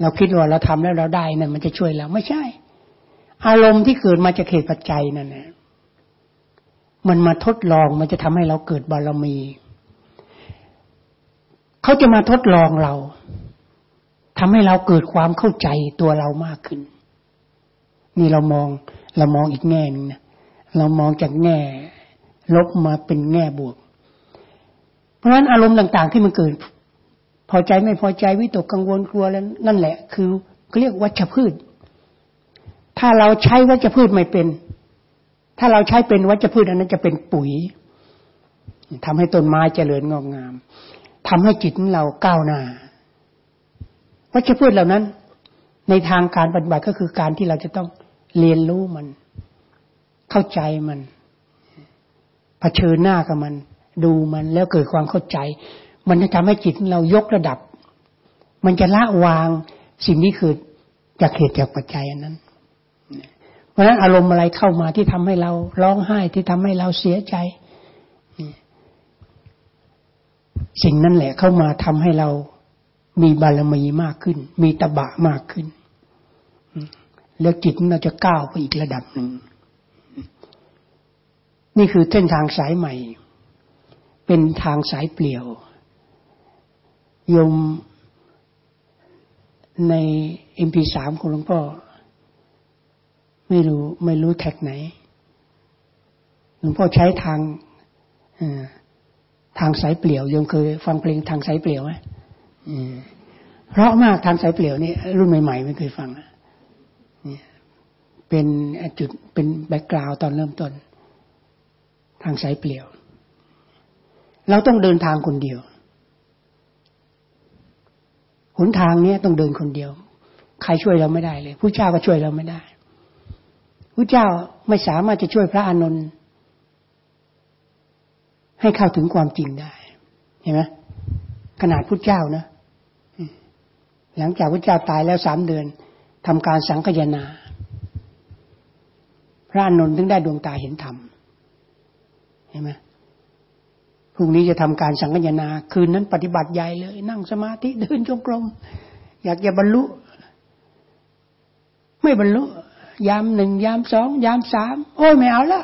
Speaker 1: เราคิดว่าเราทำแล้วเราได้นั่นมันจะช่วยเราไม่ใช่ อารมณ์ที่เกิดมาจากเหตุปัจจัยนั่นแหละมันมาทดลองมันจะทำให้เราเกิดบารมี เขาจะมาทดลองเราทำให้เราเกิดความเข้าใจตัวเรามากขึ้น นี่เรามองเรามองอีกแง่นึงนะเรามองจากแง่ ลบมาเป็นแง่บวก เพราะฉะนั้นอารมณ์ต่าง ๆ ที่มันเกิด พอใจไม่พอใจวิตกกังวลกลัวแล้วนั่นแหละ คือเขาเรียกวัชพืช ถ้าเราใช้วัชพืชไม่เป็น ถ้าเราใช้เป็นวัชพืชอันนั้นจะเป็นปุ๋ยทำให้ต้นไม้เจริญงอกงาม ทำให้จิตของเราก้าวหน้าวัชพืชเหล่านั้น ในทางการปฏิบัติก็คือการที่เราจะต้องเรียนรู้มัน เข้าใจมันเผชิญหน้ากับมัน ดูมันแล้วเกิดความเข้าใจ มันจะทำให้จิตเรายกระดับ มันจะละวางสิ่งนี้คือจากเหตุจากปัจจัยอันนั้น เพราะฉะนั้นอารมณ์อะไรเข้ามาที่ทำให้เราร้องไห้ที่ทำให้เราเสียใจ สิ่งนั้นแหละเข้ามาทำให้เรามีบารมีมากขึ้น มีตบะมากขึ้น แล้วจิตเราจะก้าวไปอีกระดับหนึ่ง นี่คือเส้นทางสายใหม่ เป็นทางสายเปลี่ยว ยมในเอ็มพีสามของหลวงพ่อ ไม่รู้ ไม่รู้แท็กไหน หลวงพ่อใช้ทาง ทางสายเปลี่ยวยมเคยฟังเพลงทางสายเปลี่ยวไหมเพราะมากทางสายเปลี่ยวนี่รุ่นใหม่ ๆ ไม่เคยฟังเป็นจุดเป็นแบ็กกราวตอนเริ่มต้น ทางสายเปลี่ยว เราต้องเดินทางคนเดียวหนทางนี้ต้องเดินคนเดียว ใครช่วยเราไม่ได้เลยผู้เจ้าก็ช่วยเราไม่ได้ผู้เจ้าไม่สามารถจะช่วยพระอานนท์ ให้เข้าถึงความจริงได้ เห็นไหมขนาดพุทธเจ้านะหลังจากพุทธเจ้าตายแล้วสามเดือนทำการสังคยนา พระอานนท์ถึงได้ดวงตาเห็นธรรมเห็นไหมพรุ่งนี้จะทำการสังกัญนา คืนนั้นปฏิบัติใหญ่เลย นั่งสมาธิเดินจงกรม อยากจะบรรลุ ไม่บรรลุ ยามหนึ่งยามสองยามสามโอ้ยไม่เอาละ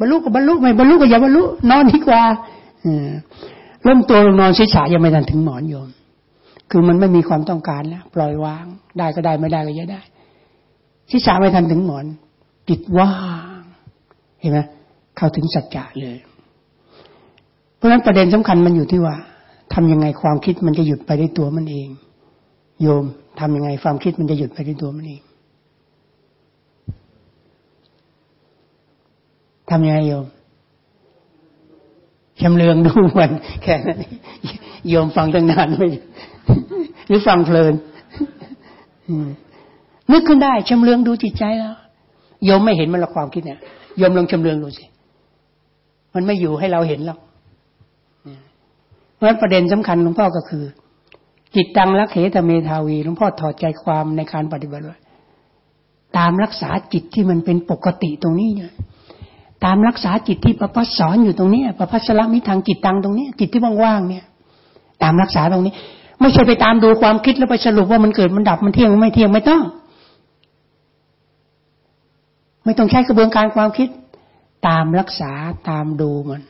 Speaker 1: บรรลุก็บรรลุไม่บรรลุก็อย่าบรรลุนอนดีกว่าเริ่มตัวลงนอนเฉยๆยังไม่ทันถึงหมอนโยม คือมันไม่มีความต้องการแล้วปล่อยวาง ได้ก็ได้ไม่ได้ก็อย่าได้ศีรษะไม่ทันถึงหมอนจิตว่างเห็นไหมเข้าถึงสัจจะเลย เพราะฉะนั้นประเด็นสำคัญมันอยู่ที่ว่าทำยังไงความคิดมันจะหยุดไปได้ตัวมันเอง โยมทำยังไงความคิดมันจะหยุดไปได้ตัวมันเอง ทำยังไงโยมชำเลืองดูมันแค่นั้นโยมฟังตั้งนานไม่หรือฟังเพลินนึกขึ้นได้ชำเลืองดูจิตใจแล้วโยมไม่เห็นมันละความคิดเนี่ยโยมลองชำเลืองดูสิมันไม่อยู่ให้เราเห็นหรอกเพราะฉะนั้นประเด็นสำคัญหลวงพ่อก็คือ จิตตังรักเหตเมทาวีหลวงพ่อถอดใจความในการปฏิบัติว่าตามรักษาจิตที่มันเป็นปกติตรงนี้เนี่ย ตามรักษาจิตที่ประพัสสอนอยู่ตรงนี้ประพัสละมิทางจิตตังตรงนี้จิตที่ว่างๆเนี่ย ตามรักษาตรงนี้ ไม่ใช่ไปตามดูความคิดแล้วไปสรุปว่ามันเกิดมันดับมันเที่ยงไม่เที่ยงไม่ต้อง ไม่ต้องใช้กระบวนการความคิด ตามรักษาตามดูมัน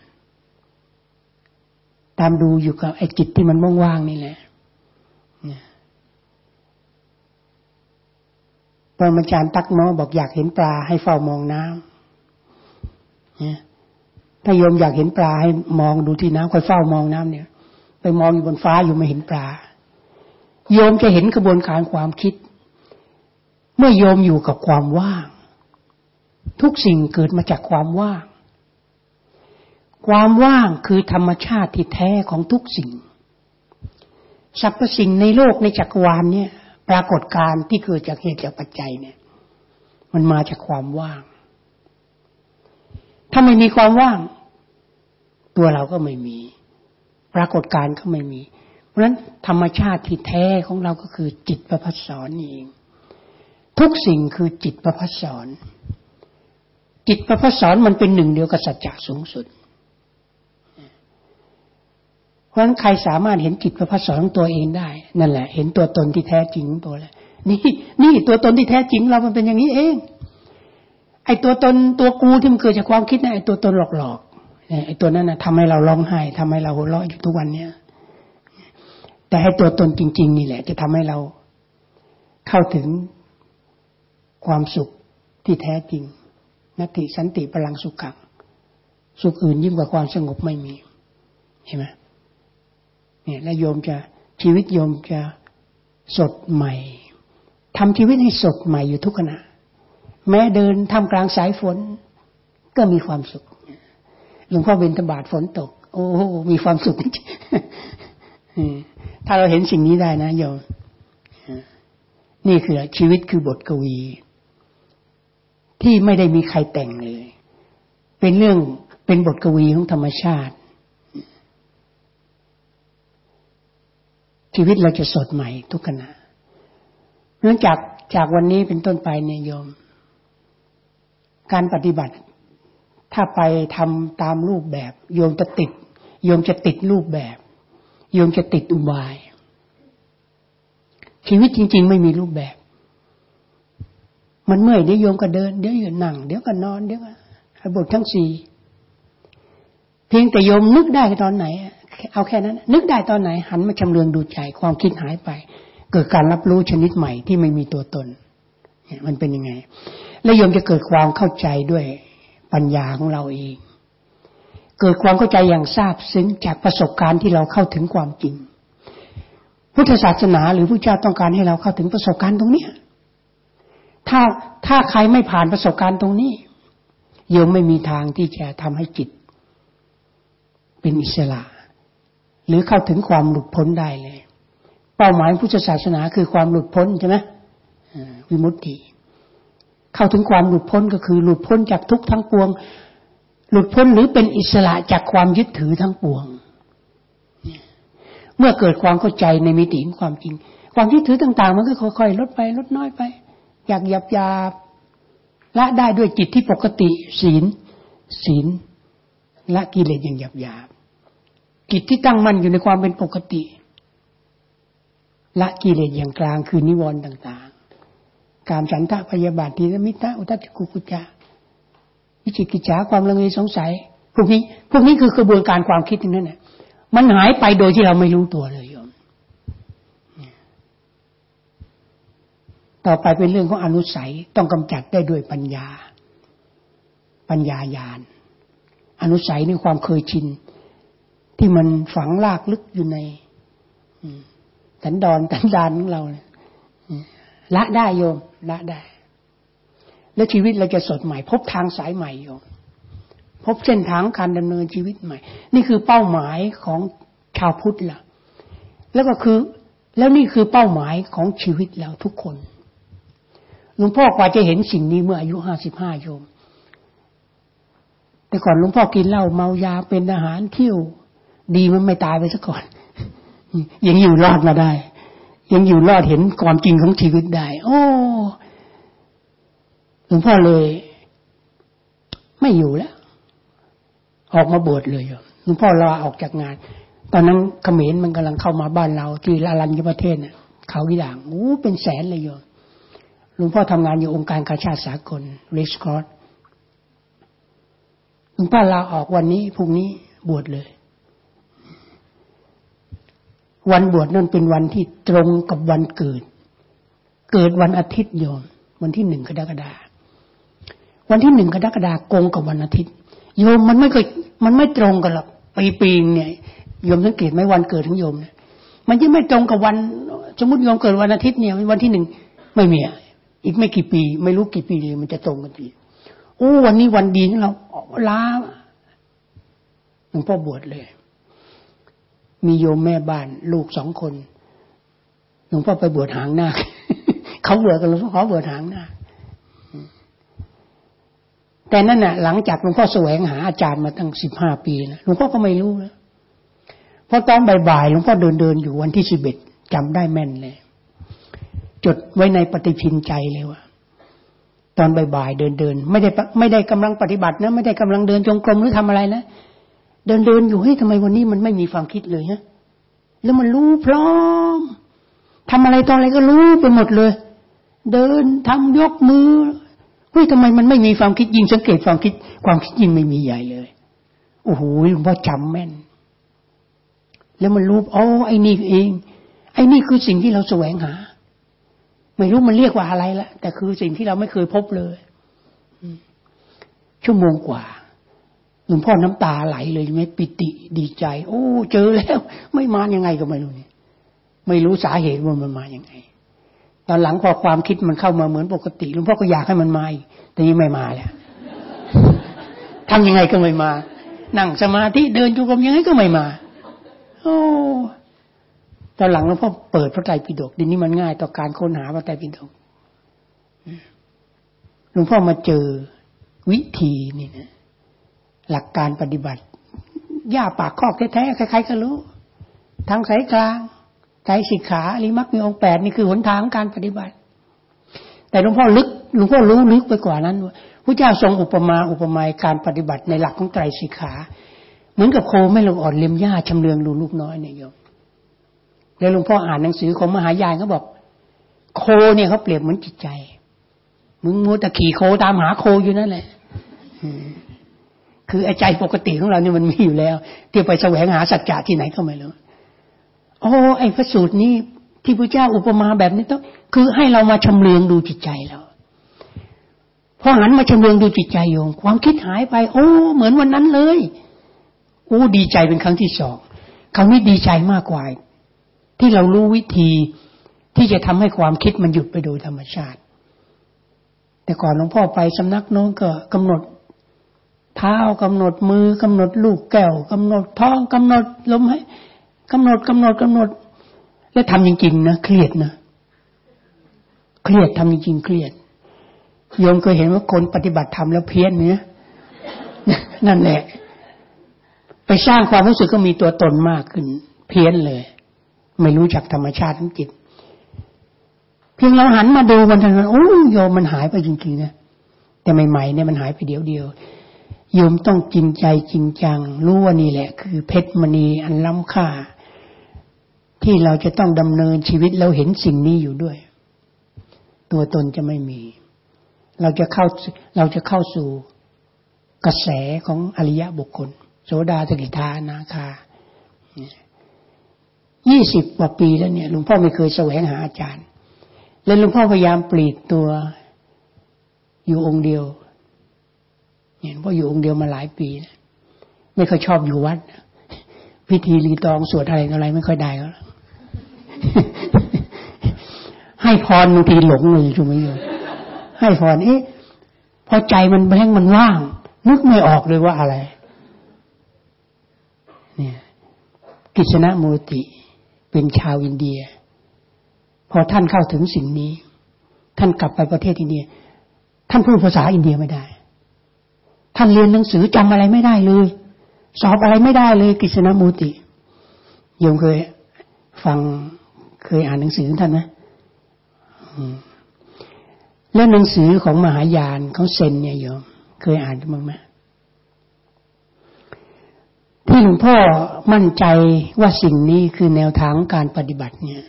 Speaker 1: ตามดูอยู่กับไอ้จิตที่มันว่างๆนี่แหละปรมาจารย์ตักน้อบอกอยากเห็นปลาให้เฝ้ามองน้ำถ้าโยมอยากเห็นปลาให้มองดูที่น้ำคอยเฝ้ามองน้ำเนี่ย ไปมองอยู่บนฟ้าอยู่ไม่เห็นปลา โยมจะเห็นกระบวนการความคิด เมื่อโยมอยู่กับความว่าง ทุกสิ่งเกิดมาจากความว่าง ความว่างคือธรรมชาติที่แท้ของทุกสิ่งสรรพสิ่งในโลกในจักรวาลเนี่ย ปรากฏการณ์ที่เกิดจากเหตุจากปัจจัยเนี่ย มันมาจากความว่าง ถ้าไม่มีความว่าง ตัวเราก็ไม่มี ปรากฏการณ์ก็ไม่มี เพราะฉะนั้นธรรมชาติที่แท้ของเราก็คือจิตประพัสสอนเอง ทุกสิ่งคือจิตประพัสสอนจิตประพัสอนมันเป็นหนึ่งเดียวกับสัจจะสูงสุด เพราะฉะนั้นใครสามารถเห็นจิตประพัสอนตัวเองได้ นั่นแหละ เห็นตัวตนที่แท้จริงตัวแล้วนี่นี่ตัวตนที่แท้จริงเรามันเป็นอย่างนี้เอง ไอ้ตัวตนตัวกูที่มันเกิดจากความคิดนะไอ้ตัวตนหลอกๆไอ้ตัวนั้นนะทำให้เราร้องไห้ทำให้เราหัวเราะอยู่ทุกวันเนี้ยแต่ให้ตัวตนจริง ๆ นี่แหละ จะทำให้เราเข้าถึงความสุขที่แท้จริงนัตติสันติพลังสุขขังสุขอื่นยิ่งกว่าความสงบไม่มีเห็นไหมเนี่ยแล้วโยมจะชีวิตโยมจะสดใหม่ทำชีวิตให้สดใหม่อยู่ทุกขณะ แม้เดินทำกลางสายฝน ก็มีความสุข หลวงพ่อเบญตบาทฝนตก โอ้มีความสุขถ้าเราเห็นสิ่งนี้ได้นะโยมนี่คือชีวิตคือบทกวี ที่ไม่ได้มีใครแต่งเลย เป็นเรื่องเป็นบทกวีของธรรมชาติ ชีวิตเราจะสดใหม่ทุกขณะเนื่องจากจากวันนี้เป็นต้นไปเนี่ยโยม การปฏิบัติ ถ้าไปทำตามรูปแบบ โยมจะติด โยมจะติดรูปแบบ โยมจะติดอุบาย ชีวิตจริง ๆ ไม่มีรูปแบบ มันเมื่อยเดี๋ยวโยมก็เดินเดี๋ยวอยู่นั่งเดี๋ยวก็นอนเดี๋ยวก็บททั้งสี่เพียงแต่โยมนึกได้ตอนไหน เอาแค่นั้น นึกได้ตอนไหน หันมาชำเลืองดูใจ ความคิดหายไป เกิดการรับรู้ชนิดใหม่ที่ไม่มีตัวตนเนี่ยมันเป็นยังไง และโยมจะเกิดความเข้าใจด้วยปัญญาของเราเอง เกิดความเข้าใจอย่างทราบซึ้งจากประสบการณ์ที่เราเข้าถึงความจริง พุทธศาสนาหรือพระเจ้าต้องการให้เราเข้าถึงประสบการณ์ตรงนี้ถ้าถ้าใครไม่ผ่านประสบการณ์ตรงนี้โยมไม่มีทางที่จะทำให้จิต เป็นอิสระ หรือเข้าถึงความหลุดพ้นได้เลย เป้าหมายพุทธศาสนาคือความหลุดพ้นใช่ไหมวิมุตติ เข้าถึงความหลุดพ้นก็คือ หลุดพ้นจากทุกทั้งปวง หลุดพ้นหรือเป็นอิสระจากความยึดถือทั้งปวง เมื่อเกิดความเข้าใจในมิติของความจริง ความยึดถือต่าง ๆ มันก็ค่อยๆลดไปลดน้อยไป อยากหยับยาละได้ด้วยจิตที่ปกติ ศีล ศีลละกิเลสอย่างหยับยาจิตที่ตั้งมั่นอยู่ในความเป็นปกติ ละกิเลสอย่างกลางคือนิวรณ์ต่างๆ การฉันทะพยาบาททีนมิตะอุตติกุกุจาวิจิกิจฉาความลังเลสงสัย พวกนี้ พวกนี้คือกระบวนการความคิดนั่นแหละมันหายไปโดยที่เราไม่รู้ตัวเลยโยมต่อไปเป็นเรื่องของอนุสัยต้องกำจัดได้ด้วยปัญญา ปัญญาญาณอนุสัยในความเคยชิน ที่มันฝังลากลึกอยู่ในสันดอนสันดานของเราเนี่ย ละได้โยมละได้ แล้วชีวิตเราจะสดใหม่ พบทางสายใหม่โยม พบเส้นทางการดำเนินชีวิตใหม่ นี่คือเป้าหมายของชาวพุทธล่ะ แล้วก็คือแล้วนี่คือเป้าหมายของชีวิตเราทุกคนหลวงพ่อกว่าจะเห็นสิ่งนี้เมื่ออายุห้าสิบห้าโยม แต่ก่อนหลวงพ่อกินเหล้าเมายาเป็นอาหารเที่ยว ดีมันไม่ตายไปซะก่อนยังอยู่รอดมาได้ ยังอยู่รอดเห็นความจริงของชีวิตได้ โอ้หลวงพ่อเลย ไม่อยู่แล้ว ออกมาบวชเลยหลวงพ่อลาออกจากงาน ตอนนั้นเขมรมันกำลังเข้ามาบ้านเรา ที่ลาลันยประเทศเนี่ยเขาอีด่างโอ้เป็นแสนเลยโยมหลวงพ่อทำงานอยู่องค์การกาชาติสากลเรสคอร์ดหลวงพ่อลาออกวันนี้พรุ่งนี้บวชเลย วันบวชนั่นเป็นวันที่ตรงกับวันเกิด เกิดวันอาทิตย์โยม วันที่หนึ่งกรกฎาวันที่หนึ่งกรกฎาคมกับวันอาทิตย์ โยมมันไม่เคยมันไม่ตรงกันหรอกปีปีเนี่ยโยมสังเกตไหมวันเกิดของโยมเนี่ยมันยังไม่ตรงกับวันสมมติโยมเกิดวันอาทิตย์เนี่ยวันที่หนึ่งไม่มีอีกไม่กี่ปี ไม่รู้กี่ปีเลยมันจะตรงกันทีโอ้วันนี้วันดีนะเราล้าหลวงพ่อบวชเลย มีโยมแม่บ้าน ลูกสองคนหลวงพ่อไปบวชหางหน้าเขาบวชกันหลวงพ่อขอบวชหางหน้าแต่นั่นน่ะ หลังจากหลวงพ่อแสวงหาอาจารย์มาตั้งสิบห้าปีนะหลวงพ่อก็ไม่รู้นะพอตอนบ่ายๆหลวงพ่อเดินเดินอยู่วันที่สิบเอ็ดจำได้แม่นเลย จดไว้ในปฏิพินใจเลยว่าตอนบ่ายๆเดินเดินไม่ได้ไม่ได้กำลังปฏิบัตินะ ไม่ได้กำลังเดินจงกรมหรือทำอะไรนะ เดินเดินอยู่เฮ้ยทำไมวันนี้มันไม่มีความคิดเลยฮะแล้วมันรู้พร้อมทำอะไรตอนอะไรก็รู้ไปหมดเลย เดินทำยกมือเฮ้ยทำไมมันไม่มีความคิดยิงสังเกตความคิด ความคิดยิงไม่มีใหญ่เลยโอ้โหหลวงพ่อจำแม่น แล้วมันรู้อ๋อไอ้นี่เอง ไอ้นี่คือสิ่งที่เราแสวงหา ไม่รู้มันเรียกว่าอะไรละแต่คือสิ่งที่เราไม่เคยพบเลยชั่วโมงกว่า หลวงพ่อน้ำตาไหลเลยไหมปิติดีใจ โอ้ เจอแล้ว ไม่มายังไงก็ไม่รู้เนี่ยไม่รู้สาเหตุว่ามันมาอย่างไง ตอนหลังพอความคิดมันเข้ามาเหมือนปกติหลวงพ่อก็อยากให้มันมาแต่นี้ไม่มาแล้วทำยังไงก็ไม่มา นั่งสมาธิเดินจูกรมยังไงก็ไม่มา โอ้ตอนหลังหลวงพ่อเปิดพระไตรปิฎกดินนี้มันง่ายต่อการค้นหาพระไตรปิฎกหลวงพ่อมาเจอวิธีนี่นะ หลักการปฏิบัติย่าปากคอกแท้ๆใครๆก็รู้ ทางสายกลางใจสิกขาอริมักมีองค์แปดนี่คือหนทางการปฏิบัติ แต่หลวงพ่อลึกหลวงพ่อรู้ลึกไปกว่านั้นพระเจ้าทรงอุปมาอุปไมยการปฏิบัติในหลักของไตรสิกขา เหมือนกับโคไม่ลงอ่อนเลียมหญ้าชำเลืองดูลูกน้อยเนี่ยโยมแล้วหลวงพ่ออ่านหนังสือของมหายานเขาบอก โคเนี่ยเขาเปรียบเหมือนจิตใจ มึงมัวแต่ขี่โคตามหาโคอยู่นั่นแหละ คือไอ้ใจปกติของเราเนี่ยมันมีอยู่แล้ว ที่ไปแสวงหาสัจจะที่ไหนก็ไม่รู้โอ้ไอ้พระสูตรนี้ที่พระเจ้าอุปมาแบบนี้ต้อง คือให้เรามาชำเลืองดูจิตใจเราพอหันมาชำเลืองดูจิตใจโยมความคิดหายไป โอ้ เหมือนวันนั้นเลยโอ้ดีใจเป็นครั้งที่สองครั้งนี้ดีใจมากกว่า ที่เรารู้วิธีที่จะทำให้ความคิดมันหยุดไปโดยธรรมชาติ แต่ก่อนหลวงพ่อไปสำนักโน้นก็กำหนด เท้ากำหนดมือกำหนดลูกแก้วกำหนดท้องกำหนดลมให้กำหนดกำหนดกำหนด แล้วทำจริงๆนะเครียดนะเครียดทำจริงๆเครียดโยมเคยเห็นว่าคนปฏิบัติธรรมแล้วเพี้ยนเนี่ยนั่นแหละ ไปสร้างความรู้สึกก็มีตัวตนมากขึ้น เพี้ยนเลย ไม่รู้จักธรรมชาติทั้งจิต เพียงเราหันมาดูมันทันโอ้โยมมันหายไปจริงๆนะแต่ใหม่ๆเนี่ยมันหายไปเดียวเดียว โยมต้องจริงใจจริงจัง รู้ว่านี่แหละ คือเพชรมณีอันล้ำค่า ที่เราจะต้องดำเนินชีวิตเราเห็นสิ่งนี้อยู่ด้วย ตัวตนจะไม่มี เราจะเข้าเราจะเข้าสู่กระแสของอริยะบุคคล โสดาสกิทานาคายี่สิบกว่าปีแล้วเนี่ยหลวงพ่อไม่เคยแสวงหาอาจารย์ แล้วหลวงพ่อพยายามปลีกตัวอยู่องค์เดียว เห็นว่าอยู่องค์เดียวมาหลายปีไม่ค่อยชอบอยู่วัดพิธีรีตองสวดอะไรอะไร ไม่ค่อยได้แล้วให้พรบางทีหลงเลยช่ไหมโยมให้พรเอ๊ะพอใจมันแบงมันว่าง นึกไม่ออกเลยว่าอะไร เนี่ย กิษณะมูติเป็นชาวอินเดีย พอท่านเข้าถึงสิ่งนี้ ท่านกลับไปประเทศอินเดีย ท่านพูดภาษาอินเดียไม่ได้ ท่านเรียนหนังสือจำอะไรไม่ได้เลย สอบอะไรไม่ได้เลยกิษณมูติโยมเคย ฟังเคยอ่านหนังสือท่านนะแล้วหนังสือของมหายานเขาเซนเนี่ยโยม เคยอ่านบ้างไหมที่หลวงพ่อมั่นใจว่าสิ่งนี้คือแนวทางการปฏิบัติเนี่ย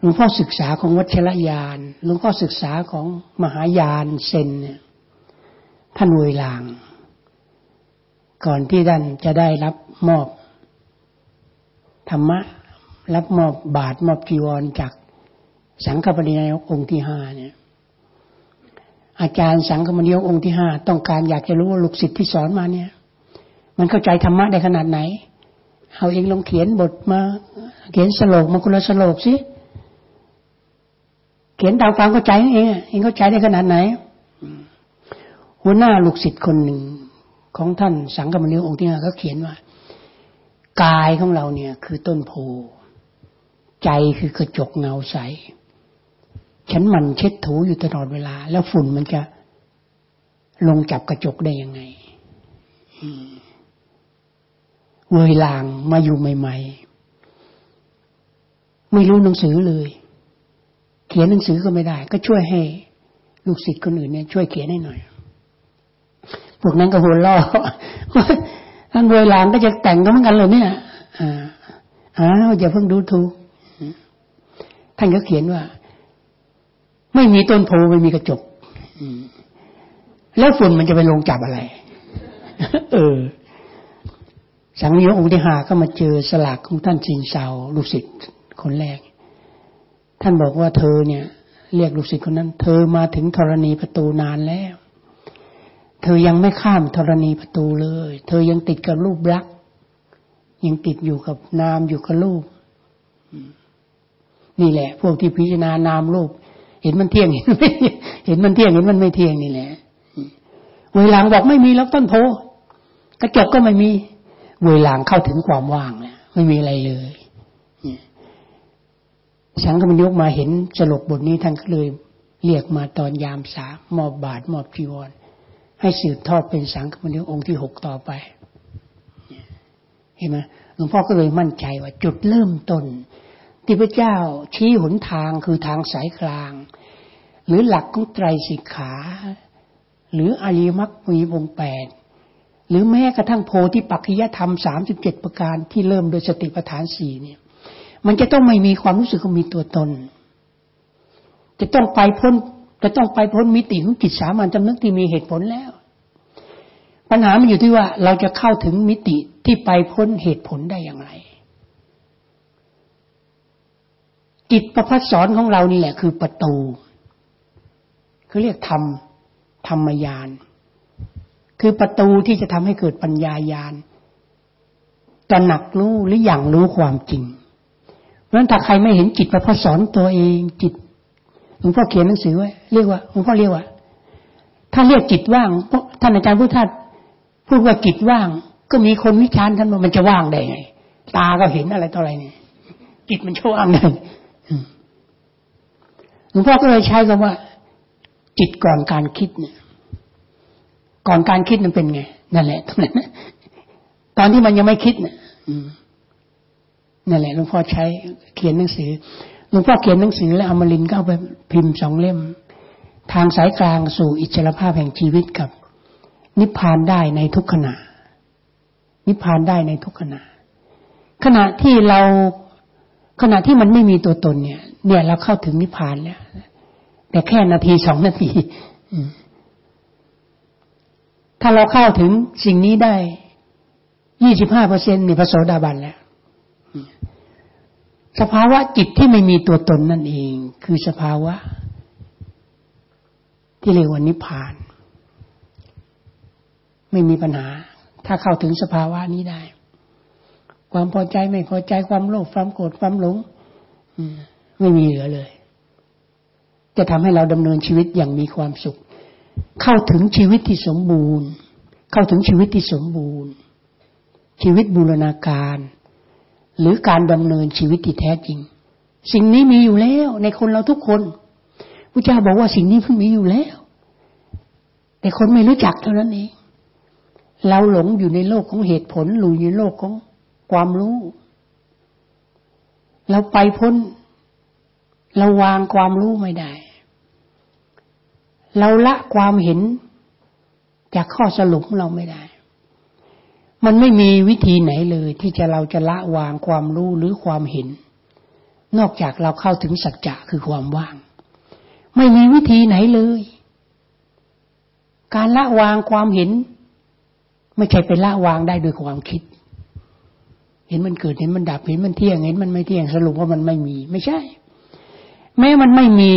Speaker 1: หลวงพ่อศึกษาของวัชรยานหลวงพ่อศึกษาของมหายานเซนเนี่ย ท่านเวลาง ก่อนที่ท่านจะได้รับมอบ ธรรมะ รับมอบบาทมอบจีวรจากสังฆปรินายกองค์ที่ห้าเนี่ยอาจารย์สังฆปรินายกองค์ที่ห้าต้องการอยากจะรู้ว่าลูกศิษย์ที่สอนมาเนี่ย มันเข้าใจธรรมะได้ขนาดไหน เอาเองลองเขียนบทมา เขียนสโลกมาคุณสโลกสิเขียนตามความเข้าใจเองเองเข้าใจได้ขนาดไหน หัวหน้าลูกศิษย์คนหนึ่งของท่านสังกมณิองค์ที่ห้าเขาเขียนว่า กายของเราเนี่ย คือต้นโพใจคือกระจกเงาใส ฉันมันเช็ดถูอยู่ตลอดเวลา แล้วฝุ่นมันจะลงจับกระจกได้ยังไงเวลางมาอยู่ใหม่ๆ ไม่รู้หนังสือเลย เขียนหนังสือก็ไม่ได้ ก็ช่วยให้ ลูกศิษย์คนอื่นเนี่ยช่วยเขียนให้หน่อย พวกนั้นก็หัวล้อท่านโวยหลานก็จะแต่งกันเหมือนกันเลยเนี่ยอ่าอ้าวอย่าเพิ่งดูถูกท่านก็เขียนว่า ไม่มีต้นโพไม่มีกระจกแล้วฝุ่นมันจะไปลงจับอะไร เออ สังเวียองค์ที่หาก็มาเจอสลากของท่านสินเสาลูกศิษย์คนแรก ท่านบอกว่าเธอเนี่ย เรียกลูกศิษย์คนนั้น เธอมาถึงธรณีประตูนานแล้ว เธอยังไม่ข้ามธรณีประตูเลย เธอยังติดกับรูปรักยังติดอยู่กับนามอยู่กับรูปนี่แหละ พวกที่พิจารณานามรูป เห็นมันเที่ยงเห็นไม่เห็นมันเที่ยงเห็นมันไม่เที่ยงนี่แหละเวลางบอกไม่มีแล้วต้นโพกระจกก็ไม่มีเวลางเข้าถึงความว่างเนี่ยไม่มีอะไรเลยสังฆมยกมาเห็นสลบบทนี้ท่านก็เลย เรียกมาตอนยามสามมอบบาทมอบจีวร ให้สืบทอดเป็นสังฆมยกองค์ที่หกต่อไปเห็นไหมหลวงพ่อก็เลยมั่นใจว่า จุดเริ่มต้นที่พระเจ้าชี้หนทางคือทางสายกลาง หรือหลักของไตรสิกขา หรืออริมักมีวงแปดหรือแม้กระทั่งโพธิปัจจยธรรมสามสิบเจ็ดประการที่เริ่มโดยสติปัฏฐานสี่เนี่ย มันจะต้องไม่มีความรู้สึกว่ามีตัวตน จะต้องไปพ้น จะต้องไปพ้นมิติของจิตสามัญจำนึกที่มีเหตุผลแล้ว ปัญหามันอยู่ที่ว่าเราจะเข้าถึงมิติที่ไปพ้นเหตุผลได้อย่างไรจิตประพัดสอนของเรานี่แหละคือประตู คือเรียกธรรมธรรมยาน คือประตูที่จะทำให้เกิดปัญญายาณตระหนักรู้หรืออย่างรู้ความจริงเพราะฉะนั้นถ้าใครไม่เห็นจิตประพัสอนตัวเองจิต หลวงพ่อเขียนหนังสือไว้เรียกว่าหลวงพ่อเรียกว่า ถ้าเรียกจิตว่างท่านอาจารย์พุทธทาสพูดว่าจิตว่าง ก็มีคนวิจารณ์ท่านว่ามันจะว่างได้ไง ตาก็เห็นอะไรต่ออะไรเนี่ยจิตมันจะว่างได้หลวงพ่อก็เลยใช้คำว่า จิตก่อนการคิดเนี่ย ก่อนการคิดมันเป็นไงนั่นแหละตรงนั้นตอนที่มันยังไม่คิดเนี่ยนั่นแหละหลวงพ่อใช้เขียนหนังสือ หลวงพ่อเขียนหนังสือแล้วอามาลินก็เอาไปพิมพ์สองเล่ม ทางสายกลางสู่อิสรภาพแห่งชีวิตกับ นิพพานได้ในทุกขณะ นิพพานได้ในทุกขณะ ขณะที่เราขณะที่มันไม่มีตัวตนเนี่ย เนี่ยเราเข้าถึงนิพพานแล้วแต่แค่นาทีสองนาที ถ้าเราเข้าถึงสิ่งนี้ได้ยี่สิบห้าเปอร์เซ็นต์นี่พระโสดาบันแล้ว สภาวะจิตที่ไม่มีตัวตนนั่นเอง คือสภาวะ ที่เรียกว่านิพพาน ไม่มีปัญหา ถ้าเข้าถึงสภาวะนี้ได้ ความพอใจไม่พอใจความโลภความโกรธความหลงไม่มีเหลือเลย จะทำให้เราดำเนินชีวิตอย่างมีความสุข เข้าถึงชีวิตที่สมบูรณ์ เข้าถึงชีวิตที่สมบูรณ์ ชีวิตบูรณาการ หรือการดำเนินชีวิตที่แท้จริง สิ่งนี้มีอยู่แล้ว ในคนเราทุกคนพระเจ้าบอกว่าสิ่งนี้เพิ่งมีอยู่แล้ว แต่คนไม่รู้จักเท่านั้นเองเราหลงอยู่ในโลกของเหตุผลหลุยในโลกของความรู้ เราไปพ้น เราวางความรู้ไม่ได้ เราละความเห็นจากข้อสรุปเราไม่ได้ มันไม่มีวิธีไหนเลยที่จะเราจะละวางความรู้หรือความเห็น นอกจากเราเข้าถึงสัจจะคือความว่าง ไม่มีวิธีไหนเลย การละวางความเห็น ไม่ใช่ไปละวางได้โดยความคิด เห็นมันเกิดเห็นมันดับเห็นมันเที่ยงเห็นมันไม่เที่ยงสรุปว่ามันไม่มี ไม่ใช่ แม้มันไม่มี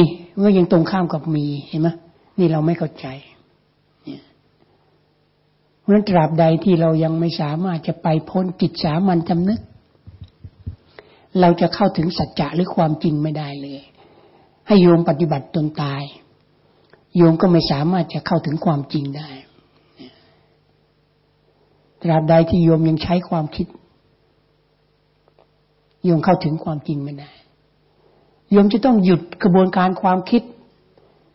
Speaker 1: ก็ยังตรงข้ามกับมีเห็นไหมนี่เราไม่เข้าใจ เพราะนั้นตราบใดที่เรายังไม่สามารถจะไปพ้นจิตสามัญจำนึก เราจะเข้าถึงสัจจะหรือความจริงไม่ได้เลย ให้โยมปฏิบัติตนตาย โยมก็ไม่สามารถจะเข้าถึงความจริงได้ตราบใดที่โยมยังใช้ความคิด โยมเข้าถึงความจริงไม่ได้โยมจะต้องหยุดกระบวนการความคิด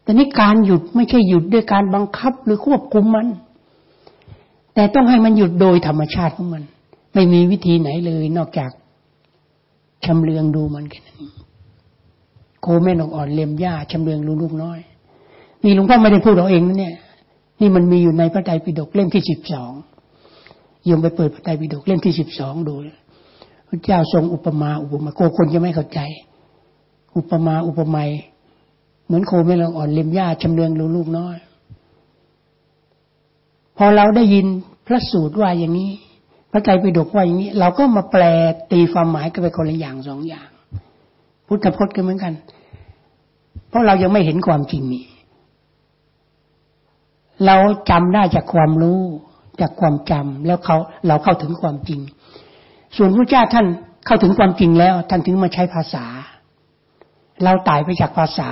Speaker 1: แต่นี้การหยุดไม่ใช่หยุดด้วยการบังคับหรือควบคุมมัน แต่ต้องให้มันหยุดโดยธรรมชาติของมัน ไม่มีวิธีไหนเลย นอกจากชำเลืองดูมันแค่นั้นโคแม่นกอ่อนเลียมหญ้าชำเลืองลูกน้อยนี่หลวงพ่อไม่ได้พูดเราเองนะเนี่ย นี่มันมีอยู่ในพระไตรปิฎกเล่มที่สิบสองยมไปเปิดพระไตรปิฎกเล่มที่สิบสองดูพระเจ้าทรงอุปมาอุปมาโกคนจะไม่เข้าใจ อุปมาอุปไมยเหมือนโคไม่ลองอ่อนเล็มหญ้าชำเลืองลูลูกน้อย พอเราได้ยินพระสูตรว่าอย่างนี้ พระไตรปิฎกว่าอย่างนี้ เราก็มาแปลตีความหมายกันไปคนละอย่างสองอย่าง พุทธพจน์ก็เหมือนกัน เพราะเรายังไม่เห็นความจริงนี่เราจำได้จากความรู้จากความจำแล้วเขาเราเข้าถึงความจริง ส่วนพระเจ้าท่านเข้าถึงความจริงแล้ว ท่านถึงมาใช้ภาษา เราตายไปจากภาษา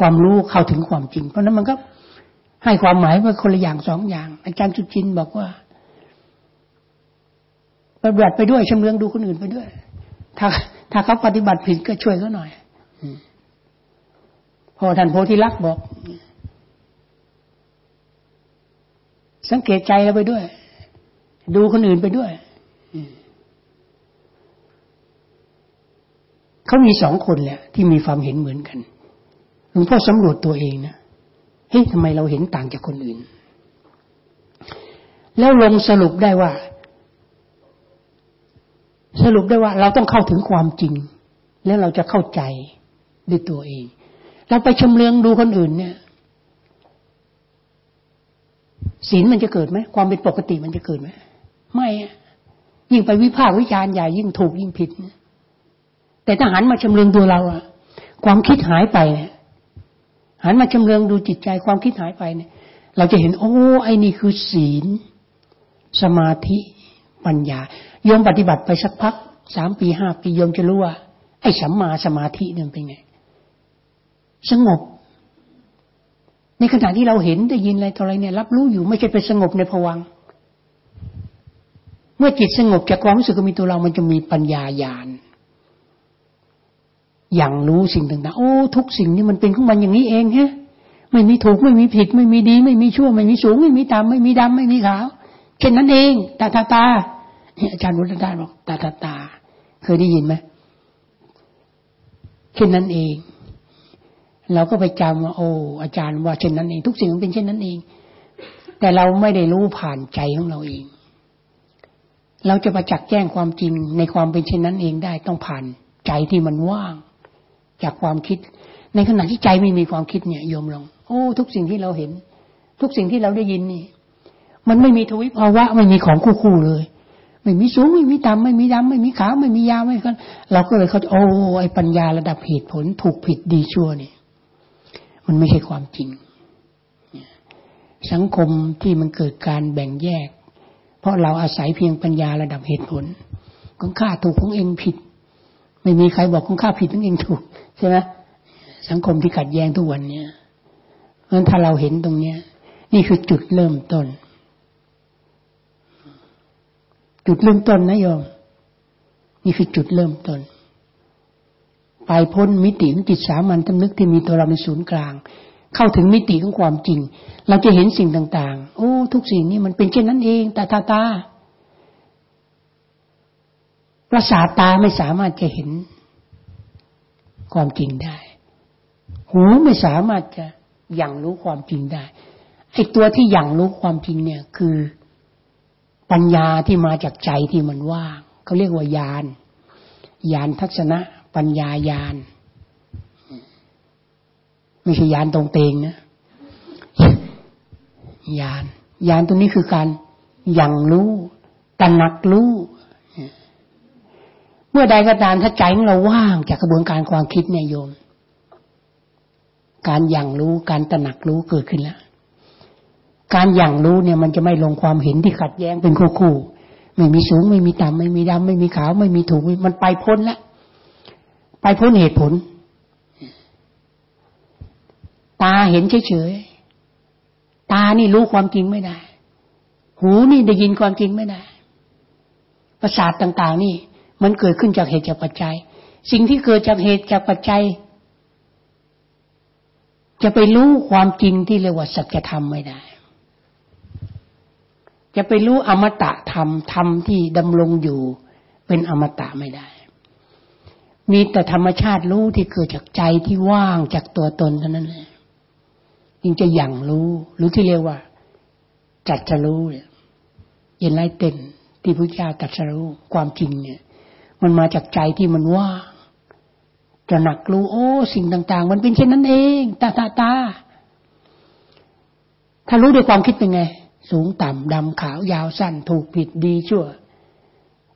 Speaker 1: ความรู้เข้าถึงความจริง เพราะนั้นมันก็ ให้ความหมายว่าคนละอย่างสองอย่าง อาจารย์จุจินบอกว่าปฏิบัติไปด้วยชำเลืองดูคนอื่นไปด้วย ถ้า ถ้าเขาปฏิบัติผิดก็ช่วยเขาหน่อยพอท่านโพธิลักษ์บอก สังเกตใจเราไปด้วย ดูคนอื่นไปด้วยเขามีสองคนแหละที่มีความเห็นเหมือนกันหลวงพ่อสำรวจตัวเองนะ เฮ้ยทำไมเราเห็นต่างจากคนอื่น แล้วลงสรุปได้ว่า สรุปได้ว่า เราต้องเข้าถึงความจริง แล้วเราจะเข้าใจด้วยตัวเอง เราไปชมเลืองดูคนอื่นเนี่ยศีลมันจะเกิดไหมความเป็นปกติมันจะเกิดไหมไม่ยิ่งไปวิพากษ์วิจารณ์ใหญ่ยิ่งถูกยิ่งผิด แต่ถ้าหันมาชำเลืองตัวเราอะความคิดหายไปเนี่ย หันมาชำเลืองดูจิตใจความคิดหายไปเนี่ย เราจะเห็น โอ้ไอ้นี่คือศีล สมาธิปัญญาโยมปฏิบัติไปสักพักสามปีห้าปีโยมจะรู้ว่า ไอ้สัมมาสมาธิเนี่ยเป็นไง สงบ ในขณะที่เราเห็นได้ยินอะไรต่ออะไรเนี่ย รับรู้อยู่ไม่ใช่ไปสงบในภวังเมื่อจิตสงบจากความรู้สึกมีตัวเรามันจะมีปัญญาญาณ อย่างรู้สิ่งต่างๆ โอ้ ทุกสิ่งนี่มันเป็นของมันอย่างนี้เองฮะ ไม่มีถูกไม่มีผิด ไม่มีดี ไม่มีชั่ว ไม่มีสูง ไม่มีต่ำไม่มีดำไม่มีขาวเช่นนั้นเองตาตาตาอาจารย์วุฒิดาบอกตาตาตา เคยได้ยินไหมเช่นนั้นเอง เราก็ไปจำว่าโอ้อาจารย์ว่าเช่นนั้นเอง ทุกสิ่งมันเป็นเช่นนั้นเอง แต่เราไม่ได้รู้ผ่านใจของเราเอง เราจะประจักษ์แจ้งความจริงในความเป็นเช่นนั้นเองได้ต้องผ่านใจที่มันว่าง จากความคิด ในขณะที่ใจไม่มีความคิดเนี่ยโยมลองโอ้ทุกสิ่งที่เราเห็น ทุกสิ่งที่เราได้ยินนี่ มันไม่มีทวิภาวะไม่มีของคู่คู่เลย ไม่มีสูงไม่มีต่ำไม่มีดำไม่มีขาวไม่มียาวไม่กันเราก็เลยเขาโอ้ไอ้ปัญญาระดับเหตุผลถูกผิดดีชั่วนี่มันไม่ใช่ความจริง สังคมที่มันเกิดการแบ่งแยก เพราะเราอาศัยเพียงปัญญาระดับเหตุผล ของข้าถูกของเองผิด ไม่มีใครบอกของข้าผิดของเองถูกใช่ไหมสังคมที่ขัดแย้งทุกวันเนี่ยเพราะถ้าเราเห็นตรงเนี้ย นี่คือจุดเริ่มต้น จุดเริ่มต้นนะโยม นี่คือจุดเริ่มต้น ไปพ้นมิติของจิตสามัญตำนึกที่มีตัวเราเป็นศูนย์กลาง เข้าถึงมิติของความจริง เราจะเห็นสิ่งต่าง ๆ โอ้ ทุกสิ่งนี้มันเป็นเช่นนั้นเอง แตาตาตา ประสาทตาไม่สามารถจะเห็นความจริงได้ หูไม่สามารถจะยังรู้ความจริงได้ ไอ้ตัวที่ยังรู้ความจริงเนี่ยคือปัญญาที่มาจากใจที่มันว่างเขาเรียกว่าญาณญาณทัศนะ ปัญญาญาณไม่ใช่ญาณตรงเตงนะญาณญาณตัวนี้คือการยังรู้ตระหนักรู้ มื่อใดก็ตามถ้าใจของเราว่างจากกระบวนการความคิดเนี่ยโยม การอย่างรู้การตระหนักรู้เกิดขึ้นแล้วการอย่างรู้เนี่ยมันจะไม่ลงความเห็นที่ขัดแย้งเป็นคู่คู่ไม่มีสูงไม่มีต่ำไม่มีดำไม่มีขาว ไม่มีถูกมันไปพ้นล้วไปพ้นเหตุผล ตาเห็นเฉยๆตานี่รู้ความจริงไม่ได้ หูนี่ได้ยินความจริงไม่ได้ ประสาทต่าง ๆ นี่ มันเกิดขึ้นจากเหตุจากปัจจัย สิ่งที่เกิดจากเหตุจากปัจจัย จะไปรู้ความจริงที่เรียกว่าสัจธรรมไม่ได้ จะไปรู้อมตะธรรมธรรมที่ดำรงอยู่ เป็นอมตะไม่ได้ มีแต่ธรรมชาติรู้ที่เกิดจากใจที่ว่างจากตัวตนเท่านั้นแหละจึงจะอย่างรู้หรือที่เรียกว่า จัดจะรู้เนี่ยเย็นไล่เต้นที่พระเจ้าตัดสรู้ความจริงเนี่ย มันมาจากใจที่มันว่าจะหนักรู้โอ้ สิ่งต่าง ๆ มันเป็นเช่นนั้นเอง ตาตาตาถ้ารู้ด้วยความคิดเป็นไง สูงต่ำดำขาวยาวสั้น ถูกผิดดีชั่ว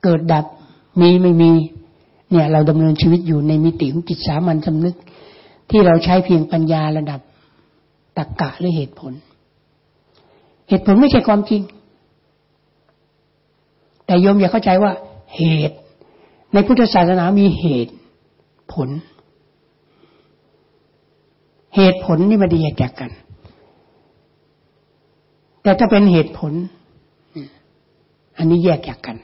Speaker 1: เกิดดับมีไม่มี เนี่ย เราดำเนินชีวิตอยู่ในมิติของจิตสามัญสำนึก ที่เราใช้เพียงปัญญาระดับตรรกกะหรือเหตุผล เหตุผลไม่ใช่ความจริง แต่โยมอย่าเข้าใจว่า เหตุ ในพุทธศาสนามีเหตุผล เหตุผลนี่มันดีแยกจากกัน แต่ถ้าเป็นเหตุผล อันนี้แยกจากกัน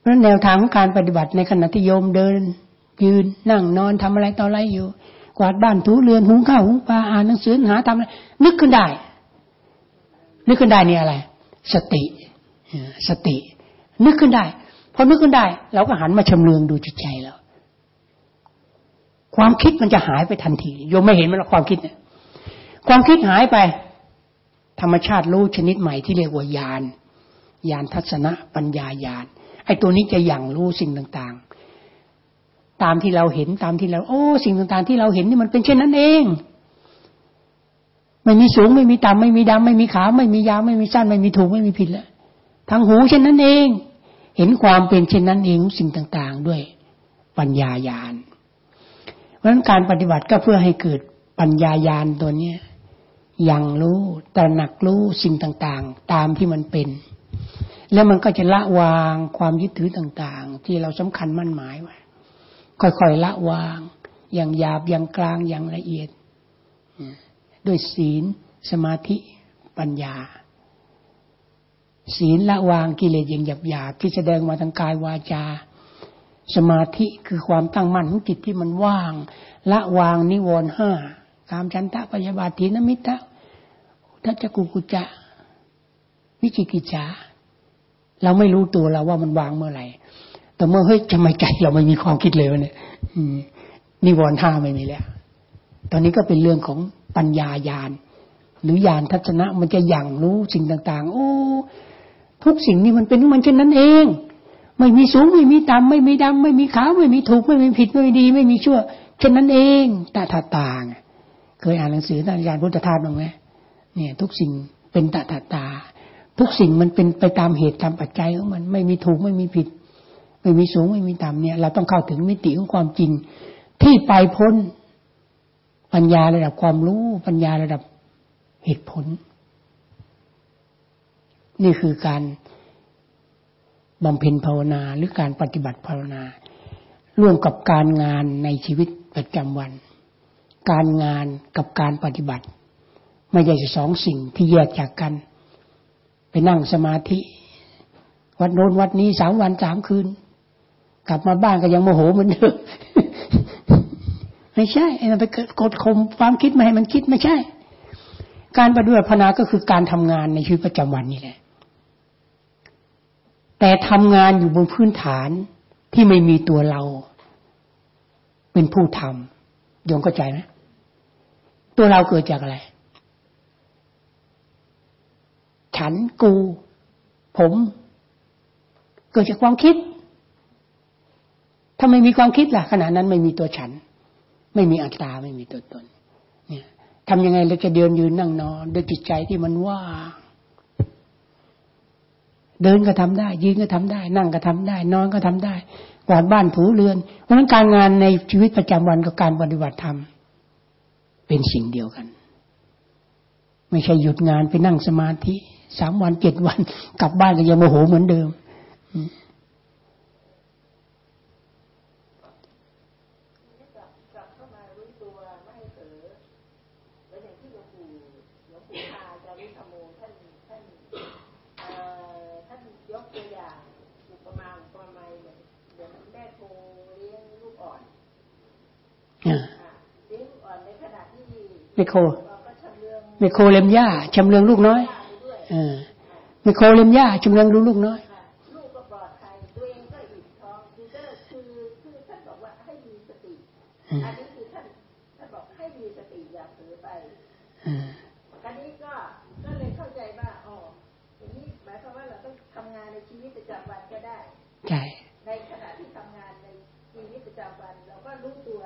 Speaker 1: เพราะแนวทางของการปฏิบัติในขณะที่โยมเดิน ยืนนั่งนอนทำอะไรต่ออะไรอยู่ กวาดบ้านถูเรือนหุงข้าวหุงปลาอ่านหนังสือหาทำอะไรนึกขึ้นได้ นึกขึ้นได้นี่อะไร สติ สติ นึกขึ้นได้พอนึกขึ้นได้ เราก็หันมาชำเลืองดูจิตใจแล้ว ความคิดมันจะหายไปทันทีโยมไม่เห็นมันหรอกความคิดเนี่ยความคิดหายไป ธรรมชาติรู้ชนิดใหม่ที่เรียกว่าญาณญาณทัศนะปัญญาญาณไอ้ตัวนี้จะอย่างรู้สิ่งต่างๆ ตามที่เราเห็นตามที่เรา โอ้ สิ่งต่างๆ ที่เราเห็นนี่มันเป็นเช่นนั้นเอง ไม่มีสูงไม่มีต่ำไม่มีดำไม่มีขาวไม่มียาวไม่มีสั้นไม่มีถูกไม่มีผิดแล้ว ทางหูเช่นนั้นเอง เห็นความเป็นเช่นนั้นเองสิ่งต่าง ๆ ด้วยปัญญาญาณเพราะฉะนั้นการปฏิบัติก็เพื่อให้เกิดปัญญาญาณตัวเนี้ยยังรู้ตระหนักรู้สิ่งต่างๆ ตามที่มันเป็น แล้วมันก็จะละวางความยึดถือต่างๆ ที่เราสำคัญมั่นหมายไว้ค่อยๆละวาง อย่างหยาบอย่างกลางอย่างละเอียดด้วยศีล สมาธิปัญญา ศีลละวางกิเลสอย่างหยาบๆที่แสดงมาทางกายวาจา สมาธิคือความตั้งมั่นของจิตที่มันว่าง ละวางนิวรณ์ห้ากามฉันทะปยาบาทีนมิตะทัจกุกุจะ วิจิกิจฉาเราไม่รู้ตัวเราว่ามันวางเมื่อไหร่ แต่เมื่อเฮ้ยทำไมใจเราไม่มีความคิดเลยวะเนี่ยนิวรณ์ห้าไม่มีแล้ว ตอนนี้ก็เป็นเรื่องของปัญญาญาณหรือญาณทัศนะมันจะอย่างรู้สิ่งต่าง ๆ โอ้ ทุกสิ่งนี้มันเป็นมันเช่นนั้นเอง ไม่มีสูงไม่มีต่ำไม่มีดำไม่มีขาวไม่มีถูกไม่มีผิดไม่มีดี ไม่มีชั่วเช่นนั้นเองตาตาตาเคยอ่านหนังสือท่านอาจารย์พุทธทาสบ้างไหมเนี่ย ทุกสิ่งเป็นตาตาตา ทุกสิ่งมันเป็นไปตามเหตุตามปัจจัยของมัน ไม่มีถูกไม่มีผิด ไม่มีสูงไม่มีต่ำเนี่ย เราต้องเข้าถึงมิติของความจริง ที่ไปพ้นปัญญาระดับความรู้ ปัญญาระดับเหตุผล นี่คือการบำเพ็ญภาวนาหรือการปฏิบัติภาวนา ร่วมกับการงานในชีวิตประจำวัน การงานกับการปฏิบัติ ไม่ใช่สองสิ่งที่แยกจากกัน ไปนั่งสมาธิ วัดโน้นวัดนี้สามวันสามคืน กลับมาบ้านก็ยังโมโหเหมือนเดิมไม่ใช่ไอ้นั่นไปกดข่มความคิดไม่ให้มันคิดไม่ใช่ การปฏิบัติภาวนาก็คือการทำงานในชีวิตประจำวันนี่แหละ แต่ทำงานอยู่บนพื้นฐานที่ไม่มีตัวเรา เป็นผู้ทำยงเข้าใจไหมตัวเราเกิดจากอะไร ฉันกู ผม เกิดจากความคิดถ้าไม่มีความคิดล่ะขณะนั้นไม่มีตัวฉัน ไม่มีอัตตาไม่มีตัวตน เนี่ยทำยังไงเราจะเดินยืนนั่งนอนด้วยจิตใจที่มันว่าง เดินก็ทำได้ ยืนก็ทำได้ นั่งก็ทำได้ นอนก็ทำได้กวาดบ้านถูเรือน เพราะฉะนั้นการงานในชีวิตประจำวันกับการปฏิบัติธรรมเป็นสิ่งเดียวกัน ไม่ใช่หยุดงานไปนั่งสมาธิสามวันเจ็ดวัน กลับบ้านก็ยังโมโหเหมือนเดิมไมโครไมโครเลมย่าชำเลืองลูกน้อยเออไมโครเลมย่าชำเลืองดูลูกน้อยอันบอกให้มีสติอย่าเผลอไปอันนี้ก็ก็เลยเข้าใจว่าอ๋ออย่างนี้หมายความว่าเราต้องทำงานในชีวิตประจำวันก็ได้ใช่ในขณะที่ทำงานในชีวิตประจำวันเราก็รู้ตัว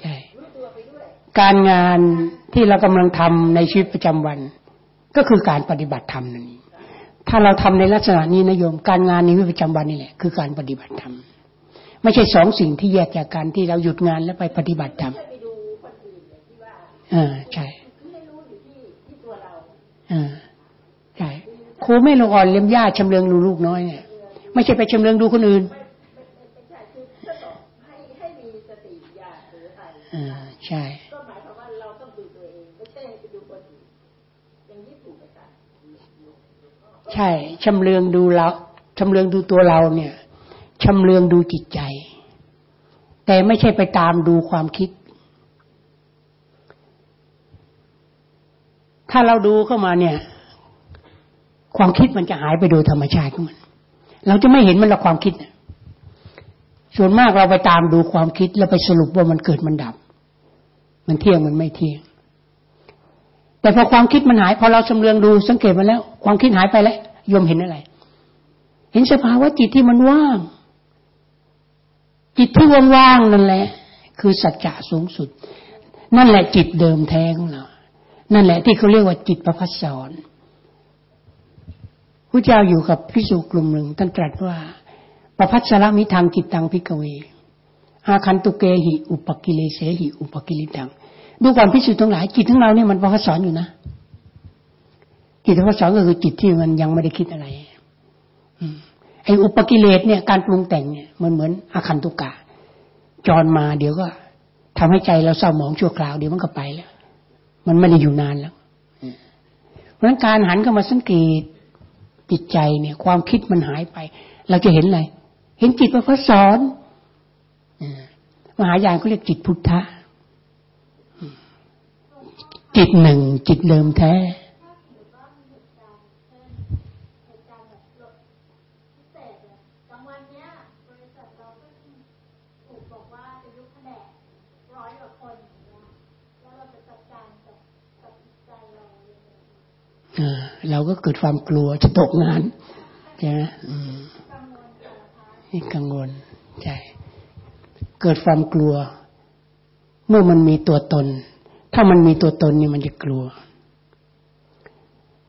Speaker 1: ใช่รู้ตัวไปด้วย การงานที่เรากำลังทำในชีวิตประจำวัน ก็คือการปฏิบัติธรรมนั่นเองถ้าเราทำในลักษณะนี้นะโยมการงานในชีวิตประจำวันนี่แหละคือการปฏิบัติธรรมไม่ใช่สองสิ่งที่แยกจากกันที่เราหยุดงานแล้วไปปฏิบัติธรรมอ่าใช่อ่าใช่ครูไม่ลงอ่อนเลี้ยมญาติชำเลืองดูลูกน้อยเนี่ยไม่ใช่ไปชำเลืองดูคนอื่นอ่าใช่ก็หมายความว่าเราต้องดูตัวเองไม่ใช่ไปดูคนอื่นอย่างนี้ถูกไหมคะ ใช่ชำเลืองดูเราชำเลืองดูตัวเราเนี่ยชำเลืองดูจิตใจ แต่ไม่ใช่ไปตามดูความคิด ถ้าเราดูเข้ามาเนี่ย ความคิดมันจะหายไปโดยธรรมชาติของมัน เราจะไม่เห็นมันละความคิดส่วนมากเราไปตามดูความคิดแล้วไปสรุปว่ามันเกิดมันดับ มันเที่ยงมันไม่เที่ยง แต่พอความคิดมันหายพอเราชำเลืองดูสังเกตมาแล้ว ความคิดหายไปแล้วยมเห็นอะไร เห็นสภาวะจิตที่มันว่าง จิตที่ว่างๆนั่นแหละ คือสัจจะสูงสุด นั่นแหละจิตเดิมแท้ของเรา นั่นแหละที่เขาเรียกว่าจิตประภัสสรพระเจ้าอยู่กับภิกษุกลุ่มหนึ่งท่านตรัสว่าปะภัสสะระมิทังจิตตัง ภิกขะเวอาคันตุเกหิ อุปกิเลเสหิ อุปกิลิฏฐัง ดูก่อนพิสุทั้งหลายจิตทั้งเราเนี่ยมันประพัสสอนอยู่นะจิตประพัสสอนก็คือจิตที่มันยังไม่ได้คิดอะไรอืมไอ้อุปกิเลสเนี่ยการปรุงแต่งเนี่ยมันเหมือนอาคันตุกะจรมาเดี๋ยวก็ทำให้ใจเราเศร้าหมองชั่วคราวเดี๋ยวมันก็ไปแล้ว มันไม่ได้อยู่นานแล้วเพราะฉะนั้นการหันเข้ามาสังเกตจิตใจเนี่ย ความคิดมันหายไป เราจะเห็นอะไรเห็นจิตพระสอนมหายานเขาเรียกจิตพุทธะ จิตหนึ่งจิตเดิมแท้ เราก็เกิดความกลัวจะตกงาน ใช่ไหมนี่กังวลใช่เกิดความกลัว เมื่อมันมีตัวตน ถ้ามันมีตัวตนนี่มันจะกลัว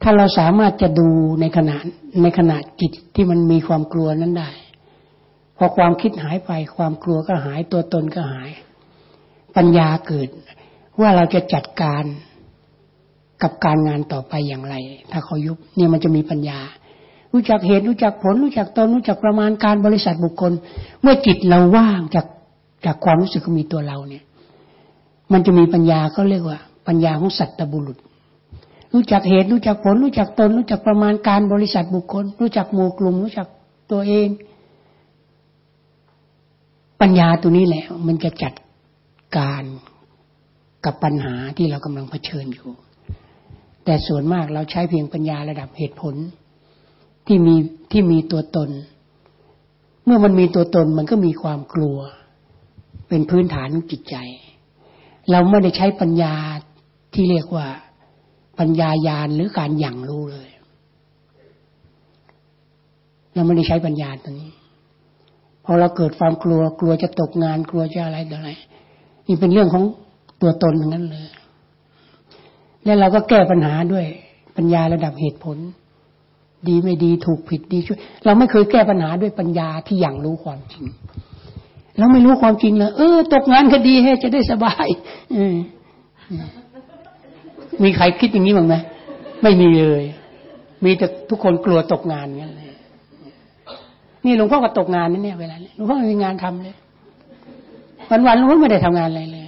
Speaker 1: ถ้าเราสามารถจะดูในขณะในขณะจิตที่มันมีความกลัวนั้นได้ พอความคิดหายไปความกลัวก็หายตัวตนก็หาย ปัญญาเกิด ว่าเราจะจัดการกับการงานต่อไปอย่างไร ถ้าเขายุบเนี่ยมันจะมีปัญญา รู้จักเหตุรู้จักผล รู้จักตนรู้จักประมาณการบริษัทบุคคล เมื่อจิตเราว่างจากจากความรู้สึกมีตัวเราเนี่ย มันจะมีปัญญาเขาเรียกว่า ปัญญาของสัตตบุรุษ รู้จักเหตุรู้จักผล รู้จักตน รู้จักประมาณการบริษัทบุคคล รู้จักหมู่กลุ่ม รู้จักตัวเอง ปัญญาตัวนี้แหละ มันจะจัดการกับปัญหาที่เรากำลังเผชิญอยู่ แต่ส่วนมากเราใช้เพียงปัญญาระดับเหตุผลที่มีที่มีตัวตน เมื่อมันมีตัวตนมันก็มีความกลัว เป็นพื้นฐานจิตใจ เราไม่ได้ใช้ปัญญาที่เรียกว่าปัญญายานหรือการหยั่งรู้เลย เราไม่ได้ใช้ปัญญาตัวนี้พอเราเกิดความกลัวกลัวจะตกงานกลัวจะอะไรต่ออะไรนี่เป็นเรื่องของตัวตนทั้งนั้นเลย แล้วเราก็แก้ปัญหาด้วยปัญญาระดับเหตุผล ดีไม่ดีถูกผิดดีช่วย เราไม่เคยแก้ปัญหาด้วยปัญญาที่อย่างรู้ความจริง เราไม่รู้ความจริงเลยเออ ตกงานก็ดีให้จะได้สบายอมีใครคิดอย่างนี้บ้างไหมไม่มีเลย มีแต่ทุกคนกลัวตกงานงั้นเลยนี่หลวงพ่อก็ตกงานนั่นเนี่ยเวลาหลวงพ่อไม่มีงานทำเลย วันๆหลวงพ่อไม่ได้ทำงานอะไรเลย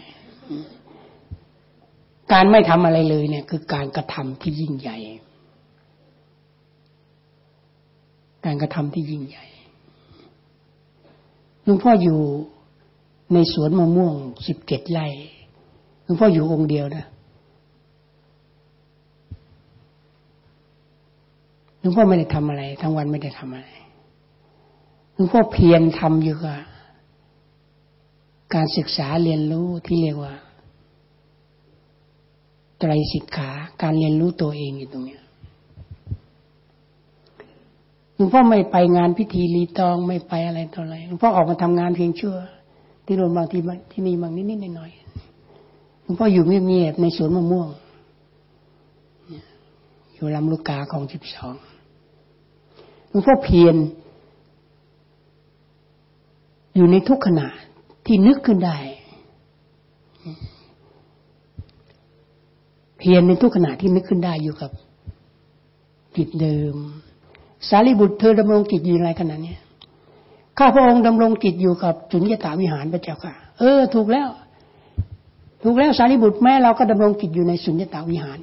Speaker 1: การไม่ทำอะไรเลยเนี่ย คือการกระทำที่ยิ่งใหญ่ การกระทำที่ยิ่งใหญ่ หลวงพ่ออยู่ในสวนมะม่วงสิบเจ็ดไร่หลวงพ่ออยู่องค์เดียวนะหลวงพ่อไม่ได้ทำอะไร ทั้งวันไม่ได้ทำอะไรหลวงพ่อเพียรทำอยู่กับการศึกษาเรียนรู้ที่เรียกว่าไตรสิกขา การเรียนรู้ตัวเองอยู่ตรงนี้ หลวงพ่อไม่ไปงานพิธีรีตองไม่ไปอะไรต่ออะไรหลวงพ่อออกมาทำงานเพียงชั่ว ที่โน่นบางที่ที่นี่บางนิดๆหน่อยๆหลวงพ่ออยู่เงียบๆในสวนมะม่วง อยู่ลำลูกกาของสิบสองหลวงพ่อเพียรอยู่ในทุกขณะที่นึกขึ้นได้ เพียรในทุกขณะที่นึกขึ้นได้อยู่กับจิตเดิม สารีบุตรเธอดำรงจิตอยู่ในขณะนี้ข้าพระองค์ดำรงจิตอยู่กับสุญญตาวิหารพระเจ้าค่ะ เออ ถูกแล้ว ถูกแล้วสารีบุตรแม้เราก็ดำรงจิตอยู่ในสุญญตาวิหาร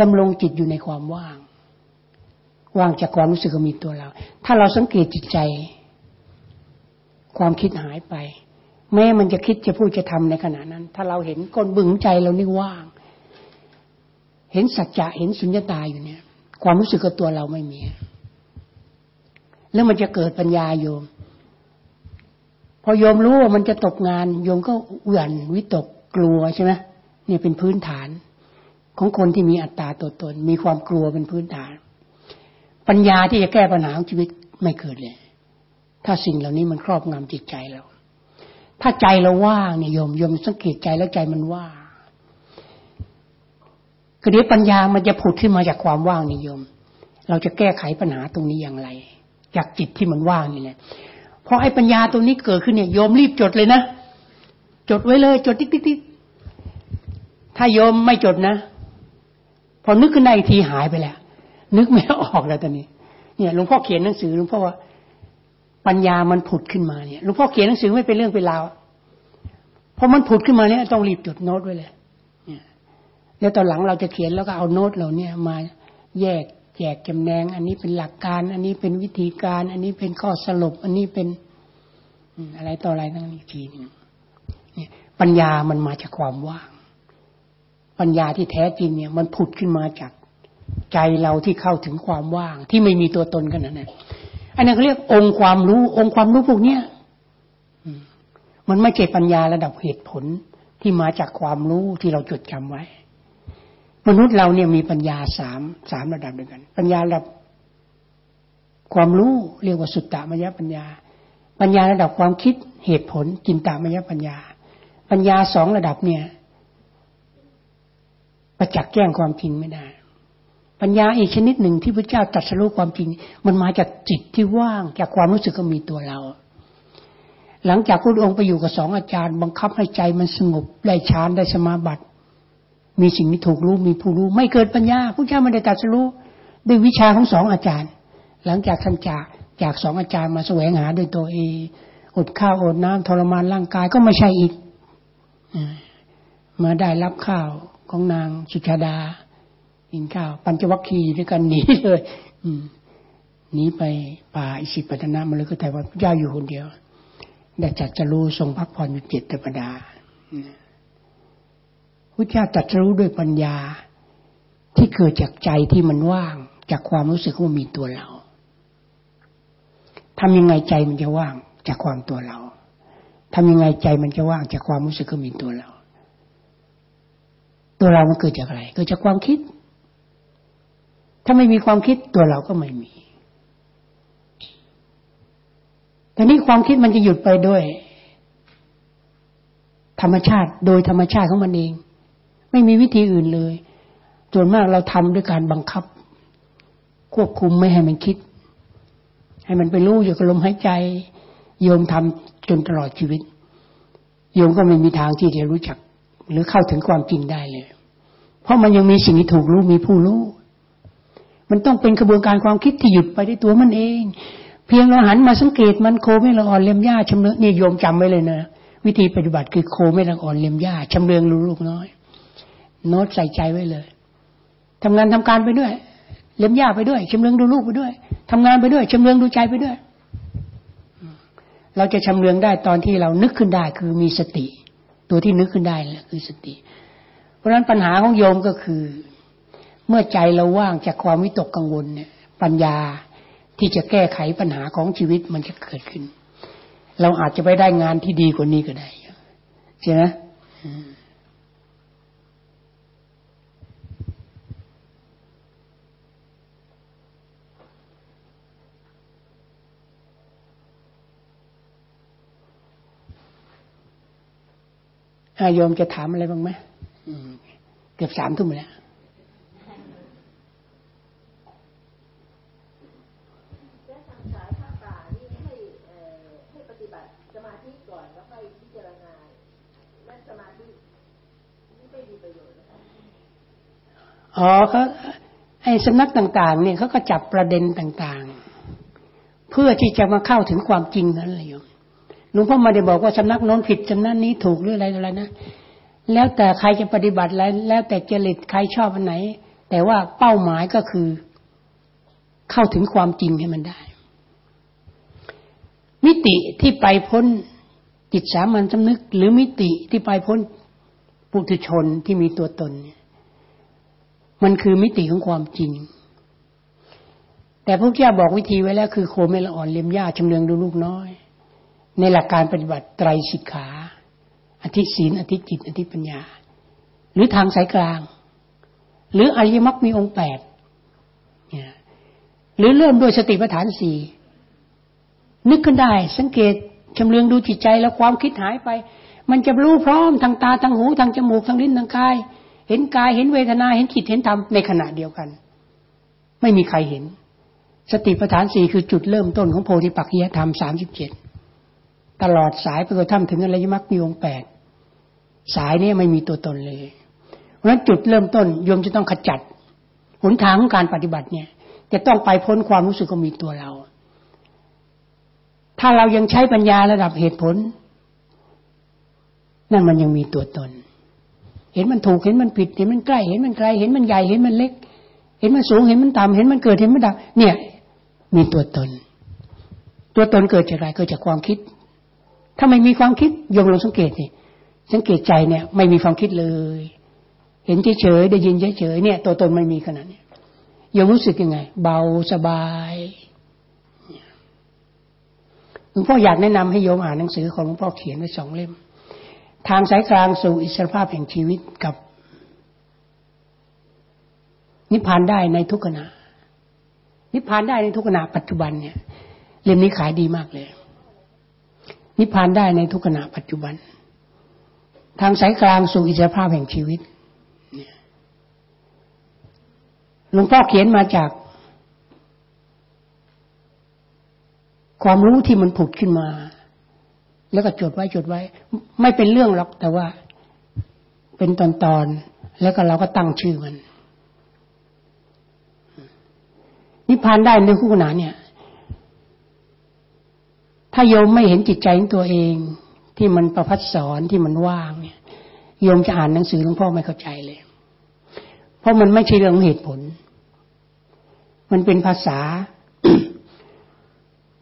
Speaker 1: ดำรงจิตอยู่ในความว่าง ว่างจากความรู้สึกมีตัวเรา ถ้าเราสังเกตจิตใจ ความคิดหายไป แม้มันจะคิดจะพูดจะทำในขณะนั้น ถ้าเราเห็นก้นบึงใจเรานี่ว่าง เห็นสัจจะเห็นสุญญตาอยู่เนี่ย ความรู้สึกกับตัวเราไม่มี แล้วมันจะเกิดปัญญาโยม พอโยมรู้ว่ามันจะตกงาน โยมก็เอื่นวิตกกลัวใช่ไหมเนี่ยเป็นพื้นฐาน ของคนที่มีอัตตาตัวตน มีความกลัวเป็นพื้นฐาน ปัญญาที่จะแก้ปัญหาของชีวิตไม่เกิดเลย ถ้าสิ่งเหล่านี้มันครอบงำจิตใจเรา ถ้าใจเราว่างเนี่ยโยมโยมสังเกตใจแล้วใจมันว่าง คือเดี๋ยวปัญญามันจะผุดขึ้นมาจากความว่างนิยม เราจะแก้ไขปัญหาตรงนี้อย่างไร จากจิตที่มันว่างนี่แหละพอไอ้ปัญญาตรงนี้เกิดขึ้นเนี่ยโยมรีบจดเลยนะจดไว้เลย จดติ๊กติ๊กติ๊กถ้าโยมไม่จดนะ พอนึกขึ้นได้ทีหายไปแล้ว นึกไม่ออกแล้วตอนนี้ เนี่ยหลวงพ่อเขียนหนังสือหลวงพ่อว่า ปัญญามันผุดขึ้นมาเนี่ยหลวงพ่อเขียนหนังสือไม่เป็นเรื่องเป็นราวพอมันผุดขึ้นมาเนี่ย ต้องรีบจดโน้ตไว้เลย แล้วตอนหลังเราจะเขียนแล้วก็เอาโน้ตเราเนี่ยมาแยกแจกจำแนง อันนี้เป็นหลักการ อันนี้เป็นวิธีการ อันนี้เป็นข้อสรุป อันนี้เป็นอะไรต่ออะไรทั้งนี้ทีนึงเนี่ยปัญญามันมาจากความว่าง ปัญญาที่แท้จริงเนี่ย มันผุดขึ้นมาจากใจเราที่เข้าถึงความว่าง ที่ไม่มีตัวตนกันนั่นแหละอันนั้นเขาเรียกองค์ความรู้ องค์ความรู้พวกเนี้ยมันไม่ใช่ปัญญาระดับเหตุผลที่มาจากความรู้ที่เราจดจำไว้ มนุษย์เราเนี่ยมีปัญญาสามสามระดับด้วยกัน ปัญญาระดับความรู้เรียกว่าสุตตามยปัญญา ปัญญาระดับความคิดเหตุผลจินตามยปัญญา ปัญญาสองระดับเนี่ย ประจักษ์แจ้งความจริงไม่ได้ ปัญญาอีกชนิดหนึ่งที่พระเจ้าตรัสรู้ความจริง มันมาจากจิตที่ว่างจากความรู้สึกก็มีตัวเรา หลังจากพระองค์ไปอยู่กับสองอาจารย์ บังคับให้ใจมันสงบได้ฌานได้สมาบัติ มีสิ่งที่ถูกรู้มีผู้รู้ ไม่เกิดปัญญาพระเจ้าไม่ได้ตรัสรู้ด้วยวิชาของสองอาจารย์ หลังจากท่านจากจากสองอาจารย์มาแสวงหาด้วยตัวเองอดข้าวอดน้ำทรมานร่างกายก็ไม่ใช่อีกมาได้รับข้าวของนางสุชาดากินข้าว ปัญจวัคคีย์ด้วยกันหนีเลยหนีไปป่าอิสิปตนะมาเลยก็แต่ว่าพระเจ้าอยู่คนเดียวได้จัดจะรู้ทรงพักผ่อนอยู่เจ็ดตปดา พระเจ้าจัดรู้ด้วยปัญญาที่เกิดจากใจที่มันว่าง จากความรู้สึกว่ามีตัวเราทำยังไงใจมันจะว่างจากความตัวเราทำยังไงใจมันจะว่างจากความรู้สึกว่ามีตัวเรา ตัวเรา มันเกิดจากอะไร เกิดจากความคิด ถ้าไม่มีความคิดตัวเราก็ไม่มี แต่นี้ความคิดมันจะหยุดไปด้วย ธรรมชาติ โดยธรรมชาติของมันเอง ไม่มีวิธีอื่นเลยส่วนมากเราทำด้วยการบังคับ ควบคุมไม่ให้มันคิด ให้มันไปรู้อยู่กับลมหายใจ โยมทำจนตลอดชีวิต โยมก็ไม่มีทางที่จะรู้จัก หรือเข้าถึงความจริงได้เลย เพราะมันยังมีสิ่งที่ถูกรู้มีผู้รู้ มันต้องเป็นกระบวนการความคิดที่หยุดไปได้ตัวมันเอง เพียงเราหันมาสังเกตมันโคไม่ละอ่อนเลียมหญ้าชำเลืองนี่โยมจำไว้เลยนะวิธีปฏิบัติคือโคไม่ละอ่อนเลียมหญ้าชำเลืองรู้ลูกน้อย โน้ตใส่ใจไว้เลยทำงานทำการไปด้วย เลียมหญ้าไปด้วยชำเลืองดูลูกไปด้วยทำงานไปด้วยชำเลืองดูใจไปด้วย เราจะชำเลืองได้ตอนที่เรานึกขึ้นได้คือมีสติ ตัวที่นึกขึ้นได้แหละคือสติ เพราะฉะนั้นปัญหาของโยมก็คือ เมื่อใจเราว่างจากความวิตกกังวลเนี่ย ปัญญาที่จะแก้ไขปัญหาของชีวิตมันจะเกิดขึ้น เราอาจจะไปได้งานที่ดีกว่านี้ก็ได้ใช่ไหม โยมจะถามอะไรบ้างไหมเกือบสามทุ่มแล้วอ๋อเขาไอ้สำนักต่างๆ เนี่ยเขาก็จับประเด็นต่างๆ เพื่อที่จะมาเข้าถึงความจริงนั้นเลยโยม หลวงพ่อมาได้บอกว่าสำนักโน้นผิดสำนักนี้ถูกหรืออะไรอะไรนะแล้วแต่ใครจะปฏิบัติแล้วแล้วแต่จริตใครชอบอันไหน แต่ว่าเป้าหมายก็คือเข้าถึงความจริงให้มันได้ มิติที่ไปพ้นจิตสามัญสำนึก หรือมิติที่ไปพ้นปุถุชนที่มีตัวตนเนี่ยมันคือมิติของความจริง แต่พระเจ้าบอกวิธีไว้แล้วคือโคเมลอ่อนเลียมหญ้าชำเลืองดูลูกน้อย ในหลักการปฏิบัติไตรสิกขา อธิศีลอธิจิต อธิปัญญา หรือทางสายกลาง หรืออริยมรรคมีองค์แปดหรือเริ่มด้วยสติปัฏฐานสี่นึกขึ้นได้ สังเกตชำเลืองดูจิตใจแล้วความคิดหายไป มันจะรู้พร้อมทางตาทางหูทางจมูกทางลิ้นทางกาย เห็นกายเห็นเวทนาเห็นจิตเห็นธรรมในขณะเดียวกัน ไม่มีใครเห็น สติปัฏฐานสี่คือจุดเริ่มต้นของโพธิปักขียธรรมสามสิบเจ็ด ตลอดสายไปกระทั่งถึงอริยมรรคมีองแปดสายนี้ไม่มีตัวตนเลย เพราะฉะนั้นจุดเริ่มต้นโยมจะต้องขจัดหนทางของการปฏิบัติเนี่ย จะต้องไปพ้นความรู้สึกว่ามีตัวเรา ถ้าเรายังใช้ปัญญาระดับเหตุผล นั่นมันยังมีตัวตน เห็นมันถูกเห็นมันผิด เห็นมันใกล้ เห็นมันไกล เห็นมันใหญ่เห็นมันเล็ก เห็นมันสูงเห็นมันต่ำเห็นมันเกิดเห็นมันดับเนี่ย มีตัวตน ตัวตนเกิดจากอะไรเกิดจากความคิด ถ้าไม่มีความคิดโยงลองสังเกตนี่สังเกตใจเนี่ย ไม่มีความคิดเลย เห็นเฉยๆได้ยินเฉยๆเนี่ย ตัวตนไม่มีขนาดนี้ยมรู้สึกยังไง เบาสบายหลวงพ่ออยากแนะนำให้โยมอ่านหนังสือของหลวงพ่อเขียนไว้สองเล่ม ทางสายกลางสู่อิสรภาพแห่งชีวิตกับ นิพพานได้ในทุกขณะนิพพานได้ในทุกขณะปัจจุบันเนี่ยเล่มนี้ขายดีมากเลย นิพพานได้ในทุกขณะปัจจุบัน ทางสายกลางสู่อิสรภาพแห่งชีวิตหลวงพ่อเขียนมาจาก ความรู้ที่มันผุดขึ้นมา แล้วก็จดไว้จดไว้ ไม่เป็นเรื่องหรอกแต่ว่า เป็นตอนตอนแล้วก็เราก็ตั้งชื่อมัน นิพพานได้ในคู่ขนานเนี่ย ถ้าโยมไม่เห็นจิตใจของตัวเอง ที่มันประพัดสอนที่มันว่างเนี่ยโยมจะอ่านหนังสือหลวงพ่อไม่เข้าใจเลย เพราะมันไม่ใช่เรื่องเหตุผล มันเป็นภาษา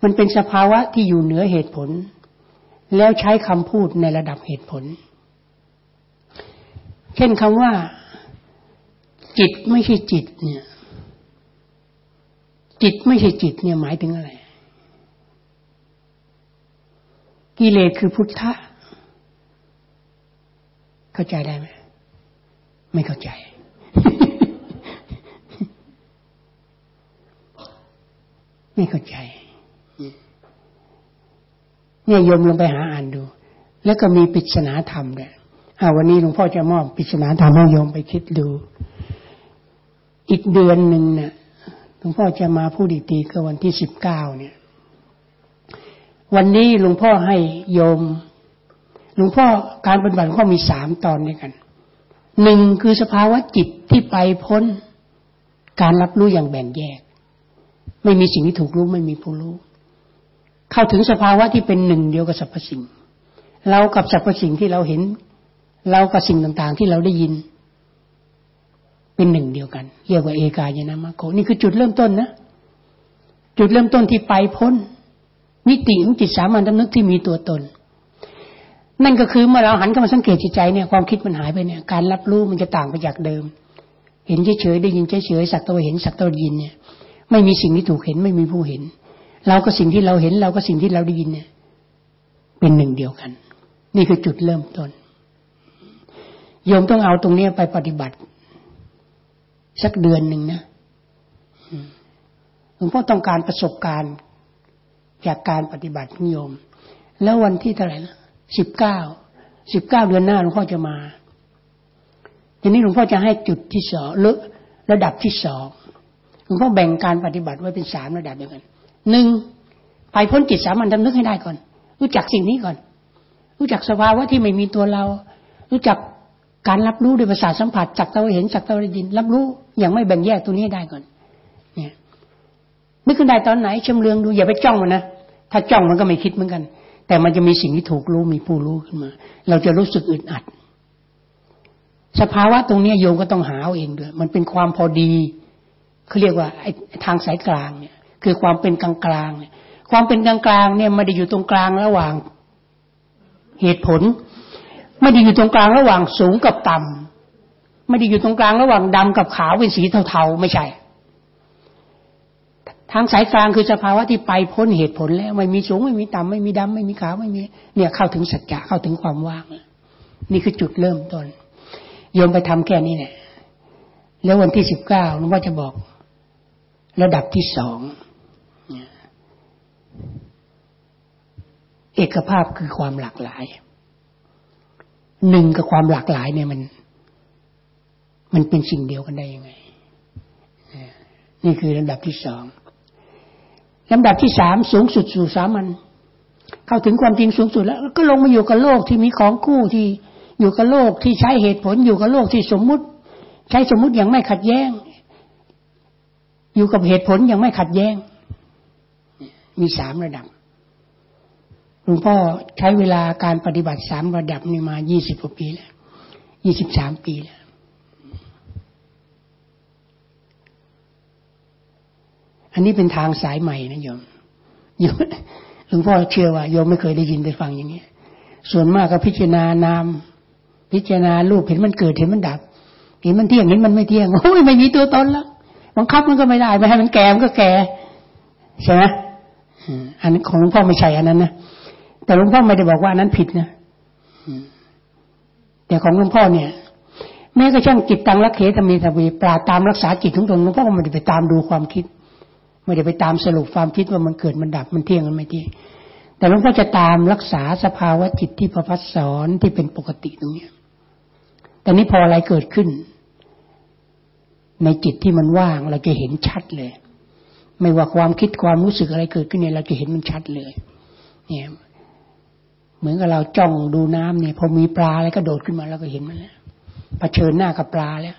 Speaker 1: มันเป็นสภาวะที่อยู่เหนือเหตุผล แล้วใช้คำพูดในระดับเหตุผล เช่นคำว่า จิตไม่ใช่จิตเนี่ย จิตไม่ใช่จิตเนี่ยหมายถึงอะไร กิเลสคือพุทธะ เข้าใจได้ไหม ไม่เข้าใจ ไม่เข้าใจ เนี่ยโยมลงไปหาอ่านดู แล้วก็มีปริศนาธรรมด้วยอาวันนี้หลวงพ่อจะมอบปริศนาธรรมให้โยมไปคิดดู อีกเดือนหนึ่งเนี่ยหลวงพ่อจะมาพูดอีกทีก็วันที่สิบเก้าเนี่ย วันนี้หลวงพ่อให้โยม หลวงพ่อการปฏิบัติหลวงพ่อมีสามตอนด้วยกันหนึ่งคือสภาวะจิตที่ไปพ้น การรับรู้อย่างแบ่งแยก ไม่มีสิ่งที่ถูกรู้ไม่มีผู้รู้ เข้าถึงสภาวะที่เป็นหนึ่งเดียวกับสรรพสิ่ง เรากับสรรพสิ่งที่เราเห็น เรากับสิ่งต่างๆที่เราได้ยิน เป็นหนึ่งเดียวกันเรียกว่าเอกายนะมะโคนี่คือจุดเริ่มต้นนะจุดเริ่มต้นที่ไปพ้น มิติของจิตสามัญทำนึกที่มีตัวตน นั่นก็คือเมื่อเราหันเข้ามาสังเกตจิตใจเนี่ยความคิดมันหายไปเนี่ยการรับรู้มันจะต่างไปจากเดิม เห็นเฉยๆได้ยินเฉยๆสักตัวเห็นสักตัวยินเนี่ย ไม่มีสิ่งที่ถูกเห็นไม่มีผู้เห็น เราก็สิ่งที่เราเห็นเราก็สิ่งที่เราได้ยินเนี่ย เป็นหนึ่งเดียวกัน นี่คือจุดเริ่มต้นโยมต้องเอาตรงนี้ไปปฏิบัติ สักเดือนหนึ่งนะหลวงพ่อต้องการประสบการณ์ จากการปฏิบัติโยม แล้ววันที่เท่าไหร่นะสิบเก้าสิบเก้าเดือนหน้าหลวงพ่อจะมา ทีนี้หลวงพ่อจะให้จุดที่สองหรือระดับที่สองหลวงพ่อแบ่งการปฏิบัติไว้เป็นสามระดับด้วยกันหนึ่งไปพ้นจิตสามัญทำนึกให้ได้ก่อน รู้จักสิ่งนี้ก่อน รู้จักสภาวะที่ไม่มีตัวเรา รู้จักการรับรู้ด้วยประสาทสัมผัสจักตาเห็นจักตาได้ยิน รับรู้อย่างไม่แบ่งแยกตัวนี้ได้ก่อน เนี่ยนึกขึ้นได้ตอนไหนชำเลืองดูอย่าไปจ้องมันนะ ถ้าจ้องมันก็ไม่คิดเหมือนกัน แต่มันจะมีสิ่งที่ถูกรู้มีผู้รู้ขึ้นมา เราจะรู้สึกอึดอัด สภาวะตรงนี้โยมก็ต้องหาเอาเองด้วยมันเป็นความพอดีเขาเรียกว่าไอ้ทางสายกลางเนี่ย คือความเป็นกลางกลางเนี่ย ความเป็นกลางกลางเนี่ยไม่ได้อยู่ตรงกลางระหว่างเหตุผล ไม่ได้อยู่ตรงกลางระหว่างสูงกับต่ำไม่ได้อยู่ตรงกลางระหว่างดำกับขาวเป็นสีเทาๆไม่ใช่ ทางสายกลางคือสภาวะที่ไปพ้นเหตุผลแล้วไม่มีสูงไม่มีต่ำไม่มีดำไม่มีขาวไม่มี เนี่ยเข้าถึงสัจจะเข้าถึงความว่าง นี่คือจุดเริ่มต้นโยมไปทำแค่นี้เนี่ยแล้ววันที่สิบเก้าหลวงพ่อจะบอก ระดับที่สองเอกภาพคือความหลากหลายหนึ่งกับความหลากหลายเนี่ยมัน มันเป็นสิ่งเดียวกันได้ยังไง นี่คือลำดับที่สอง ลำดับที่สามสูงสุดสู่สามัญเข้าถึงความจริงสูงสุดแล้ว ก็ลงมาอยู่กับโลกที่มีของคู่ที่อยู่กับโลกที่ใช้เหตุผลอยู่กับโลกที่สมมุติ ใช้สมมุติอย่างไม่ขัดแย้ง อยู่กับเหตุผลอย่างไม่ขัดแย้ง มีสามระดับหลวงพ่อใช้เวลาการปฏิบัติสามระดับนี่มายี่สิบกว่าปีแล้วยี่สิบสามปีแล้ว อันนี้เป็นทางสายใหม่นะโยมโยมหลวงพ่อเชื่อว่าโยมไม่เคยได้ยินได้ฟังอย่างนี้ส่วนมากก็พิจารณานาม พิจารณารูปเห็นมันเกิดเห็นมันดับ เห็นมันเที่ยงเห็นมันไม่เที่ยงโอ้ยไม่มีตัวตนแล้วบังคับมันก็ไม่ได้ไม่ให้มันแก่มันก็แก่ใช่ไหมอันนี้ของหลวงพ่อไม่ใช่อันนั้นนะแต่หลวงพ่อไม่ได้บอกว่าอันั้นผิดนะแต่ของหลวงพ่อเนี่ยแม้กระทั่งจิตตังรักเขตมีทวีปราตามรักษาจิตของตนหลวงพ่อก็ไม่ได้ไปตามดูความคิด ไม่ได้ไปตามสรุปความคิดว่ามันเกิดมันดับมันเที่ยงมันไม่เที่ยงแต่หลวงพ่อจะตามรักษาสภาวะจิตที่พระพัฒสอนที่เป็นปกติตรงนี้แต่นี้พออะไรเกิดขึ้น ในจิตที่มันว่างเราจะเห็นชัดเลย ไม่ว่าความคิดความรู้สึกอะไรเกิดขึ้นเนี่ยเราจะเห็นมันชัดเลย เนี่ย เหมือนกับเราจ้องดูน้ำเนี่ยพอมีปลาอะไรก็โดดขึ้นมาแล้วก็เห็นมันแล้วเผชิญหน้ากับปลาแล้ว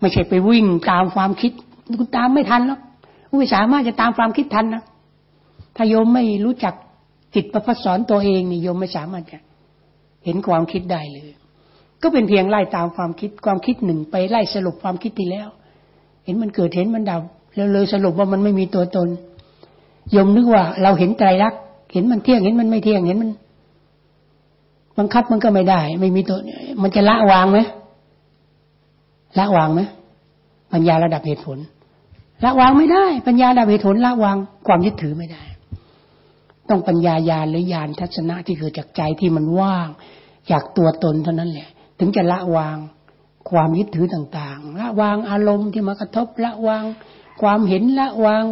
Speaker 1: ไม่ใช่ไปวิ่งตามความคิดคุณตามไม่ทันแล้ว ไม่สามารถจะตามความคิดทันนะถ้าโยมไม่รู้จักจิตประพัสอนตัวเองนี่โยมไม่สามารถจะเห็นความคิดได้เลย ก็เป็นเพียงไล่ตามความคิดความคิดหนึ่งไปไล่สรุปความคิดที่แล้ว เห็นมันเกิดเห็นมันดับแล้วเลยสรุปว่ามันไม่มีตัวตนโยมนึกว่า เราเห็นไตรลักษณ์เห็นมันเที่ยงเห็นมันไม่เที่ยงเห็นมันบังคับมันก็ไม่ได้ ไม่มีตัว มันจะละวางไหมละวางไหมปัญญาระดับเหตุผล ละวางไม่ได้ ปัญญาดับเหตุผลละวางความยึดถือไม่ได้ ต้องปัญญาญาณหรือญาณทัศนะที่เกิดจากใจที่มันว่าง จากตัวตนเท่านั้นแหละ ถึงจะละวางความยึดถือต่างๆ ละวางอารมณ์ที่มากระทบละวาง ความเห็นละวาง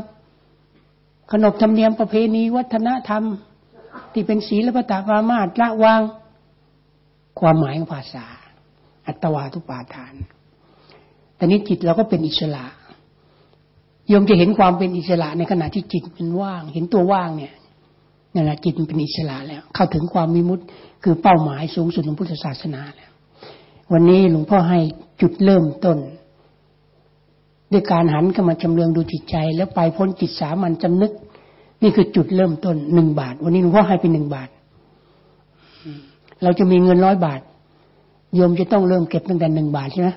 Speaker 1: ขนบธรรมเนียมประเพณีวัฒนธรรม ที่เป็นศีลปตาปามาตละวาง ความหมายของภาษา อัตวาทุปาทานแต่นี้จิตเราก็เป็นอิสระ โยมจะเห็นความเป็นอิสระในขณะที่จิตมันว่าง เห็นตัวว่างเนี่ยนั่นแหละจิตมันเป็นอิสระแล้ว เข้าถึงความมิมุติคือเป้าหมายสูงสุดของพุทธศาสนาแล้ว วันนี้หลวงพ่อให้จุดเริ่มต้น ด้วยการหันเข้ามาจำเรืองดูจิตใจ แล้วไปพ้นจิตสามัญจำนึก นี่คือจุดเริ่มต้นหนึ่งบาท วันนี้หลวงพ่อให้เป็นหนึ่งบาท เราจะมีเงินร้อยบาทโยมจะต้องเริ่มเก็บตั้งแต่หนึ่งบาทใช่ไหม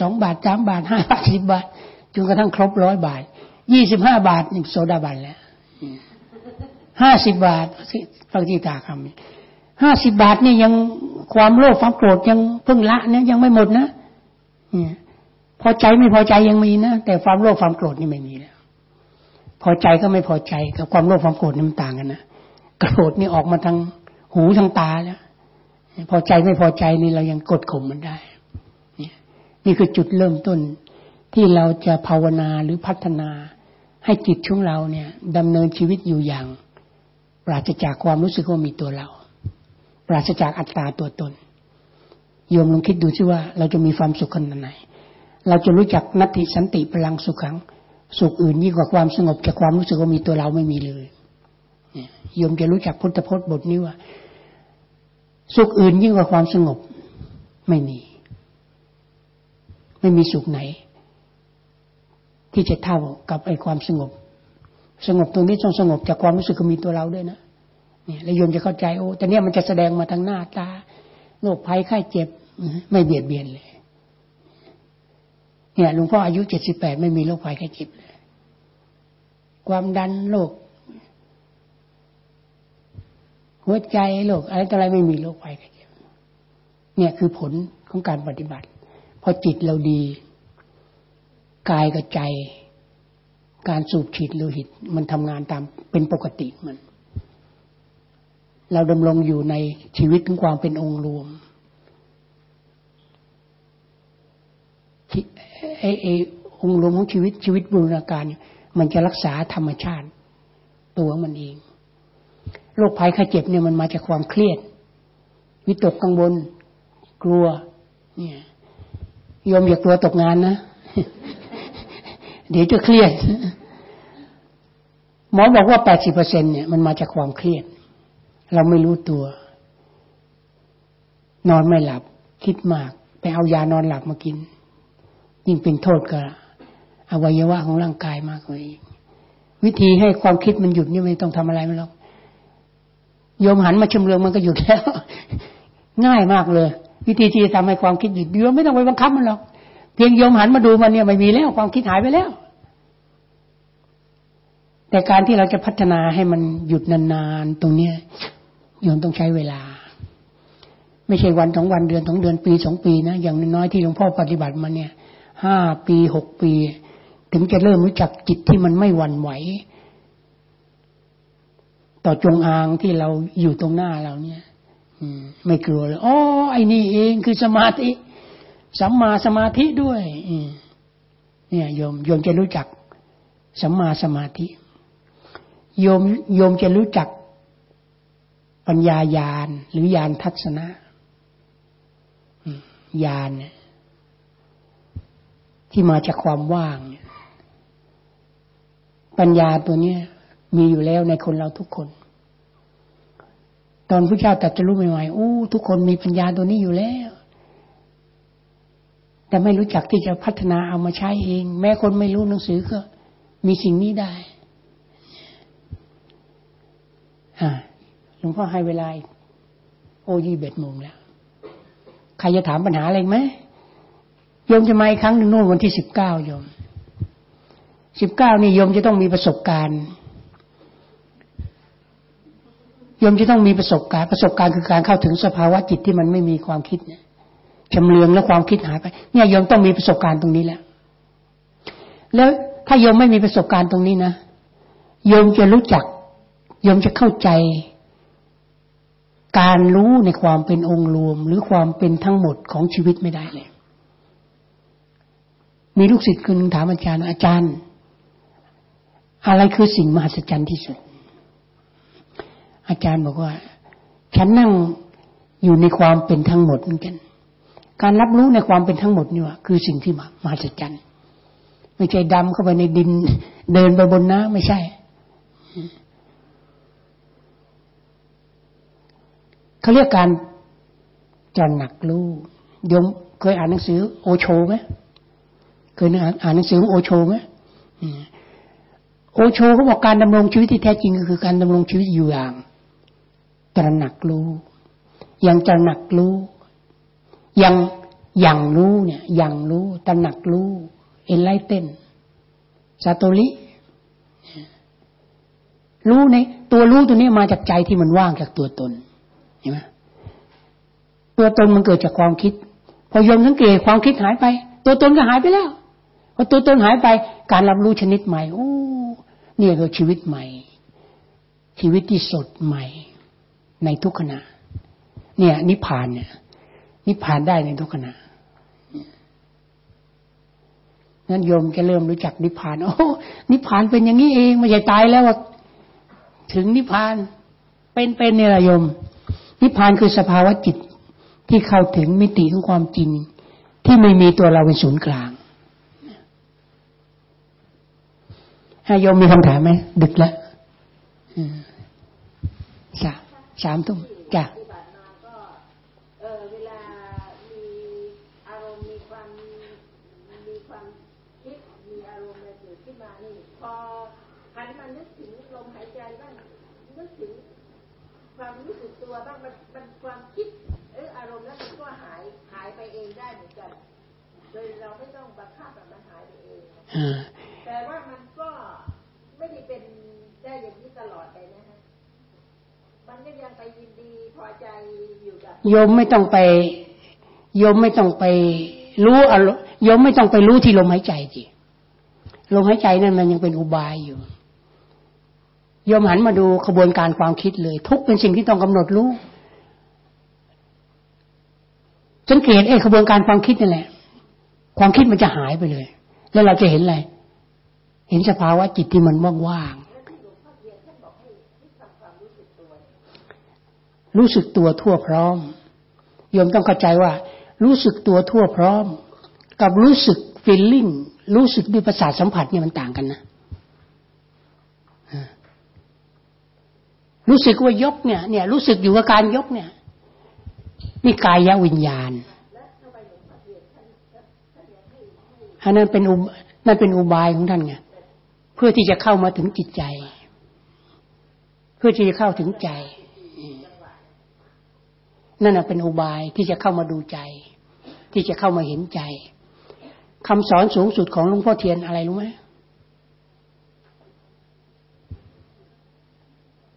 Speaker 1: สองบาทสามบาทห้าบาทสิบบาท จนกระทั่งครบร้อยบาทยี่สิบห้าบาทนึ่งโซดาบันแล้วห้าสิบบาทฟังที่ตาคำห้าสิบบาทนี่ยังความโลภความโกรธยังเพิ่งละเนี่ยยังไม่หมดนะพอใจไม่พอใจยังมีนะแต่ความโลภความโกรธนี่ไม่มีแล้วพอใจก็ไม่พอใจกับความโลภความโกรธนี่มันต่างกันนะโกรธนี่ออกมาทางหูทางตาแล้วพอใจไม่พอใจนี่เรายังกดข่มมันได้นี่คือจุดเริ่มต้น ที่เราจะภาวนาหรือพัฒนา ให้จิตช่วงเราเนี่ยดำเนินชีวิตอยู่อย่าง ปราศจากความรู้สึกว่ามีตัวเรา ปราศจากอัตตาตัวตนโยมลองคิดดูซิว่าเราจะมีความสุขขนาดไหน เราจะรู้จักนัตติสันติพลังสุขขัง สุขอื่นยิ่งกว่าความสงบจากความรู้สึกว่ามีตัวเราไม่มีเลยโยมจะรู้จักพุทธพจน์บทนี้ว่า สุขอื่นยิ่งกว่าความสงบไม่มี ไม่มีสุขไหน ที่จะเท่ากับไอ้ความสงบ สงบตรงนี้ต้องสงบจากความรู้สึกมีตัวเราด้วยนะเนี่ยแล้วโยมจะเข้าใจโอ้แต่เนี้ยมันจะแสดงมาทางหน้าตาโรคภัยไข้เจ็บไม่เบียดเบียนเลยเนี่ยหลวงพ่ออายุเจ็ดสิบแปดไม่มีโรคภัยไข้เจ็บเลยความดันโรคหัวใจโรคอะไรต่ออะไรไม่มีโรคภัยไข้เจ็บเนี่ยคือผลของการปฏิบัติ พอจิตเราดี กายกับใจ การสูบฉีดโลหิต มันทำงานตามเป็นปกติมัน เราดำรงอยู่ในชีวิตของความเป็นองค์รวมไอ้ไอองค์รวมของชีวิตชีวิตบูรณาการ มันจะรักษาธรรมชาติ ตัวมันเองโรคภัยไข้เจ็บเนี่ยมันมาจากความเครียด วิตกกังวลกลัว เนี่ยยอมอย่ากลัวตกงานนะ เดี๋ยวจะเครียด หมอบอกว่าแปดสิบเปอร์เซ็นเนี่ยมันมาจากความเครียด เราไม่รู้ตัว นอนไม่หลับ คิดมาก ไปเอายานอนหลับมากิน ยิ่งเป็นโทษกับอวัยวะของร่างกายมากกว่าอีกวิธีให้ความคิดมันหยุดนี่ไม่ต้องทำอะไรมันหรอกโยมหันมาชมเรืองมันก็หยุดแล้ว ง่ายมากเลย วิธีที่จะทำให้ความคิดหยุดโยมไม่ต้องไปบังคับมันหรอก เพียงโยมหันมาดูมันเนี่ยไม่มีแล้วความคิดหายไปแล้ว แต่การที่เราจะพัฒนาให้มันหยุดนานๆตรงเนี้ยโยมต้องใช้เวลา ไม่ใช่วันสองวันเดือนสองเดือนปีสองปีนะอย่างน้อยที่หลวงพ่อปฏิบัติมาเนี่ยห้าปีหกปี ถึงจะเริ่มรู้จักจิตที่มันไม่หวั่นไหว ต่อจงอางที่เราอยู่ตรงหน้าเราเนี่ยไม่กลัวเลยอ๋อไอ้นี่เองคือสมาธิ สัมมาสมาธิด้วยเนี่ยโยมโยมจะรู้จักสัมมาสมาธิโยมโยมจะรู้จักปัญญายานหรือยานทัศนะยานเนี่ยที่มาจากความว่าง ปัญญาตัวนี้มีอยู่แล้วในคนเราทุกคน ตอนพระเจ้าตรัสรู้ใหม่ๆโอ้ทุกคนมีปัญญาตัวนี้อยู่แล้ว แต่ไม่รู้จักที่จะพัฒนาเอามาใช้เอง แม้คนไม่รู้หนังสือก็ มีสิ่งนี้ได้หลวงพ่อให้เวลาโอ้ยี่เบ็ดโมงแล้ว ใครจะถามปัญหาอะไรไหมโยมจะมาอีกครั้งหนึ่งโน่นวันที่สิบเก้าโยมสิบเก้านี่โยมจะต้องมีประสบการณ์โยมจะต้องมีประสบการณ์ ประสบการณ์คือการเข้าถึงสภาวะจิตที่มันไม่มีความคิดเนี่ย จำเลืองแล้วความคิดหายไป เนี่ยโยมต้องมีประสบการณ์ตรงนี้แหละ แล้วถ้าโยมไม่มีประสบการณ์ตรงนี้นะโยมจะรู้จักโยมจะเข้าใจ การรู้ในความเป็นองค์รวม หรือความเป็นทั้งหมดของชีวิตไม่ได้เลย มีลูกศิษย์คนนึงถามอาจารย์อาจารย์ อะไรคือสิ่งมหัศจรรย์ที่สุด อาจารย์บอกว่า ฉันนั่งอยู่ในความเป็นทั้งหมดเหมือนกัน การรับรู้ในความเป็นทั้งหมดนี่ว่าคือสิ่งที่มหัศจรรย์ไม่ใช่ดำเข้าไปในดิน เดินไปบนน้ำไม่ใช่ เขาเรียกการจรหนักรู้ยมเคยอ่านหนังสือ โอโชไหมเคยอ่านหนังสือโอโชไหมโอโชเขาบอกการดำรงชีวิตที่แท้จริงก็คือการดำรงชีวิตอยู่อย่างตระหนักรู้ อยังตระหนักรู้ ยังยังรู้เนี่ยยังรู้ตระหนักรู้เอ็นไลเต้นซาโตริรู้ในตัวรู้ตัวนี้มาจากใจที่มันว่างจากตัวตนเห็นไหมตัวตนมันเกิดจากความคิด พอยมสังเกตความคิดหายไป ตัวตนก็หายไปแล้วพอตัวตนหายไป การรับรู้ชนิดใหม่โอ้นี่คือชีวิตใหม่ ชีวิตที่สดใหม่ ในทุกขณะ เนี่ยนิพพานเนี่ย นิพพานได้ในทุกขณะนั้นโยมจะเริ่มรู้จักนิพพานโอ้นิพพานเป็นอย่างนี้เองไม่ใช่ตายแล้วว่าถึงนิพพาน เป็นเป็นเนี่ยโยม นิพพานคือสภาวะจิตที่เข้าถึงมิติของความจริง ที่ไม่มีตัวเราเป็นศูนย์กลางให้โยมมีคำถามไหมดึกแล้วสามสามทุ่มจ้ะ
Speaker 2: เวลามี พอหันมานึกถึงลมหายใจบ้างนึกถึงความรู้สึกตัวบ้างมันมันความคิดเอออารมณ์แล้วมันก็หายหายไปเองได้เหมือนกันโดยเราไม่ต้องบังคับแบบมันหายไปเอง
Speaker 1: อ่า
Speaker 2: แต่ว่ามันก็ไม่ได้เป็นได้อย่างนี้ตลอดไปนะฮะมันก็ยังไปยินดีพอใจอยู่กับ
Speaker 1: โยมไม่ต้องไปโยมไม่ต้องไปรู้อารมณ์โยมไม่ต้องไปรู้ที่ลมหายใจจีลมหายใจนั่นมันยังเป็นอุบายอยู่โยมหันมาดูขบวนการความคิดเลย ทุกเป็นสิ่งที่ต้องกำหนดรู้สังเกตไอ้ขบวนการความคิดนั่นแหละ ความคิดมันจะหายไปเลย แล้วเราจะเห็นอะไร เห็นสภาวะจิตที่มันว่างๆรู้สึกตัวทั่วพร้อมโยมต้องเข้าใจว่า รู้สึกตัวทั่วพร้อม กับรู้สึกฟีลลิ่งรู้สึกด้วยประสาทสัมผัสเนี่ยมันต่างกันนะรู้สึกว่ายกเนี่ย เนี่ย รู้สึกอยู่กับการยกเนี่ยนี่กายวิญญาณ อันนั้นเป็นอุนั่นเป็นอุบายของท่านไงเพื่อที่จะเข้ามาถึงจิตใจ เพื่อที่จะเข้าถึงใจ นั่นเป็นอุบายที่จะเข้ามาดูใจ ที่จะเข้ามาเห็นใจคำสอนสูงสุดของหลวงพ่อเทียนอะไรรู้ไหม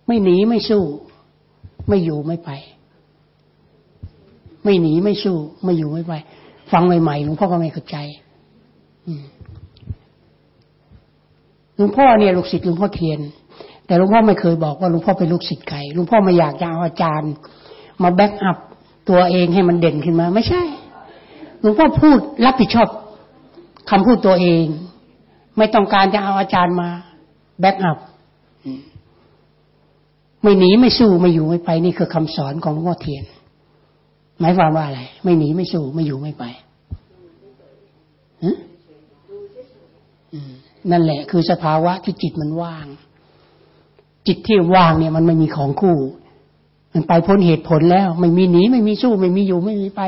Speaker 1: ไม่หนีไม่สู้ ไม่อยู่ไม่ไป ไม่หนีไม่สู้ ไม่อยู่ไม่ไป ฟังใหม่ๆหลวงพ่อก็ไม่เข้าใจ หลวงพ่อเนี่ยลูกศิษย์หลวงพ่อเทียน แต่หลวงพ่อไม่เคยบอกว่าหลวงพ่อเป็นลูกศิษย์ใครหลวงพ่อไม่อยากจะเอาอาจารย์ มาแบ็กอัพตัวเองให้มันเด่นขึ้นมา ไม่ใช่หลวงพ่อพูดรับผิดชอบคำพูดตัวเอง ไม่ต้องการจะเอาอาจารย์มา backup ไม่หนีไม่สู้ไม่อยู่ไม่ไป นี่คือคำสอนของหลวงพ่อเทียนหมายความว่าอะไร ไม่หนีไม่สู้ไม่อยู่ไม่ไป นั่นแหละ คือสภาวะที่จิตมันว่าง จิตที่ว่างเนี่ย มันไม่มีของคู่ มันไปพ้นเหตุผลแล้ว ไม่มีหนีไม่มีสู้ ไม่มีอยู่ ไม่มีไป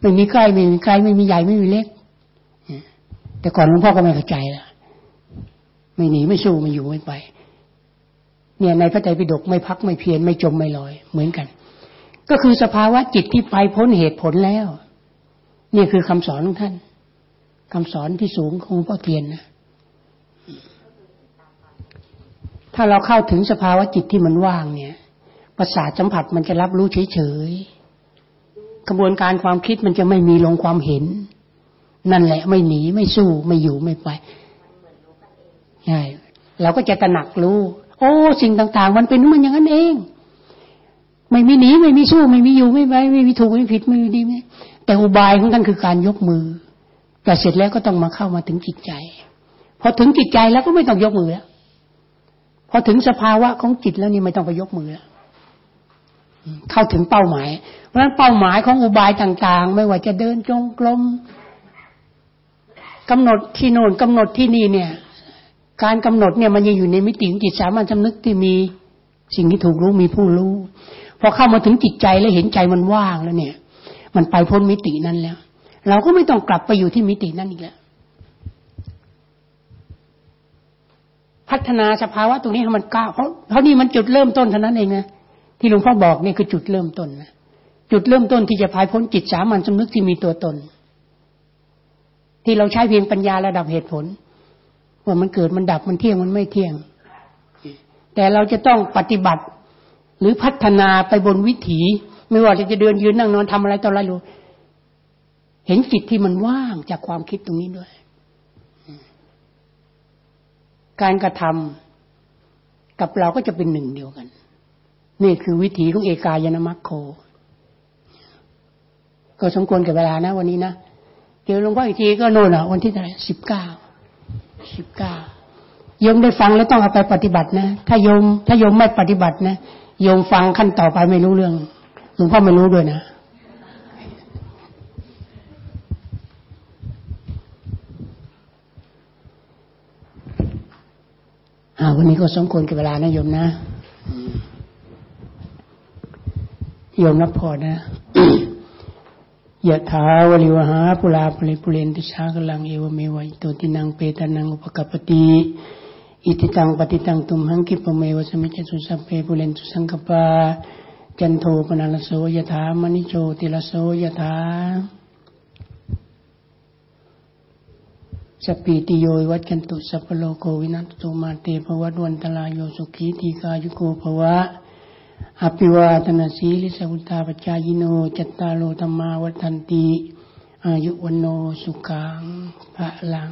Speaker 1: ไม่มีใกล้ไม่มีไกลไม่มีใหญ่ไม่มีเล็กแต่ก่อนหลวงพ่อก็ไม่เข้าใจละไม่หนีไม่สู้ไม่อยู่ไม่ไป เนี่ยในพระไตรปิฎกไม่พักไม่เพียรไม่จมไม่ลอย เหมือนกัน ก็คือสภาวะจิตที่ไปพ้นเหตุผลแล้ว นี่คือคำสอนของท่านคำสอนที่สูงของพ่อเทียนนะ ถ้าเราเข้าถึงสภาวะจิตที่มันว่างเนี่ยประสาทสัมผัสมันจะรับรู้เฉยๆกระบวนการความคิดมันจะไม่มีลงความเห็น นั่นแหละไม่หนีไม่สู้ไม่อยู่ไม่ไปใช่เราก็จะตระหนักรู้ โอ้ สิ่งต่างๆ มันเป็นมันอย่างนั้นเอง ไม่มีหนีไม่มีสู้ ไม่มีอยู่ไม่ไปไม่มีถูกไม่ผิดไม่มีดีไม่แต่อุบายของท่านคือการยกมือ แต่เสร็จแล้วก็ต้องมาเข้ามาถึงจิตใจพอถึงจิตใจแล้วก็ไม่ต้องยกมือแล้ว พอถึงสภาวะของจิตแล้วนี่ไม่ต้องไปยกมือแล้วเข้าถึงเป้าหมาย เพราะฉะนั้นเป้าหมายของอุบายต่างๆ ไม่ว่าจะเดินจงกรมกำหนดที่โน่นกำหนดที่นี่เนี่ย การกำหนดเนี่ยมันยังอยู่ในมิติของจิตสามัญสำนึกที่มีสิ่งที่ถูกรู้มีผู้รู้พอเข้ามาถึงจิตใจแล้วเห็นใจมันว่างแล้วเนี่ย มันไปพ้นมิตินั้นแล้ว เราก็ไม่ต้องกลับไปอยู่ที่มิตินั้นอีกแล้ว พัฒนาสภาวะตรงนี้ให้มันก้าวเพราะเพราะนี่มันจุดเริ่มต้นเท่านั้นเองนะที่หลวงพ่อบอกนี่คือจุดเริ่มต้นนะจุดเริ่มต้นที่จะพายพ้นจิตสามัญสำนึกที่มีตัวตน ที่เราใช้เพียงปัญญาระดับเหตุผลว่ามันเกิดมันดับมันเที่ยงมันไม่เที่ยง แต่เราจะต้องปฏิบัติหรือพัฒนาไปบนวิถีไม่ว่าจะเดินยืนนั่งนอนทำอะไรต่ออะไรรู้เห็นจิตที่มันว่างจากความคิดตรงนี้ด้วย การกระทำกับเราก็จะเป็นหนึ่งเดียวกัน นี่คือวิถีของเอกายนามัคโค ก็สมควรกับเวลานะ วันนี้นะเดี๋ยวหลวงพ่ออีกทีก็โน่นอะ วันที่เท่าไหร่สิบเก้าสิบเก้าโยมได้ฟังแล้วต้องเอาไปปฏิบัตินะ ถ้ายม ถ้ายมไม่ปฏิบัตินะ โยมฟังขั้นต่อไปไม่รู้เรื่อง หลวงพ่อไม่รู้ด้วยนะ เอาวันนี้ก็สมควรกับเวลานะโยมนะโยมรับพรนะยะถาวาริวะหาปูรา ปะริปูเรนติ สาคะรังเอวะเมวะ อิโต ทินนังเปตานังอุปะกัปปะติอิจฉิตังปัตถิตังตุมหัง ขิปปะเมวะ สะมิชฌะตุสัพเพปูเรนตุสังกัปปาจันโทปัณณะระโสยะถา มะณิโชติระโสยะถา สัพพีติโย วิวัชชันตุสัพพะโรโค วินัสสะตุมาเต ภะวัตวันตะราโยสุขีทีฆายุโก ภะวะ อะภิวาทะนะสีลิสสะ วุฑฒาปะจายิโน จัตตาโร ธัมมาวัฑฒันติ อายุวัณโณ สุขัง พะลัง